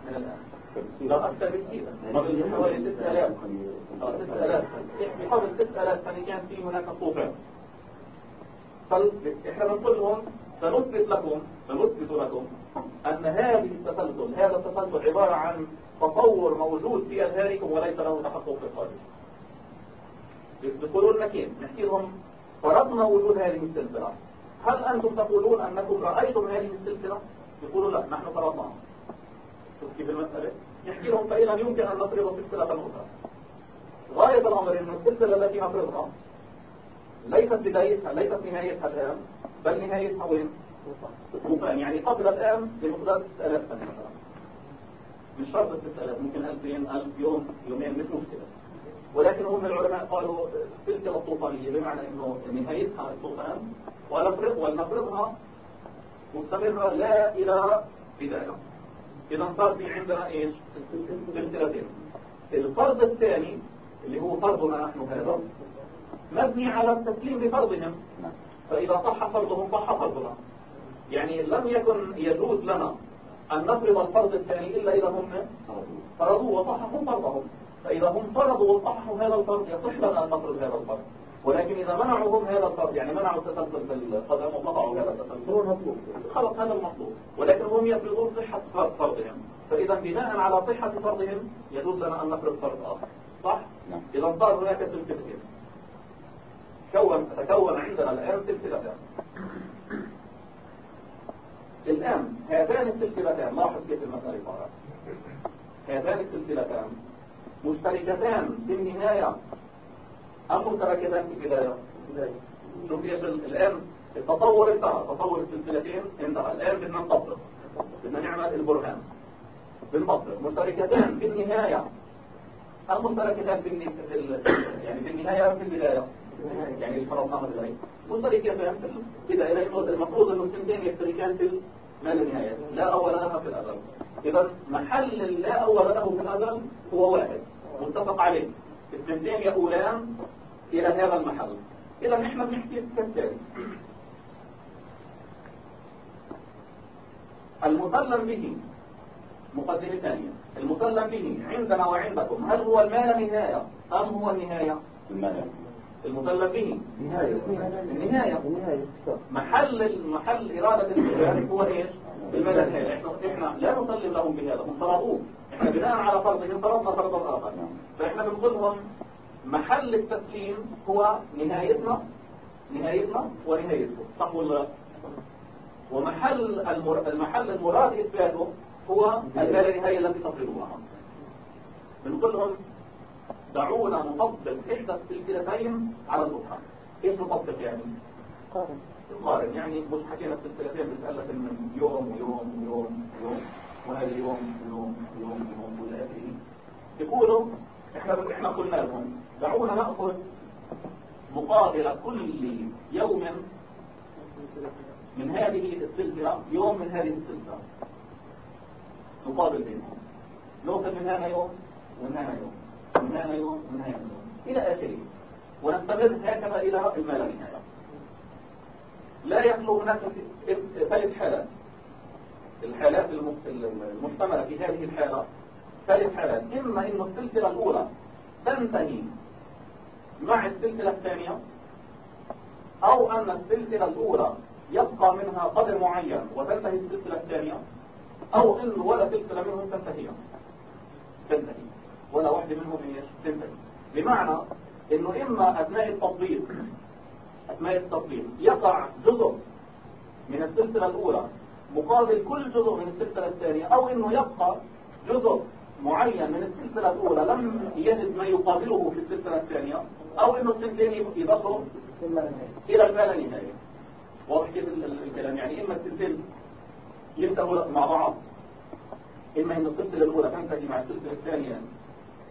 من الآن. لا أكثر بكثير. قبل حوالي 6000 6000 قبل 6000 سنة. كان في هناك طوفان فإحنا بنقول لهم سنثبت لكم سنثبت لكم أن هذه التسلسل هذا التسلسل عبارة عن تطور موجود في أذهانكم وليس له تحقق في الخارج يقولون لنا كيف نحكي لهم فرضنا وجود هذه السلسلة. هل أنتم تقولون أنكم رأيتم هذه السلسلة؟ يقولوا لا نحن فرضناها. شوف كيف المسألة. نحكي لهم فإذا يمكن أن نفرض سلسلة أخرى غاية الأمر أن السلسلة التي نفرضها ليست بدايتها ليست نهايتها الآن بل نهايتها وين؟ يعني قبل الآن بمقدار 6000 سنة مثلا مش شرط 6000 ممكن 2000 1000 يوم يومين مش مشكلة. ولكن هم العلماء قالوا سلسلة طوفانية بمعنى إنه نهايتها الطوفان ونفرض ولنفرضها مستمرة لا إلى بداية. إذا صار في عندنا إيش؟ سلسلتين الفرض الثاني اللي هو فرضنا نحن هذا مبني على التسليم بفرضهم فإذا صح فرضهم صح فرضنا. يعني لم يكن يجوز لنا أن نفرض الفرض الثاني إلا إذا هم فرضوا وصححوا فرضهم. فإذا هم فرضوا وصححوا هذا الفرض يصح لنا أن نفرض هذا الفرض. ولكن إذا منعوا هم هذا الفرض يعني منعوا التسلسل في القدم وقطعوا هذا التسلسل. هو المطلوب. خلص هذا المطلوب. ولكن هم يفرضون صحة فرضهم. فإذا بناء على صحة فرضهم يجوز لنا أن نفرض فرض آخر. صح؟ نعم. إذا صار هناك سلسلتين كون تكون عندنا الآن سلسلتان الآن هاتان السلسلتان لاحظ كيف المسألة صارت هاتان السلسلتان مشتركتان في النهاية. أم مشتركتان في البداية؟ شوف الآن التطور انتهى تطور السلسلتين انتهى الآن بدنا نطبق. بدنا نعمل البرهان. بنطبق. مشتركتان في النهاية. أم مشتركتان في يعني في النهاية في البداية؟ يعني اللي فرضناها إزاي مشتركتان في البداية لأنه المفروض أنه السنتين يشتركان في ما لا نهاية. لا أول لها في الأزل إذا محل لا أول له في الأزل هو واحد. متفق عليه. الثنتين يقولان إلى هذا المحل. إذا نحن بنحكي كالتالي المسلم به. مقدمة ثانية. المسلم به عندنا وعندكم. هل هو المال نهاية أم هو النهاية؟ المال. المسلم به. النهاية النهاية محل محل إرادة الإنسان هو إيش؟ المال النهاية إحنا إحنا لا نسلم لهم بهذا. هم فرضوه إحنا بناء على فرضهم فرضنا فرضا آخر. فإحنا بنقول لهم محل التسليم هو نهايتنا. نهايتنا ونهايتكم. صح ولا ومحل المر... المحل المراد إثباته هو النهاية التي تصلها بنقول لهم دعونا نطبق إحدى السلسلتين على الأخرى. إيش نطبق يعني؟ قارن. قارن يعني مش حكينا السلسلتين بتألف من يوم ويوم ويوم ويوم وهذا يوم يوم يوم يوم وإلى آخره. يقولوا إحنا إحنا قلنا لهم دعونا نأخذ مقابل كل يوم من هذه السلسلة يوم من هذه السلسلة. نقابل بينهم. نوصل من هنا يوم ومن هنا يوم. يوم يوم. إلى آخره. ونستمر هكذا إلى ما لا نهاية. لا يخلو هناك ثلاث حالات الحالات المحتملة في هذه الحالة ثلاث حالات إما إن السلسلة الأولى تنتهي مع السلسلة الثانية أو أن السلسلة الأولى يبقى منها قدر معين وتنتهي السلسلة الثانية أو إن ولا سلسلة منهم تنتهي. تنتهي. ولا واحدة منهم إيش تنتهي. بمعنى إنه إما أثناء التطبيق أثناء التطبيق يقع جزء من السلسلة الأولى مقابل كل جزء من السلسلة الثانية أو إنه يبقى جزء معين من السلسلة الأولى لم يجد ما يقابله في السلسلة الثانية أو إنه السلسلتين يضلوا إلى ما لا نهاية واضح كيف الكلام؟ يعني إما السلسلتين ينتهوا مع بعض إما إن السلسلة الأولى تنتهي مع السلسلة الثانية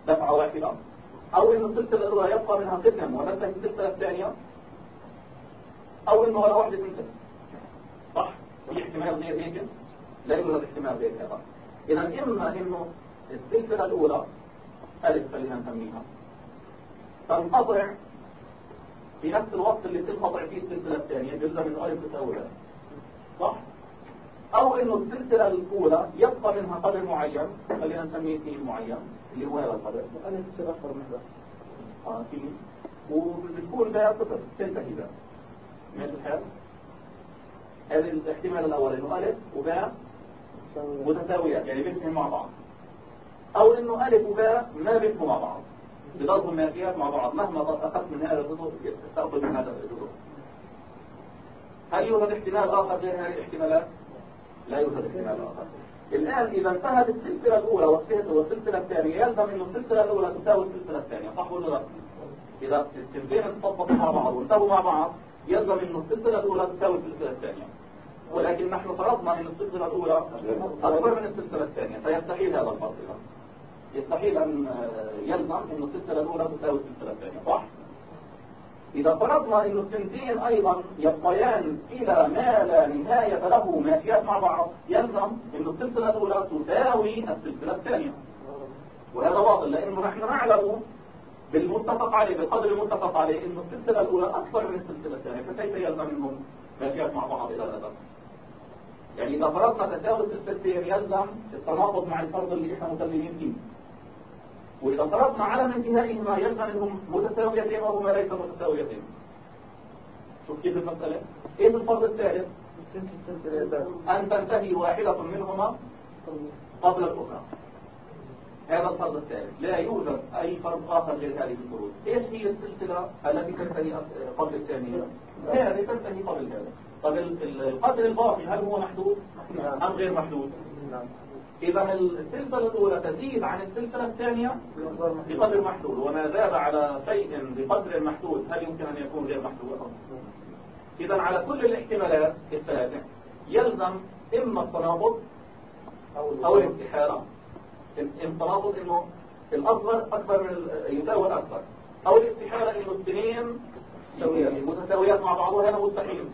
دفعة واحدة. أو إن السلسلة الأولى يبقى منها قسم وتنتهي السلسلة الثانية. أو إنه ولا واحدة تنتهي. صح؟ في احتمال غير هيك؟ لا يوجد احتمال غير هذا. إذا إما إنه السلسلة الأولى ألف خلينا نسميها. تنقطع في نفس الوقت اللي تنقطع فيه السلسلة الثانية جزء من ألف تساوي صح؟ أو إنه السلسلة الأولى يبقى منها قدر معين خلينا نسميه فيه معين. اللي هو هذا القدر أنا تصير أكثر من ذلك آه وبتكون ده صفر تنتهي ده ماشي الحال؟ هذا الاحتمال الأول إنه ألف وباء متساويات يعني بينهم مع بعض. أو إنه ألف وباء ما بينهم مع بعض. بضرب ماشيات مع بعض. مهما أخذت من هذا الجزء تأخذ من هذا الجزء. هل يوجد احتمال آخر غير هذه الاحتمالات؟ لا يوجد احتمال آخر. الآن إذا انتهت السلسلة الأولى والسلسلة الثانية يلزم أن السلسلة الأولى تساوي السلسلة الثانية. صح ولا لا؟ إذا السلسلتين انطبقوا مع بعض وانتهوا مع بعض يلزم أن السلسلة الأولى تساوي السلسلة الثانية. ولكن نحن فرضنا أن السلسلة الأولى أكبر من السلسلة الثانية. فيستحيل هذا الفرض. يستحيل أن يلزم أن السلسلة الأولى تساوي السلسلة الثانية. صح؟ إذا فرضنا أن الثنتين أيضا يبقيان إلى ما لا نهاية له ماشيات مع بعض يلزم أن السلسلة الأولى تساوي السلسلة الثانية. وهذا واضح لأنه نحن نعلم بالمتفق عليه بالقدر المتفق عليه أن السلسلة الأولى أكثر من السلسلة الثانية فكيف يلزم أنهم ماشيات مع بعض إلى الأبد يعني إذا فرضنا تساوي السلسلتين يلزم التناقض مع الفرض اللي إحنا مسلمين فيه. وإذا فرضنا على انتهائهما يلزم أنهم متساويتين وهما ليس متساويتين. شوف كيف المسألة إيه الفرض الثالث؟ أن تنتهي واحدة منهما قبل الأخرى. هذا الفرض الثالث. لا يوجد أي فرض آخر غير هذه الفروض. إيش هي السلسلة التي تنتهي قبل الثانية؟ هذه تنتهي قبل هذا طب القدر الباقي هل هو محدود أم غير محدود؟ إذا السلسلة الأولى تزيد عن السلسلة الثانية بقدر محدود وما زاد على شيء بقدر محدود هل يمكن أن يكون غير محدود؟ إذا على كل الاحتمالات الثلاثة يلزم إما التناقض أو الانتحارة التناقض إنه الأصغر أكبر من يساوي الأكبر. أو الاستحالة إنه الاثنين متساويات مع بعضها هذا مستحيل.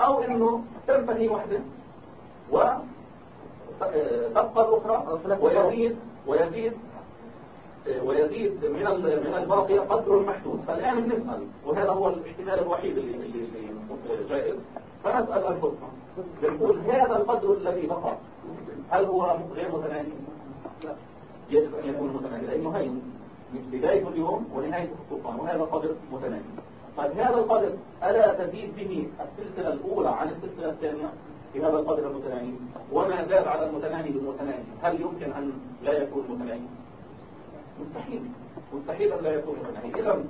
أو إنه تنتهي واحدة و تبقى الأخرى ويزيد ويزيد ويزيد من من الباقي قدر محدود. فالآن بنسأل وهذا هو الاحتمال الوحيد اللي اللي جائز. فنسأل أنفسنا بنقول هذا القدر الذي بقى هل هو غير متناهي؟ لا. يجب أن يكون متناهي لأنه هي بداية اليوم ونهاية السلطان وهذا قدر متناهي. طيب هذا القدر ألا تزيد به السلسلة الأولى عن السلسلة الثانية؟ في هذا القدر المتناهي. وما زاد على المتناهي بالمتناهي. هل يمكن أن لا يكون متناهي؟ مستحيل. مستحيل أن لا يكون متناهي. إذا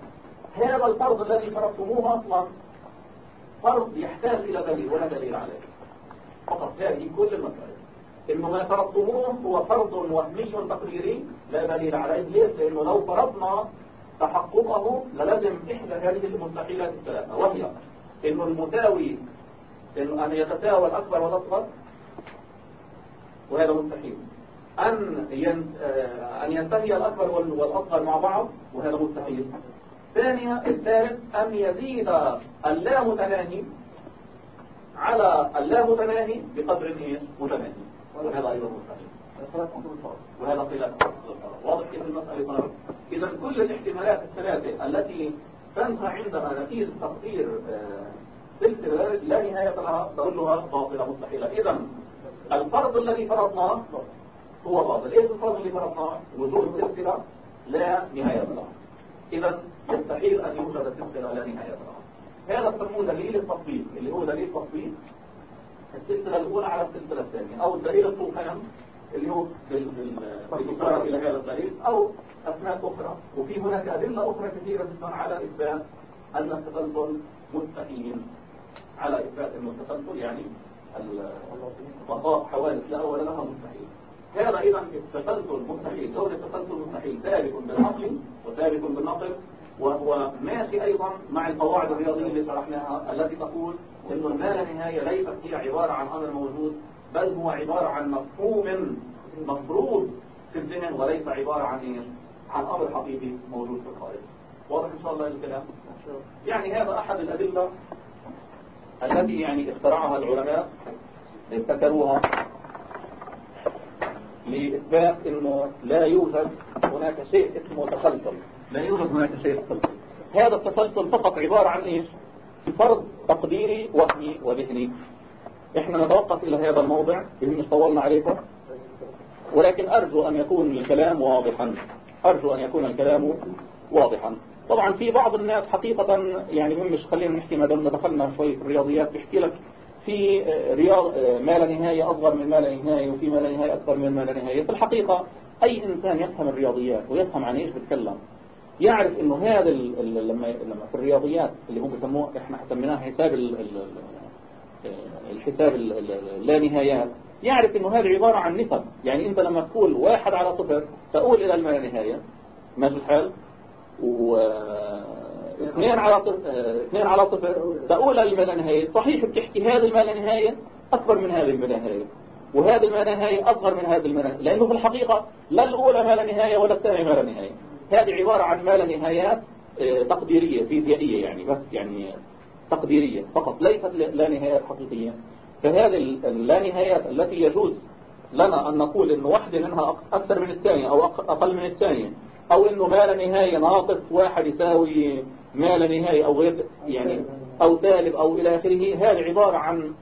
هذا الفرض الذي فرضتموه أصلا فرض يحتاج إلى دليل ولا دليل عليه. فقط هذه كل المسألة إنه ما فرضتموه هو فرض وهمي تقريري لا دليل عليه. ليش؟ لأنه لو فرضنا تحققه للزم إحدى هذه المستحيلات الثلاثة. وهي إنه المساوي أن يتساوى الأكبر والأصغر وهذا مستحيل. أن أن ينتهي الأكبر والأصغر مع بعض وهذا مستحيل. ثانيا الثالث أن يزيد اللامتناهي على اللامتناهي بقدر إيش متناهي وهذا أيضا مستحيل. وهذا خلاف واضح كيف المسألة إذا كل الاحتمالات الثلاثة التي تنهى عندها نتيجة تقدير سلسلة لا نهاية لها كلها باطلة مستحيلة إذا الفرض الذي فرضناه هو باطل. إيش الفرض الذي فرضناه؟ وجود سلسلة لا نهاية لها إذا يستحيل أن يوجد سلسلة لا نهاية لها هذا بسموه دليل التطبيق. اللي هو دليل التطبيق السلسلة الأولى على السلسلة الثانية. أو الدليل الطوفان اللي هو بالإشارة إلى هذا الدليل. أو أسماء أخرى. وفي هناك أدلة أخرى كثيرة جدا على إثبات أن التسلسل مستحيل. على إثبات أن التسلسل يعني بقاء حوادث لا أول لها مستحيل. هذا إذا التسلسل مستحيل. كون التسلسل مستحيل. ثابت بالعقل وثابت بالنقل. وهو ماشي أيضا مع القواعد الرياضية اللي شرحناها التي تقول أن ما لا نهاية ليست هي عبارة عن أمر موجود بل هو عبارة عن مفهوم مفروض في الذهن وليس عبارة عن؟ عن أمر حقيقي موجود في الخارج واضح إن شاء الله الكلام؟ يعني هذا أحد الأدلة التي يعني اخترعها العلماء ابتكروها لإثبات أنه لا يوجد هناك شيء اسمه تسلسل. لا يوجد هناك شيء تسلسل. هذا التسلسل فقط عبارة عن إيش؟ فرض تقديري وهمي وذهني. إحنا نتوقف إلى هذا الموضع مش طولنا عليكم. ولكن أرجو أن يكون الكلام واضحا. أرجو أن يكون الكلام واضحا. طبعا في بعض الناس حقيقة يعني مش خلينا نحكي ما دام دخلنا شوي في الرياضيات بيحكي لك في رياض ما لا نهاية أصغر من ما لا نهاية وفي ما لا نهاية أكبر من ما لا نهاية. في الحقيقة أي إنسان يفهم الرياضيات ويفهم عن إيش بتكلم يعرف إنه هذا لما لما في الرياضيات اللي هم بيسموه إحنا سميناه حساب الحساب اللانهايات يعرف إنه هذه عبارة عن نسب. يعني أنت لما تقول واحد على صفر تقول إلى الما نهاية. ماشي الحال؟ و اثنين على صفر اثنين على صفر تقول إلى الما نهاية. صحيح بتحكي هذه الما نهاية أكبر من هذه الما نهاية. وهذه الما نهاية أصغر من هذه الما نهاية لأنه في الحقيقة لا الأولى ما لا نهاية ولا الثانية ما لا نهاية. هذه عبارة عن ما لا نهايات آه، تقديرية فيزيائية يعني بس يعني تقديرية فقط ليست لا نهايات حقيقية. فهذه اللانهايات التي يجوز لنا أن نقول أن واحدة منها أكثر من الثانية أو أقل من الثانية أو أنه ما لا نهاية ناقص واحد يساوي ما لا نهاية أو غير يعني أو سالب أو إلى آخره. هذه عبارة عن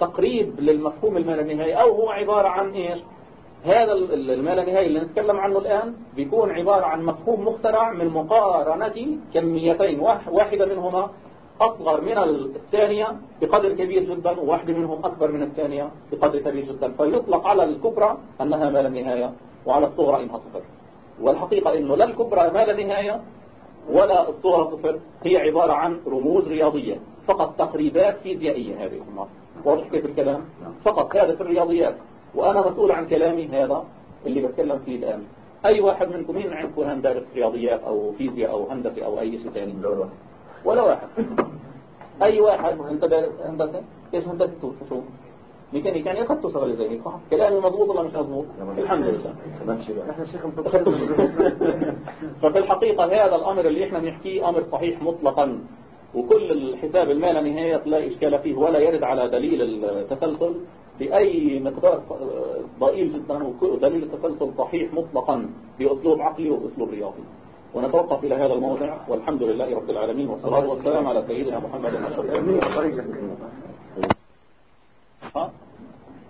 تقريب للمفهوم الما لا نهاية أو هو عبارة عن إيش؟ هذا الما لا نهاية اللي نتكلم عنه الآن بيكون عبارة عن مفهوم مخترع من مقارنة كميتين واحدة منهما أصغر من الثانية بقدر كبير جدا وواحدة منهم أكبر من الثانية بقدر كبير جدا. فيطلق على الكبرى أنها ما لا نهاية وعلى الصغرى إنها صفر والحقيقة إنه لا الكبرى ما لا نهاية ولا الصغرى صفر هي عبارة عن رموز رياضية فقط تقريبات فيزيائية هذه واضح كيف الكلام؟ فقط هذا في الرياضيات. وأنا مسؤول عن كلامي هذا اللي بتكلم فيه الآن. أي واحد منكم مين عندكم دارس رياضيات أو فيزياء أو هندسة أو أي شيء ثاني؟ ولا واحد. أي واحد أنت هندسة إيش هندسة شو؟ ميكانيكا. يعني قد توصل لزي صح؟ كلامي مضبوط ولا مش مضبوط؟ الحمد لله. ففي الحقيقة هذا الأمر اللي إحنا بنحكيه أمر صحيح مطلقا. وكل الحساب المال نهاية لا إشكال فيه ولا يرد على دليل التسلسل. بأي مقدار ضئيل جدا ودليل التسلسل صحيح مطلقا بأسلوب عقلي وأسلوب رياضي. ونتوقف إلى هذا الموضع. والحمد لله رب العالمين والصلاة والسلام على سيدنا محمد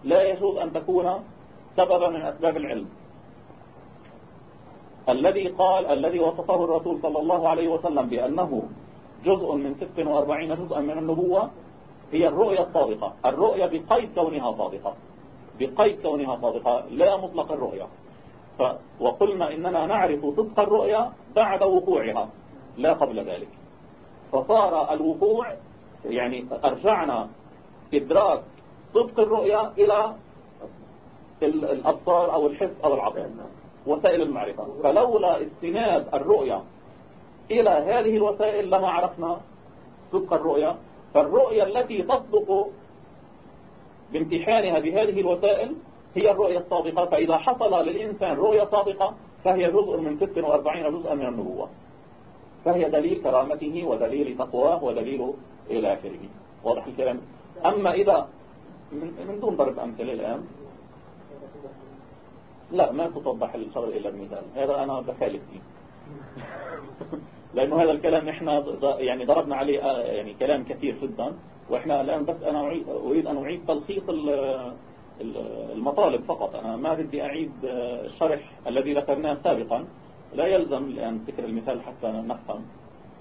لا يجوز أن تكون سببا من أسباب العلم. الذي قال الذي وصفه الرسول صلى الله عليه وسلم بأنه جزء من 46 جزءا من النبوة هي الرؤية الصادقة. الرؤية بقيد كونها صادقة. بقيد كونها صادقة. لا مطلق الرؤية وقلنا إننا نعرف صدق الرؤيا بعد وقوعها. لا قبل ذلك. فصار الوقوع يعني أرجعنا إدراك صدق الرؤيا إلى الأبصار أو الحس أو العقل وسائل المعرفة. فلولا استناد الرؤيا إلى هذه الوسائل لما عرفنا صدق الرؤيا. فالرؤيا التي تصدق بامتحانها بهذه الوسائل هي الرؤية الصادقة فإذا حصل للإنسان رؤية صادقة فهي جزء من 46 جزءا من النبوة. فهي دليل كرامته ودليل تقواه ودليل إلى آخره. واضح الكلام؟ أما إذا من دون ضرب أمثلة الآن لا ما تتوضح الشرع إلا المثال هذا أنا بخالف فيه لأنه هذا الكلام إحنا يعني ضربنا عليه آه، يعني كلام كثير جدا. وإحنا الآن بس أنا أريد أن أعيد تلخيص المطالب فقط. أنا ما بدي أعيد الشرح الذي ذكرناه سابقا. لا يلزم الآن ذكر المثال حتى نفهم.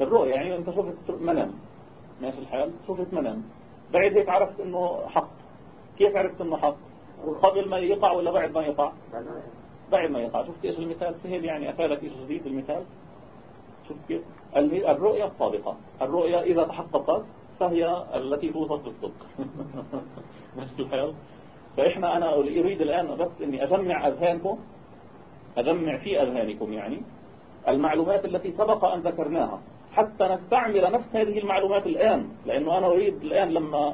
الرؤية يعني أنت شفت منام. ماشي الحال؟ شفت منام بعد هيك عرفت إنه حق. كيف عرفت إنه حق؟ قبل ما يقع ولا بعد ما يقع؟ بعد ما يقع. شفت إيش المثال؟ سهل يعني أفادك إيش جديد المثال؟ شفت كيف. الرؤية الصادقة الرؤية إذا تحققت فهي التي توصف بالصدق ماشي الحال؟ فإحنا أنا أريد الآن بس أني أجمع أذهانكم أجمع في أذهانكم يعني المعلومات التي سبق أن ذكرناها حتى نستعمل نفس هذه المعلومات الآن لأنه أنا أريد الآن لما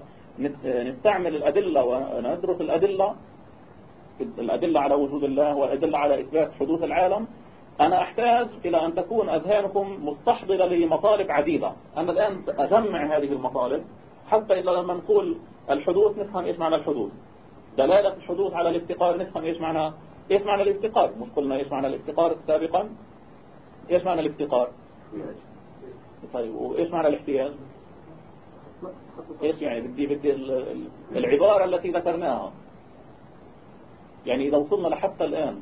نستعمل الأدلة وندرس الأدلة الأدلة على وجود الله والأدلة على إثبات حدوث العالم أنا أحتاج إلى أن تكون أذهانكم مستحضرة لمطالب عديدة. أنا الآن أجمع هذه المطالب حتى إذا لما نقول الحدوث نفهم إيش معنى الحدوث. دلالة الحدوث على الافتقار نفهم إيش معنى؟ إيش معنى الافتقار مش قلنا إيش معنى الافتقار سابقا. إيش معنى الافتقار طيب وإيش معنى الاحتياج إيش يعني؟ بدي بدي العبارة التي ذكرناها. يعني إذا وصلنا لحتى الآن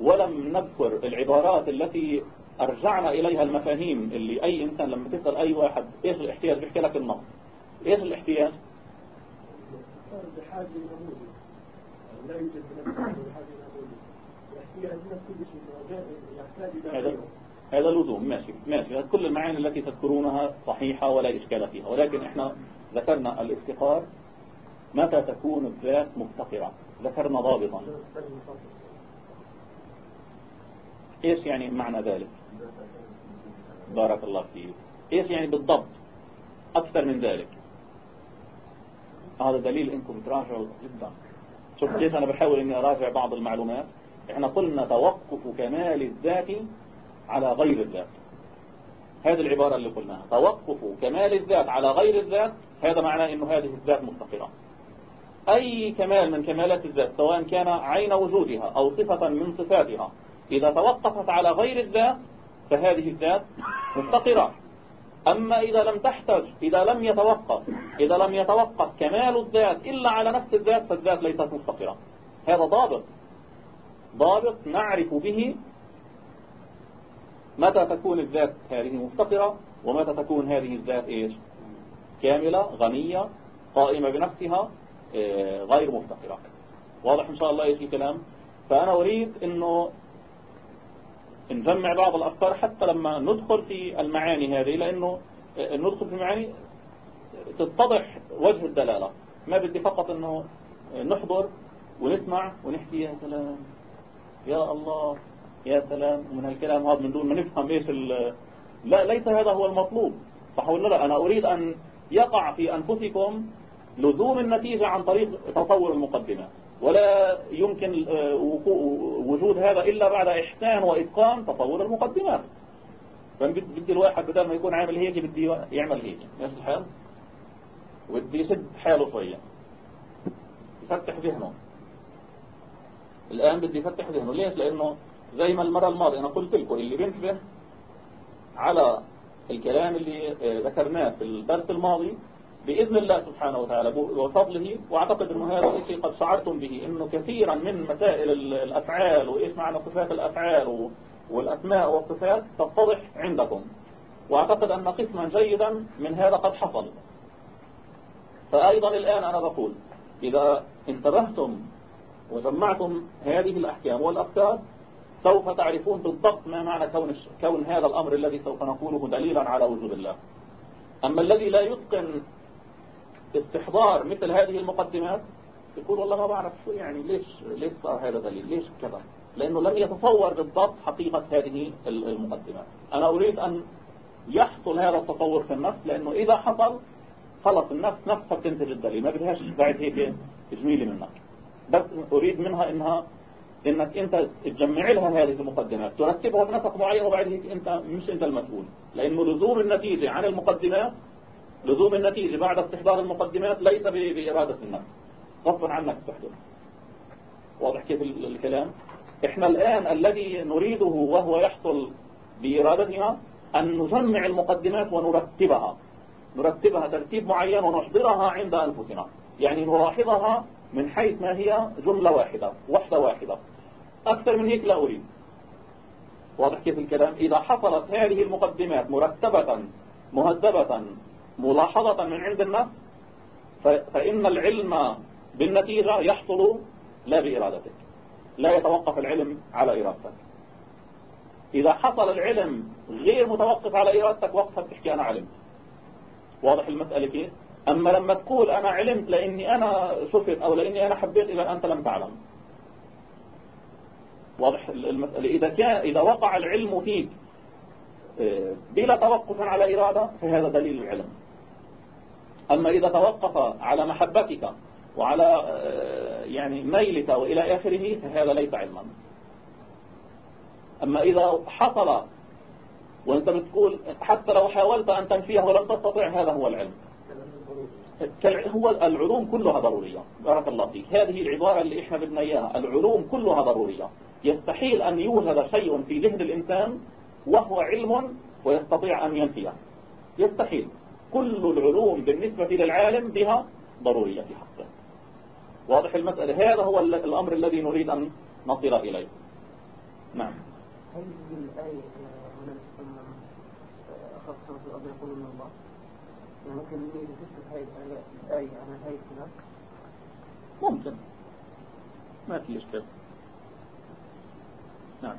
ولم نذكر العبارات التي أرجعنا إليها المفاهيم اللي أي إنسان لما تسأل أي واحد إيش الاحتياج بيحكي لك النص. إيش الاحتياج بحاجة لا يوجد بحاجة هذا هذا لزوم. ماشي. ماشي. كل المعاني التي تذكرونها صحيحة ولا إشكال فيها. ولكن إحنا ذكرنا الافتقار. متى تكون الذات مفتقرة؟ ذكرنا ضابطا. إيش يعني معنى ذلك؟ بارك الله فيك. إيش يعني بالضبط؟ أكثر من ذلك. هذا دليل إنكم تراجعوا جدا شوف كيف أنا بحاول إني أراجع بعض المعلومات. إحنا قلنا توقف كمال الذات على غير الذات. هذه العبارة اللي قلناها. توقف كمال الذات على غير الذات هذا معناه إنه هذه الذات مستقرة أي كمال من كمالات الذات سواء كان عين وجودها أو صفة من صفاتها إذا توقفت على غير الذات فهذه الذات مستقرة أما إذا لم تحتج إذا لم يتوقف إذا لم يتوقف كمال الذات إلا على نفس الذات فالذات ليست مستقرة. هذا ضابط. ضابط نعرف به متى تكون الذات هذه مفتقرة ومتى تكون هذه الذات إيش؟ كاملة غنية قائمة بنفسها آه، غير مفتقرة واضح إن شاء الله إيش الكلام؟ فأنا أريد أنه نجمع بعض الأفكار حتى لما ندخل في المعاني هذه لأنه ندخل في المعاني تتضح وجه الدلالة. ما بدي فقط أنه نحضر ونسمع ونحكي يا سلام يا الله يا سلام ومن هالكلام هذا من دون ما نفهم إيش لا ليس هذا هو المطلوب. صح ولا لا؟ أنا أريد أن يقع في أنفسكم لزوم النتيجة عن طريق تصور المقدمة. ولا يمكن آه، وجود هذا إلا بعد إحسان وإتقان تصور المقدمات. فبدي الواحد بدل ما يكون عامل هيك بدي يعمل هيك. ماشي الحال؟ ودي يسد حاله شوية. يفتح ذهنه. الآن بدي يفتح ذهنه. ليش؟ لأنه زي ما المرة الماضية أنا قلت لكم اللي بينتبه على الكلام اللي آه، ذكرناه في الدرس الماضي بإذن الله سبحانه وتعالى وفضله. وأعتقد أنه هذا الشيء قد شعرتم به أنه كثيرا من مسائل الأفعال وإيش معنى صفات الأفعال والأسماء والصفات تتضح عندكم. وأعتقد أن قسما جيدا من هذا قد حصل. فأيضا الآن أنا بقول إذا انتبهتم وجمعتم هذه الأحكام والأفكار سوف تعرفون بالضبط ما معنى كون, كون هذا الأمر الذي سوف نقوله دليلا على وجود الله. أما الذي لا يتقن استحضار مثل هذه المقدمات يقول والله ما بعرف شو يعني ليش ليش صار هذا دليل؟ ليش كذا؟ لأنه لم يتصور بالضبط حقيقة هذه المقدمات. أنا أريد أن يحصل هذا التصور في النفس لأنه إذا حصل خلص النفس نفسها بتنتج الدليل ما بدهاش بعد هيك جميلة منك بس أريد منها إنها إنك أنت تجمع لها هذه المقدمات ترتبها بنسق معين وبعد هيك أنت مش أنت المسؤول. لأنه لزوم النتيجة عن المقدمات لزوم النتيجة بعد استحضار المقدمات ليس بإرادة النفس غصبا عنك تحدث واضح كيف الكلام؟ إحنا الآن الذي نريده وهو يحصل بإرادتنا أن نجمع المقدمات ونرتبها. نرتبها ترتيب معين ونحضرها عند أنفسنا. يعني نلاحظها من حيث ما هي جملة واحدة وحدة واحدة. أكثر من هيك لا أريد. واضح كيف الكلام؟ إذا حصلت هذه المقدمات مرتبة مهذبة ملاحظة من عند النفس فإن العلم بالنتيجة يحصل لا بإرادتك لا يتوقف العلم على إرادتك. إذا حصل العلم غير متوقف على إرادتك وقتها بتحكي أنا علمت. واضح المسألة كيف؟ أما لما تقول أنا علمت لأني أنا شفت أو لأني أنا حبيت إذا أنت لم تعلم. واضح المسألة. إذا, كان إذا وقع العلم فيك آه، بلا توقف على إرادة فهذا دليل العلم. أما إذا توقف على محبتك وعلى آه، يعني ميلك وإلى آخره فهذا ليس علما. أما إذا حصل وأنت بتقول حتى لو حاولت أن تنفيه ولم تستطع هذا هو العلم. هو العلوم كلها ضرورية. بارك الله فيك. هذه العبارة اللي إحنا بدنا إياها العلوم كلها ضرورية. يستحيل أن يوجد شيء في ذهن الإنسان وهو علم ويستطيع أن ينفيه. يستحيل. كل العلوم بالنسبة للعالم بها ضرورية في حقه واضح المسألة؟ هذا هو الأمر الذي نريد أن نصل إليه. نعم. هذه الآية هنا خاصة في الأرض يقول من الله؟ يعني ممكن تثبت هذه الآية على هذه الخلاف ممكن. ما في إشكال نعم.